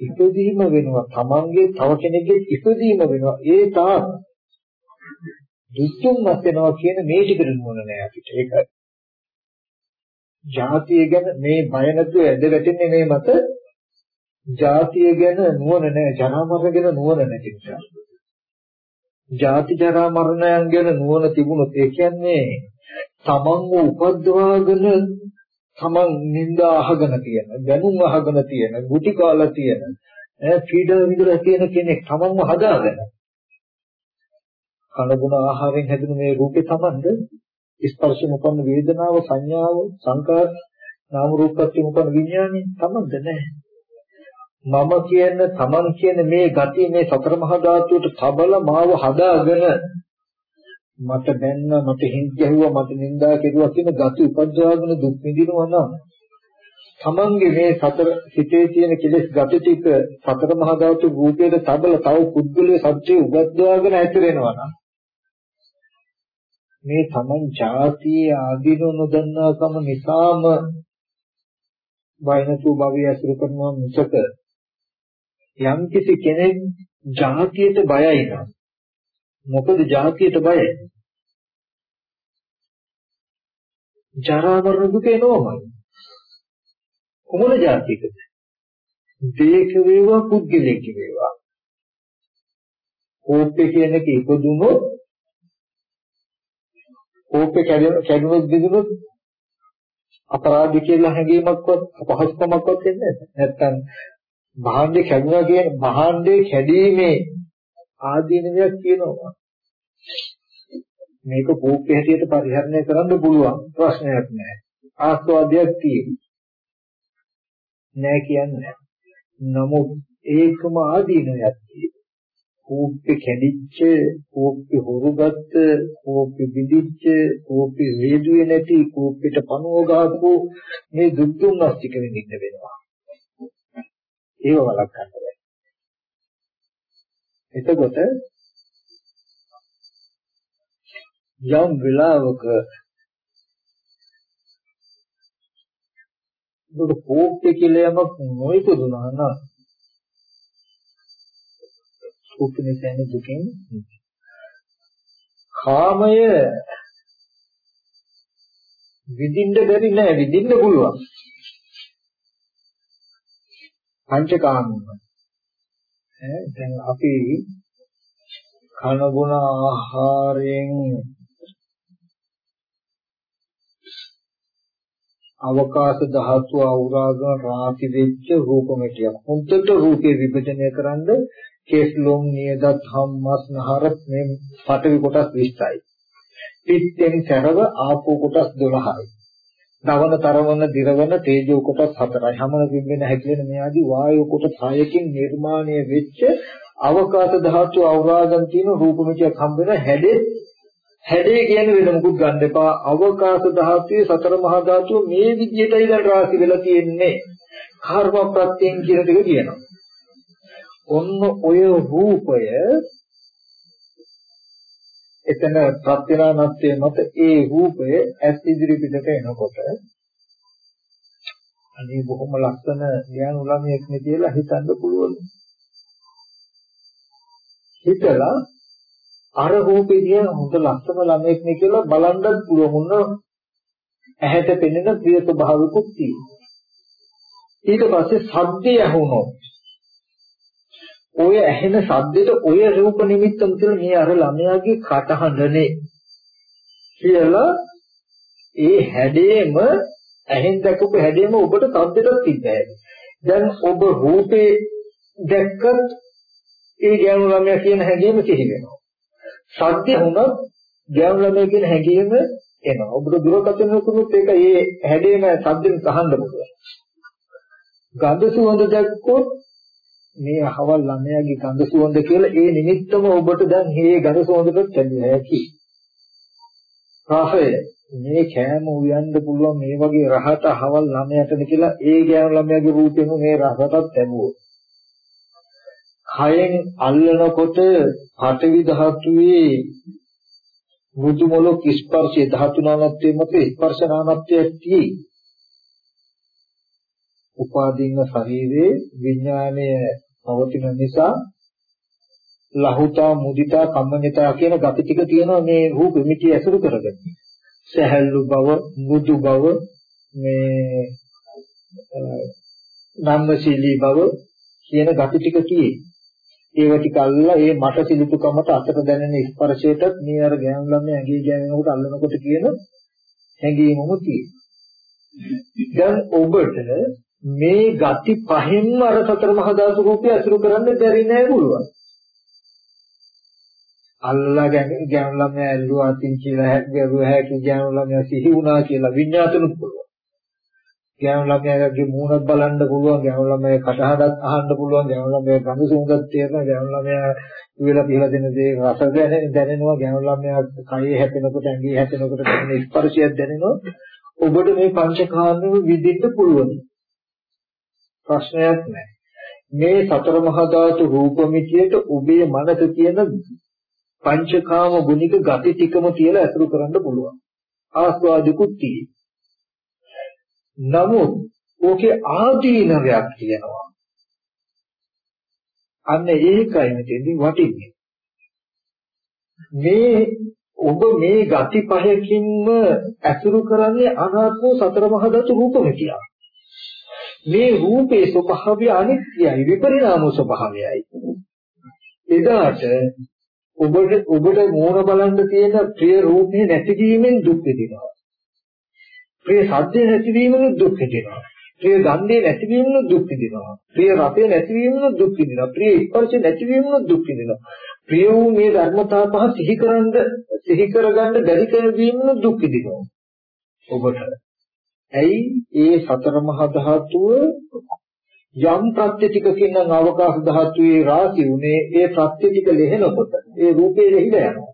ඉපදීම වෙනවා. තමන්ගේ තව කෙනෙක්ගේ ඉපදීම වෙනවා. ඒ තාක් දුක්ඛම් නැතනවා කියන මේ ටිකට මොන නෑ අපිට. ඒකයි ජාතිය ගැන මේ බය නැතුව ඇද වැටෙන්නේ මේ මත. ජාතිය ගැන නුවණ නැහැ ජරා මරණ ගැන නුවණ නැති නිසා. ජාති ජරා මරණයන් ගැන නුවණ තිබුණොත් ඒ කියන්නේ තමන්ව උපද්දවාගෙන තමන් නිന്ദා අහගෙන තියෙන, දැනුම් අහගෙන තියෙන, ගුටි කාලා තියෙන, ඈ පීඩා විඳලා තියෙන කෙනෙක් තමන්ව හදාගෙන. කනගුණ ආහාරයෙන් හැදුණු මේ රූපේ තමන්ද ස්පර්ශයෙන් උපන්න වේදනාව සංඥාව සංකාර නාම රූපත්වයෙන් උපන්න විඥානේ තමන්ද නැහැ. මම කියන තමන් කියන මේ ගතිය මේ සතර මහා ධාතුවට තබල මාව හදාගෙන මට දැන්න මට හිං ගැහුවා මට නින්දා කෙරුවා කියන ගති උපද්දවාගෙන දුක් විඳිනවා නම් තමන්ගේ මේ සතර හිතේ තියෙන කෙලෙස් ගති ටික සතර මහා ධාතු රූපයේ තබල තව පුද්ගලයේ සත්‍යය උගද්දවාගෙන ඇතිරෙනවා නම් මේ තමන් ජාතියේ ආදීන නොදන්නාකම නිසාම වයින්තු භවය අසුර කරනවා මිසක යම් කිසි කෙනෙක් ජාතියට බයයි නම් මොකද ජාතියට බයයි? ජරා මරණ දුක එනවමයි. කොමන ජාතියකද? දේක වේවා පුද්ගලික වේවා. කෝප්පේ කියන එක ඉපදුනොත් කෝප්පේ කැඩුනොත් දිදුනොත් අපරාධ කියලා හැඟීමක්වත් අපහසුකමක්වත් එන්නේ නැත්නම් භාණ්ඩේ කැඩුනා කියන භාණ්ඩේ කැඩීමේ ආදීනයක් කියනවා. මේක කෝප්පේ හැටියට පරිහරණය කරන්න පුළුවන් ප්‍රශ්නයක් නෑ. ආස්වාදයක් තියෙනවා. නෑ කියන්නේ. නමුත් ඒකම ආදීනයක් තියෙනවා. කෝප්පේ කැඩිච්ච, කෝප්පේ හොරුගත්ත, කෝප්පේ බිඳිච්ච, කෝප්පේ වේදුවේ නැති, කෝප්පෙට පණුව ගහපු මේ දුක් දුන්නස් ටික විඳින්න වෙනවා. ඒව වළක්වන්න බෑ. එතකොට යම් වෙලාවක දුක කෝප්පේ කියලා යමක් නොයිපදුනා නම් කෝප්පේ කියන්නේ දුකෙන් කාමය විඳින්න බැරි නෑ විඳින්න පුළුවන් පංචකාමීව ඈ දැන් අපි කන බොන ආහාරයෙන් අවකාශ ධාතු අවරාග රාශි වෙච්ච රූපමිතියක්. හොඳට රූපේ විභජනය කරන්ද කේස්ලොම් නියදත් හම්මස් නහර මේ පටවි කොටස් 20යි. පිටෙන් සැරව ආපෝ කොටස් 12යි. දවන තරවන දිරවන තේජෝ කොටස් හතරයි. හැමන පිම්බෙන හැකිලෙන මේ ආදී වායු කොටස් හයකින් නිර්මාණය වෙච්ච අවකාශ ධාතු අවරාගන් තියෙන රූපමිතියක් හම්බ වෙන හැඩේ හැඩේ කියන්නේ වෙන මොකුත් ගන්න එපා. අවකාශ ධාතුවේ සතර මහා ධාතුව මේ විදිහටයි දැන් රාශි වෙලා තියෙන්නේ. කර්ම ප්‍රත්‍යයෙන් කියන දේ කියනවා. ඔන්න ඔය රූපය එතන ප්‍රත්‍යනානත්වයේ මත ඒ රූපය ඇස් ඉදිරි පිටට එනකොට අනේ බොහොම ලස්සන ඥාන ළමයෙක් නේ කියලා හිතන්න පුළුවන්. හිතලා අර රූපේ දිහා හොඳ ලස්සන ළමයෙක් නේ කියලා බලන්නත් පුළුවන් වුණ ඇහැට පෙනෙන ප්‍රිය ස්වභාවිකුත් තියෙනවා. ඊට පස්සේ සද්දය ඇහුනොත් ඔය ඇහෙන ශබ්දෙට ඔය රූප නිමිත්තම තුළ මේ අර ළමයාගේ කටහඬනේ කියලා ඒ හැඩේම ඇහෙන් දැකපු හැඩේම ඔබට ශබ්දෙට තිබ්බයි. දැන් ඔබ රූපේ දැක්කත් ඒ ගෑනු ළමයා කියන හැඟීම සිහි වෙනවා. සත්‍ය වුණත් ගෑනු ළමයා කියන හැඟීම එනවා. ඔබට දුරකථන කරුත් ඒක ඒ හැඩේම සද්දෙන් අහන්න පුළුවන්. ගඳ සුවඳ දැක්කොත් මේ අහවල් ළමයාගේ ගඳ සුවඳ කියලා ඒ නිමිත්තම ඔබට දැන් මේ ගඳ සුවඳට ලැබිය හැකි. රසය මේ කෑම උයන්න පුළුවන් මේ වගේ රහත අහවල් ළමයටද කියලා ඒ ගෑනු ළමයාගේ රූපෙම මේ රසටත් ලැබුවෝ. කයෙන් අල්ලනකොට පඨවි ධාතුවේ මුතු මොලොක් ස්පර්ශයේ ධාතු නානත්වයේ මත ස්පර්ශ නානත්වයේ ඇති උපාදීන ශරීරේ විඥානය පවතින නිසා ලහුතා මුදිතා කම්මනිතා කියන gati ටික තියෙනවා මේ රූප මිටි ඇසුරු කරගෙන සහැල්ලු බව මුදු බව මේ නම්මශීලී බව කියන gati ටික තියෙන්නේ ඒව ටික අල්ලලා ඒ මට සිලුතුකමට අතට දැනෙන ස්පර්ශයටත් මේ අර ගෑනු ළමයි ඇඟේ ගෑවෙනකොට අල්ලනකොට කියන හැඟීමම තියෙනවා. දැන් ඔබට මේ ගති පහෙන්ම අර සතර මහා ධාතු රූපය අසුරු කරන්න බැරි නෑ පුළුවන්. අල්ලා ගෑනු ළමයි ඇල්ලුවා තින් කියලා හැක්ගරුවා හැකි ගෑනු ළමයි සිහි වුණා කියලා විඤ්ඤාතනුත් පුළුවන්. ගෑනු ළමයාගේ මූණක් බලන්න පුළුවන් ගෑනු ළමයා කටහඬක් අහන්න පුළුවන් ගෑනු ළමයා ගඳ සුවඳක් තේරෙනවා ගෑනු ළමයා ඉවලා පිහලා දෙන දේ රස දැනෙනවා ගෑනු ළමයා කයේ හැපෙනකොට ඇඟේ හැපෙනකොට දැනෙන ස්පර්ශයක් දැනෙනවා ඔබට මේ පංචකාමයේ විදිහට පුළුවන් ප්‍රශ්නයක් නැහැ මේ සතර මහා ධාතු රූපമിതിයට ඔබේ මනස තියෙන පංචකාම ගුණික ගති ටිකම කියලා අසුරු කරන්න පුළුවන් ආස්වාදිකුත් තියෙනවා නමුත් ඕකේ ආදීනවයක් තියෙනවා. අන්න ඒකයි මෙතෙන්දී වටින්නේ. මේ ඔබ මේ ගති පහකින්ම ඇසුරු කරන්නේ අනාත්ම සතර මහා ධාතු රූපම කියලා. මේ රූපේ ස්වභාවය අනිත්‍යයි විපරිණාම ස්වභාවයයි. එදාට ඔබට ඔබට මෝන බලන්න තියෙන ප්‍රිය රූපේ නැතිවීමෙන් දුක් විඳිනවා. ප්‍රිය සද්දේ නැතිවීමෙන් දුක් විඳිනවා. ප්‍රිය ගන්ධේ නැතිවීමෙන් දුක් විඳිනවා. ප්‍රිය රසය නැතිවීමෙන් දුක් විඳිනවා. ප්‍රිය ස්පර්ශ නැතිවීමෙන් දුක් විඳිනවා. ප්‍රිය වූ මේ ධර්මතා පහ සිහි කරන්ද සිහි කරගන්න බැරි කරවීමෙන් දුක් විඳිනවා. ඔබට. ඇයි ඒ සතර මහා ධාතුව යම් ප්‍රත්‍ය ටිකකින් නම් අවකාශ ධාතුවේ රාශි උනේ ඒ ප්‍රත්‍ය ටික ලෙහෙනකොට ඒ රූපේ ලෙහිලා යනවා.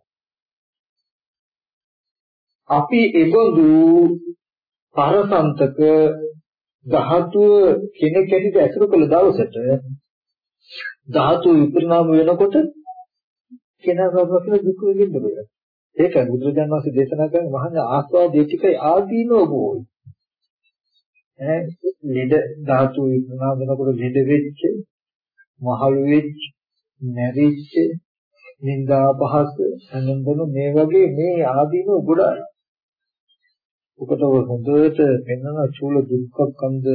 අපි එබඳු පරසන්තක ධාතුව කෙනෙක් ඇටිට ඇසුරු කළ දවසට ධාතු විපරිණාම වෙනකොට කෙනා ගාවකල දුක වෙන්න බෑ. ඒකයි බුදුරජාණන් වහන්සේ දේශනා කරන මහා ආස්වාදයේ ටිකයි ආදීනෝ බොයි. ඈ ලෙඩ ධාතු විපරිණාම වෙනකොට ලෙඩ වෙච්ච, මහලු වෙච්ච, නැරිච්ච, නිന്ദා පහස, අනන්දන මේ වගේ මේ ආදීනෝ ගොඩයි. ඔකට හොඳට පෙන්වන චූල දුක්ඛ කන්ද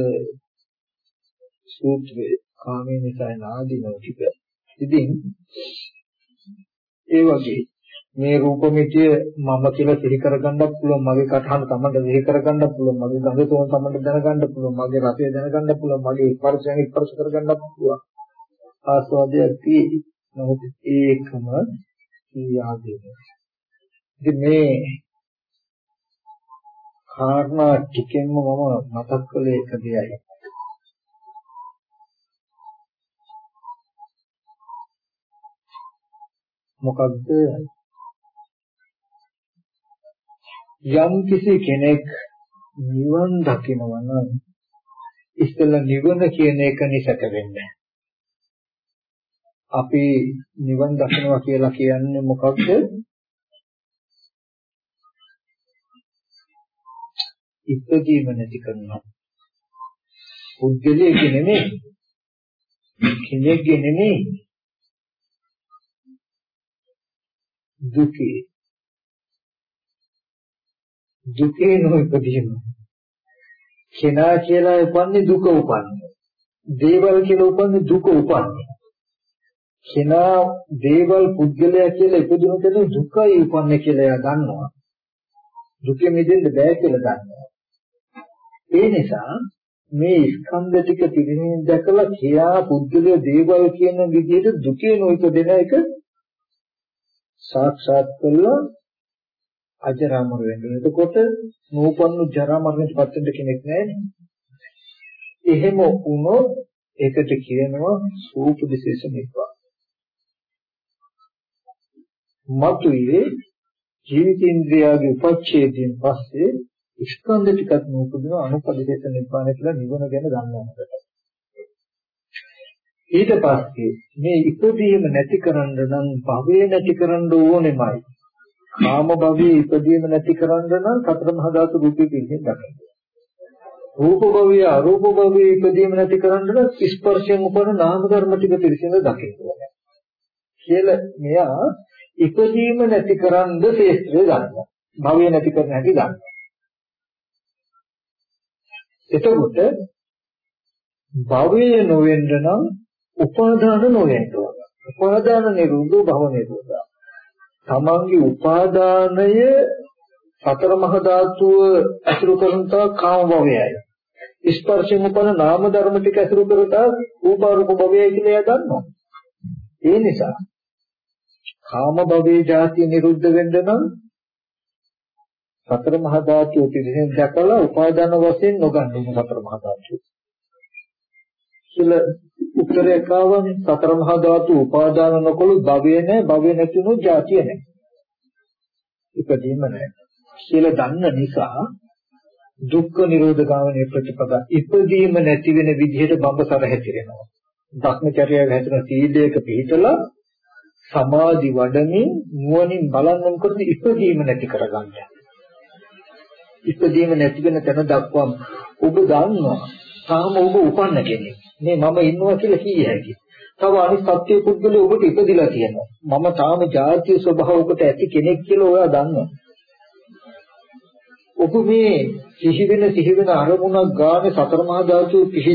සූත්‍රයේ කාමයේ නිසා නාදීනව ටික. ඉතින් ඒ වගේ මේ රූපമിതിය මම කියලා සිහි කරගන්නත් පුළුවන් මගේ කටහඬ තමයි සිහි කරගන්නත් පුළුවන් මගේ ගඳ තෝන් තමයි දැනගන්න පුළුවන් මගේ රසය දැනගන්න පුළුවන් මගේ ස්පර්ශයෙන් ස්පර්ශ කරගන්නත් පුළුවන්. ආස්වාදයක් තියෙයි නමුත් ඒකම ඊයාදීන ඉතින් මේ කාරණා ටිකෙන්ම මම මතක් කළේ එක දෙයයි. මොකද්ද? යම් කිසි කෙනෙක් නිවන් දකිනවා නම් ඉස්සෙල්ලා නිවන කියන එක නිසක වෙන්නේ අපි නිවන් දකිනවා කියලා කියන්නේ මොකක්ද ඉපදීම නැති කරනවා. පුද්ගලයෙක් නෙමෙයි. කෙනෙක්ගේ නෙමෙයි. දුකේ දුකේ නොඉපදීම. කෙනා කියලා උපන්නේ දුක උපන්නේ. දේවල් කියලා උපන්නේ දුක උපන්නේ. කෙනා දේවල් පුද්ගලයා කියලා ඉපදුණු කෙනෙක් දුකයි උපන්නේ කියලා එයා දන්නවා. දුකෙ මිදෙන්න බෑ කියලා දන්නවා. ඒ නිසා මේ ස්කන්ධ ටික පිළිමින් දැකලා කියා පුද්ගලයා දේවල් කියන විදිහට දුකේ නොඉපදෙන එක සාක්ෂාත් කළා අජරාමර වෙන්න. එතකොට නූපන්නු ජරා මරණයට පත් වෙන්න කෙනෙක් නැහැ එහෙම වුණොත් ඒකට කියනවා සූපදිශේෂ නිබ්බාන. මතුවේ ජීවිතේන්ද්‍රයාගේ උපච්ඡේදයෙන් පස්සේ ස්කන්ධ ටිකක් නූපදින අනුපදිශේෂ නිබ්බාන කියලා නිවන ගැන දන්නවකට. ඊට පස්සේ මේ ඉපදීම නැති කරන්න නම් භවය නැති කරන්න ඕනෙමයි. කාම භවයේ ඉපදීම නැති කරන්න නම් සතර මහා ධාතු රූපේ පිළිසින් දකින්න. රූප භවයේ අරූප භවයේ ඉපදීම නැති කරන්න නම් ස්පර්ශයෙන් උපන නාම ධර්ම ටික පිළිසින් දකින්න ඕනේ. කියලා මෙයා ඉපදීම නැති කරන්න ශේත්‍රය ගන්නවා. භවය නැති කරන්න හැටි ගන්නවා. එතකොට භවය නොවෙන්න නම් උපාදාන නොවෙන්න ඕන. උපාදාන නිරෝධෝ භව නිරෝධා. තමන්ගේ උපාදානය සතර මහ ධාතුව අසුරු කරන තා කාම භවයයි. ස්පර්ශයෙන් උපන නාම ධර්ම ටික අසුරු කරලා රූපාරූප භවයයි කියලා එයා දන්නවා. ඒ නිසා කාම භවයේ જાතිය නිරුද්ධ වෙන්න නම් සතර මහා ධාතුව පිළිසින් දැකලා උපාදාන වශයෙන් නොගන්න ඕන සතර මහා ධාතුව. කියලා උත්තරයක් ආවනේ සතර මහා ධාතු උපාදාන නොකළු භවය නැහැ භවය නැතිනොත් જાතිය නැහැ. ඉපදීම නැහැ. කියලා දන්න නිසා දුක්ඛ නිරෝධ ගාමනේ ප්‍රතිපදා ඉපදීම නැති වෙන විදිහට බඹසර හැතිරෙනවා. භක්මචර්යාව හැදෙන සීලයක පිළිතලා සමාධි වඩමින් නුවණින් බලන්න මොකද ඉපදීම නැති කරගන්න. ඉපදීම නැති වෙන තැන දක්වාම ඔබ දන්නවා තාම ඔබ උපන්න කෙනෙක්. මේ මම ඉන්නවා කියලා කිය හැකියි. තව අනිත් සත්‍ය පුද්ගලයා ඔබට ඉපදිලා තියෙනවා. මම තාම ජාතිය ස්වභාවයකට ඇති කෙනෙක් කියලා ඔයා දන්නවා. ඔබ මේ සිහි වෙන සිහි වෙන අරමුණක් ගානේ සතර මහා ධාතු පිහි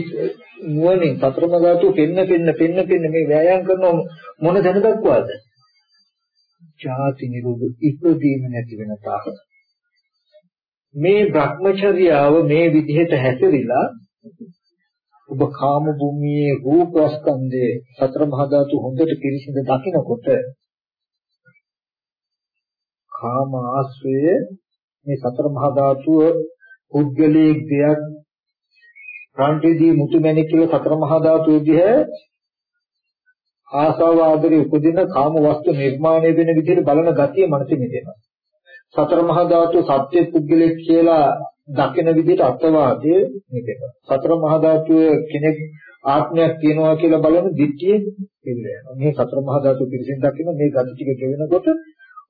නුවණින් සතර මහා ධාතු පෙන්න පෙන්න පෙන්න පෙන්න මේ වෑයම් කරන මොන දැන දක්වාද? ජාති නිරෝධ ඉපදීම නැති වෙන තාක්. මේ භ්‍රමචර්යාව මේ විදිහට හැසිරීලා ඔබ කාම භූමියේ රූපස්කන්ධයේ සතර මහා ධාතු හොඳට පිරිසිදු දකිනකොට කාම ආශ්‍රය මේ සතර මහා ධාතුව පුද්ගලයේ දෙයක් ප්‍රාන්තිදී මුතුමැණික් කියලා සතර මහා ධාතු විදිහ ආසාව ආදරේ උපදින කාම වස්තු නිර්මාණය වෙන විදිහට බලන ගතිය මනසේ මෙතෙනවා සතර මහා ධාතු සත්‍ය පුද්ගලෙක් කියලා දකින විදිහට අත්වාදයේ මේක. සතර මහා ධාතුවේ කෙනෙක් ආත්මයක් තියෙනවා කියලා බලන දිට්ඨිය පිළිවෙලනවා. මේ සතර මහා ධාතු පිළිසින් දකින මේ ගති ටික ගෙවෙනකොට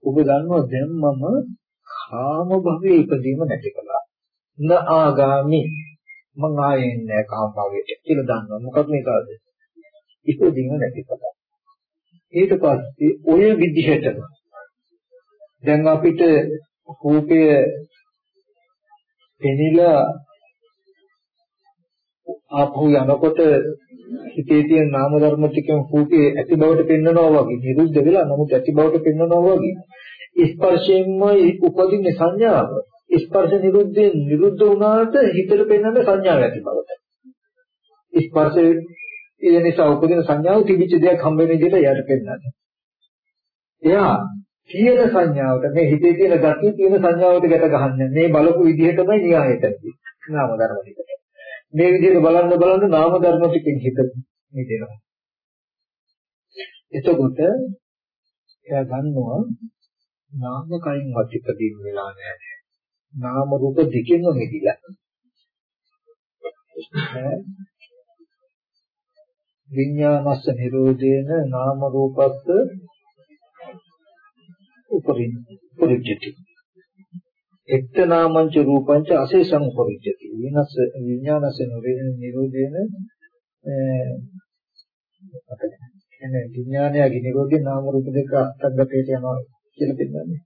ඔබ දන්නවා දැන් මම කාම භවයේ ඉපදීම නැති කළා. න ආගාමි මං ආයේ නැහැ කාම භවයට කියලා දන්නවා. මොකක්ද මේකද? ඉපදීම නැති කළා. ඊට පස්සේ ඔය විදිහටම දැන් අපිට රූපය පෙනිලා ආපහු යනකොට හිතේ තියෙන නාම ධර්ම ටිකෙන් රූපේ ඇති බවට පෙන්වනවා වගේ නිරුද්ධ වෙලා නමුත් ඇති බවට පෙන්වනවා වගේ. ස්පර්ශයෙන්ම උපදින සංඥාව ස්පර්ශ නිරුද්ධයෙන් නිරුද්ධ වුණාට හිතට පෙන්වන සංඥාවක් ඇති බවට. ස්පර්ශයේ ඒ නිසා උපදින සංඥාව තිබිච්ච දෙයක් හම්බ වෙන විදිහට එයාට පෙන්වන්නේ. එයා තියෙන සංඥාවට මේ හිතේ තියෙන gati තියෙන සංඥාවට ගැට ගහන්නේ මේ බලපු විදිහ තමයි න්‍යායයට නාම ධර්ම ටික. මේ විදිහට බලන්න බලන්න නාම ධර්ම ටිකෙන් හිත නිදෙනවා. එතකොට එයා ගන්නවා නාම කයින් වතිපදීන් වෙලා නැහැ. නාම රූප දෙකෙන්ම මිදිලා. විඤ්ඤාණස්ස නිරෝධේන නාම රූපස්ස උපරින් උපරිජ්ජති එක්තනාමංච රූපංච අශේෂං උපරිජ්ජති විනස විඥානස නිරෝධේන එනේ විඥානයගේ නිරෝධේ නාම රූප දෙක අත්ංගතයට යනවා කියලා දෙන්නේ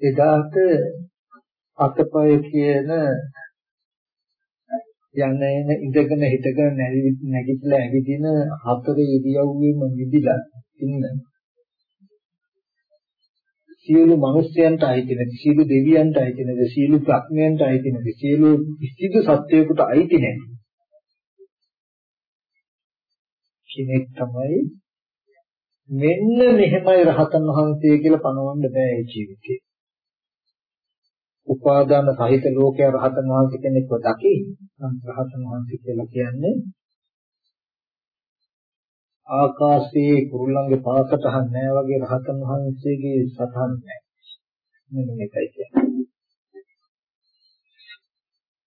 එදාට අතපය කියන යන එන ඉඳගෙන හිටගෙන නැගිටලා ඇවිදින හතර ඉරියව්වෙම විදිලා ඉන්න සියලු මිනිස්යන්ට අයිති නැති සියලු දෙවියන්ට අයිති නැති සියලු ප්‍රඥයන්ට අයිති නැති සියලු කිසිදු සත්වයකට අයිති නැති කෙනෙක් තමයි මෙන්න මෙහෙමයි රහතන් වහන්සේ කියලා පනවන්න බෑ ඒ ජීවිතේ. උපාදාන සහිත ලෝකයේ රහතන් වහන්සේ කෙනෙක්ව දකි. රහතන් වහන්සේ කියලා කියන්නේ ආකාශයේ කුරුල්ලන්ගේ පාසටහන් නෑ වගේ රහතන් වහන්සේගේ සතහන් නෑ. මෙන්න මේකයි කියන්නේ.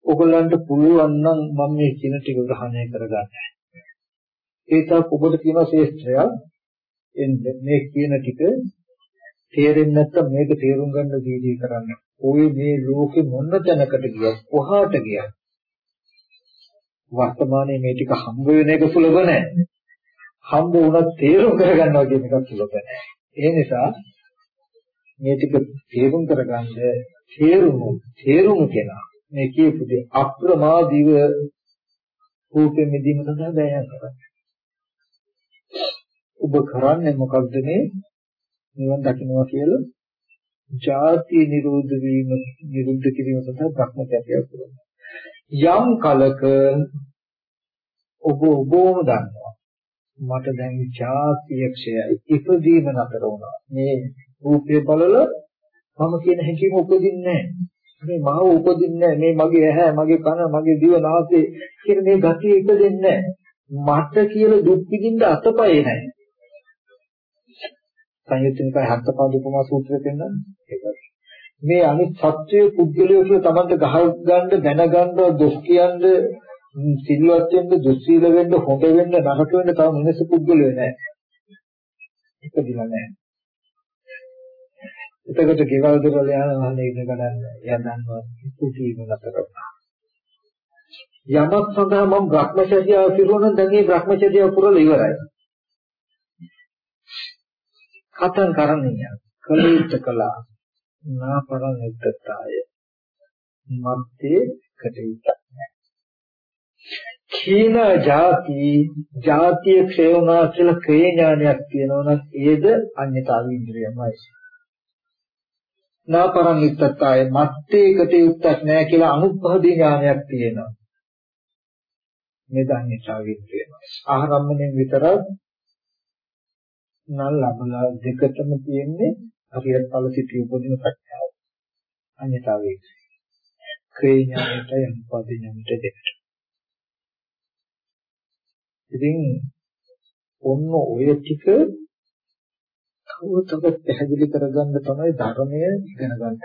ඔයගොල්ලන්ට පුළුවන් නම් මම මේ කියන ටික ග්‍රහණය කරගන්න. ඒකක් ඔබට තියෙන ශේෂ්ත්‍රය එන්නේ මේ කියන ටික තේරෙන්නේ නැත්නම් මේක තේරුම් ගන්න දීදී කරන්න. ඔය මේ ලෝකෙ මොන තැනකට ගියත් කොහාට ගියත් වර්තමානයේ මේ ටික හම්බ වෙන එක සුලභ නැහැ. හම්බ වුණත් තේරුම් කරගන්නවා කියන එක සුලභ නැහැ. ඒ නිසා මේ ටික තේරුම් කරගන්න තේරුම් තේරුම් කෙනා මේ කියපු දේ අප්‍රමාදීව රූපෙ මිදීම සඳහා දයයන් කරන්නේ. ඔබ කරන්නේ මොකක්ද මේ නිවන් දකින්නවා කියලා ජාති නිරෝධ වීම නිරුද්ධ කිරීම සඳහා භ්‍රමචර්යය කරනවා. යම් කලක ඔබ ඔබම දන්නවා මට දැන් ජාතිය ක්ෂයයි ඉපදීම නතර වුණා. මේ රූපය බලලා මම කියන හැඟීම උපදින්නේ නැහැ. මේ මාව උපදින්නේ නැහැ. මේ මගේ ඇහැ, මගේ කන, මගේ දිව, නාසය කියන මේ ගතිය ඉපදෙන්නේ නැහැ. මට කියලා දුක් විඳින්න අතපය නැහැ. සංයුත්නිකයි හත්පාද උපමා සූත්‍රය පෙන්නන්නේ ඒකයි. මේ අනිත් සත්‍යයේ පුද්ගලයෝ කියලා Tamante ගහ ගන්න දැනගන්න දොස් කියන්න සිල්වත් වෙන්න දුස්සීල වෙන්න හොඳ වෙන්න නරක වෙන්න තව මිනිස්සු පුද්ගලයෝ නැහැ. ඉපදිලා නැහැ. එතකොට ගෙවල් දොරල යනවා නේද ගණන් එයා දන්නවා කුටීම නැතර කරනවා. යමක් සඳහා මම භ්‍රමචර්යාව පිරුණා නම් දැන් මේ භ්‍රමචර්යාව පුරලා ඉවරයි. කතං කරණීය කලීත කලා නාපරං එත්තතාය මත්තේ කටයුත්තක් නැහැ. කීන ಜಾති ಜಾතිය ක්ෂය වුණා කියලා ක්‍රේ ඥානයක් තියෙනවා නම් ඒද අඤ්ඤතාව ඉන්ද්‍රියමයි. නාපරං එත්තතාය මත්තේ කටයුත්තක් නැහැ කියලා අනුප්පහදී ඥානයක් තියෙනවා. මේ දඤ්ඤතාව ඉන්ද්‍රියමයි. ආරම්භණයෙන් විතරක් නම් ලබලා දෙකටම තියෙන්නේ හරියට ඵල සිටි උපදින ප්‍රඥාව. අන්‍යතාවයේ ක්‍රේ ඥානයට යම් පද ඥානයට දෙකට. ඉතින් ඔන්න ඔය ටික තව තවත් පැහැදිලි කරගන්න තමයි ධර්මය ඉගෙන ගන්න.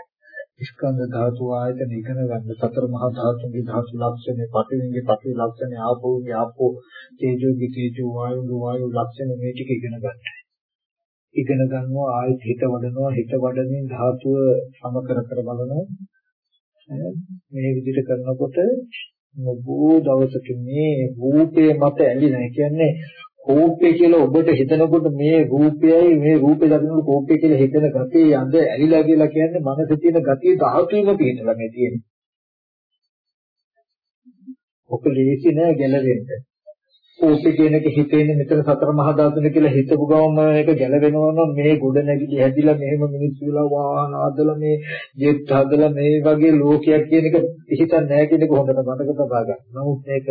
ස්කන්ධ ධාතු ආයතන ඉගෙන ගන්න සතර මහා ධාතුන්ගේ ධාතු ලක්ෂණ, පඨවිගේ පඨවි ලක්ෂණ, ආපෝගේ ආපෝ, තේජෝගේ තේජෝ, වායුගේ වායු ලක්ෂණ මේ ටික ඉගෙන ගන්නයි. ඉගෙන ගන්නවා ආයෙත් හිත වඩනවා හිත වඩමින් ධාතුව සම කර කර බලනවා මේ විදිහට කරනකොට නබෝ දවසක මේ රූපේ මත ඇලිලා කියන්නේ රූපේ කියලා ඔබට හිතනකොට මේ රූපයයි මේ රූපේ දකින්නකොට රූපේ කියලා හිතන ගතිය යඳ ඇලිලා කියලා කියන්නේ මනසේ තියෙන ගතිය ධාතුවේම තියෙනවා මේ තියෙන්නේ. ඔක ලේසි නෑ ගැලවෙන්න. ඕපේ කියන එක හිතේනේ මෙතන සතර මහා ධාතුනේ කියලා හිතපු ගමන් මේක ගැලවෙනවා නම් මේ ගොඩ නැගිලි හැදිලා මෙහෙම මිනිස්සු වෙලා වාහන හදලා මේ ජෙට් හදලා මේ වගේ ලෝකයක් කියන එක හිතන්නේ නැහැ කියන එක හොඳට මතක තබා ගන්න. නමුත් මේක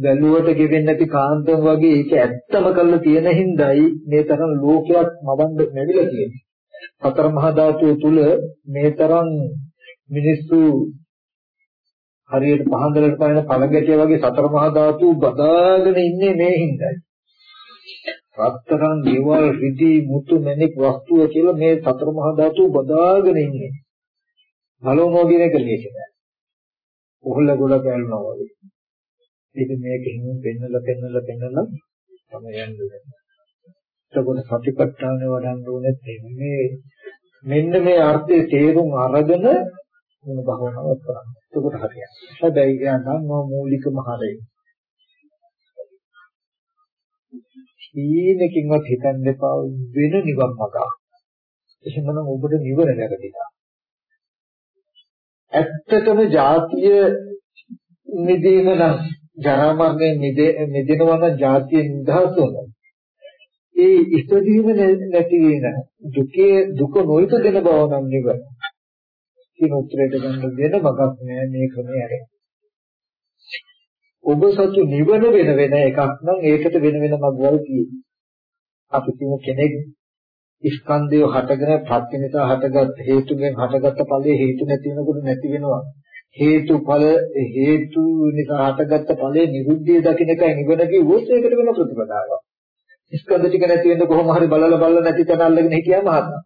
බැලුවට ගෙවෙන්නේ නැති කාන්තම් වගේ ඒක ඇත්තම කරලා තියෙන හින්දායි මේ තරම් ලෝකයක් මවන්න නැවිලා තියෙන්නේ. සතර මහා ධාතුව තුල මේ තරම් මිනිස්සු හරියට පහන්දලට පනින පළඟැටිය වගේ සතර මහා ධාතු බදාගෙන ඉන්නේ මේ හිඳයි. රත්තරන්, දේවල්, රිදී, මුතු, මණික් වස්තුව කියලා මේ සතර මහා ධාතු බදාගෙන ඉන්නේ. බලවනවා කියන එක ලේසි නෑ. උහුල ගොඩ කැල්නවා වගේ. ඉතින් මේක හිමින් පෙන්නලා පෙන්නලා පෙන්නලා තමයි යන්නේ. එතකොට සතිපට්ඨාන වඩන්න ඕනේ මේ මෙන්න මේ අර්ථයේ තේරුම් අරගෙන මොන භාවනාවක් කරන්නේ. එතකොට හරියන්නේ. හැබැයි එයා දන්නවා මූලිකම හරය. සීනකින්වත් හිතන්න එපා වෙන නිවන් මඟ. එහෙමනම් ඔබට නිවන ලැබෙනවා. ඇත්තටම ජාතිය නිදීම නම් ජරා මරණය නිදෙනවා නම් ජාතිය නිදහස් වෙනවා. ඒ ඉපදීම නැති වෙන දුකේ දුක නොයිත දෙන බව නම් නිවන. කියන උත්තරයට ගන්න දෙන මගක් නෑ මේ ක්‍රමයේ ඇරෙන්නේ. ඔබ සතු නිවන වෙන වෙන එකක් නම් ඒකට වෙන වෙන මගවල් තියෙනවා. අපි කියමු කෙනෙක් ස්කන්ධය හටගෙන ප්‍රත්‍ය නිසා හටගත් හේතුගෙන් හටගත්ත ඵලයේ හේතු නැති වෙනකොට නැති වෙනවා. හේතුඵල හේතු නිසා හටගත්ත ඵලයේ නිරුද්ධිය දකින්න එකයි නිවන කිව්වොත් ඒකට වෙන ප්‍රතිපදාවක්. ස්කන්ධ ටික නැති වෙන්න කොහොම හරි බලලා බලලා නැති තැන අල්ලගෙන හිටියාම හරිනවා.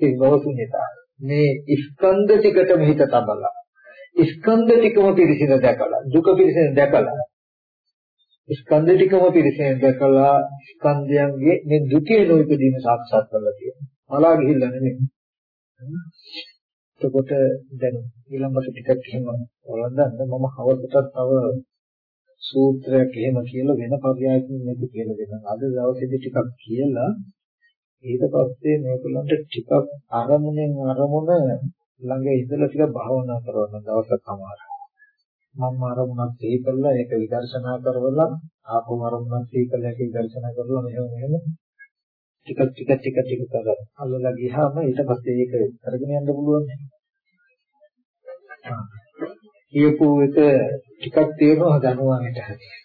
ඒ නෝසුඤ්ඤතා. මේ ස්කන්ධ ටිකටම හිත තබලා ස්කන්ධ ටිකම පිරිසිදු දැකලා දුක පිරිසිදු දැකලා ස්කන්ධ ටිකම පිරිසිදු දැකලා ස්කන්ධයන්ගේ මේ දුකේ නොඉපදීම සාක්ෂාත් කරලා තියෙනවා. මලා ගිහිල්ලා නෙමෙයි. එතකොට දැන් ඊළඟට ටිකක් එහෙම වළඳන්න මම හවසට තව සූත්‍රයක් එහෙම කියලා වෙන පරයයකින් මේක කියලා දෙන්නම්. අද දවසේදී ටිකක් කියලා ඊට පස්සේ මේගොල්ලන්ට ටිකක් අරමුණෙන් අරමුණ ළඟ ඉඳලා ටිකක් භාවනා කරන දවසක් අමාරුයි. මම අරමුණක් සිහි කරලා ඒක විදර්ශනා කරවලා ආපහු අරමුණක් සිහි කරලා ඒක විදර්ශනා කරලා මෙහෙම මෙහෙම ටික ටික ටික ටික කරලා අල්ලලා ගියාම ඊට පස්සේ ඒක කරගෙන යන්න පුළුවන්. කියපු එක ටිකක් තේරෙනවා දනුවාට හරි.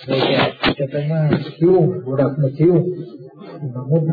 මේක ඇත්තටම කියු ගොඩක්ම කියු නමුත්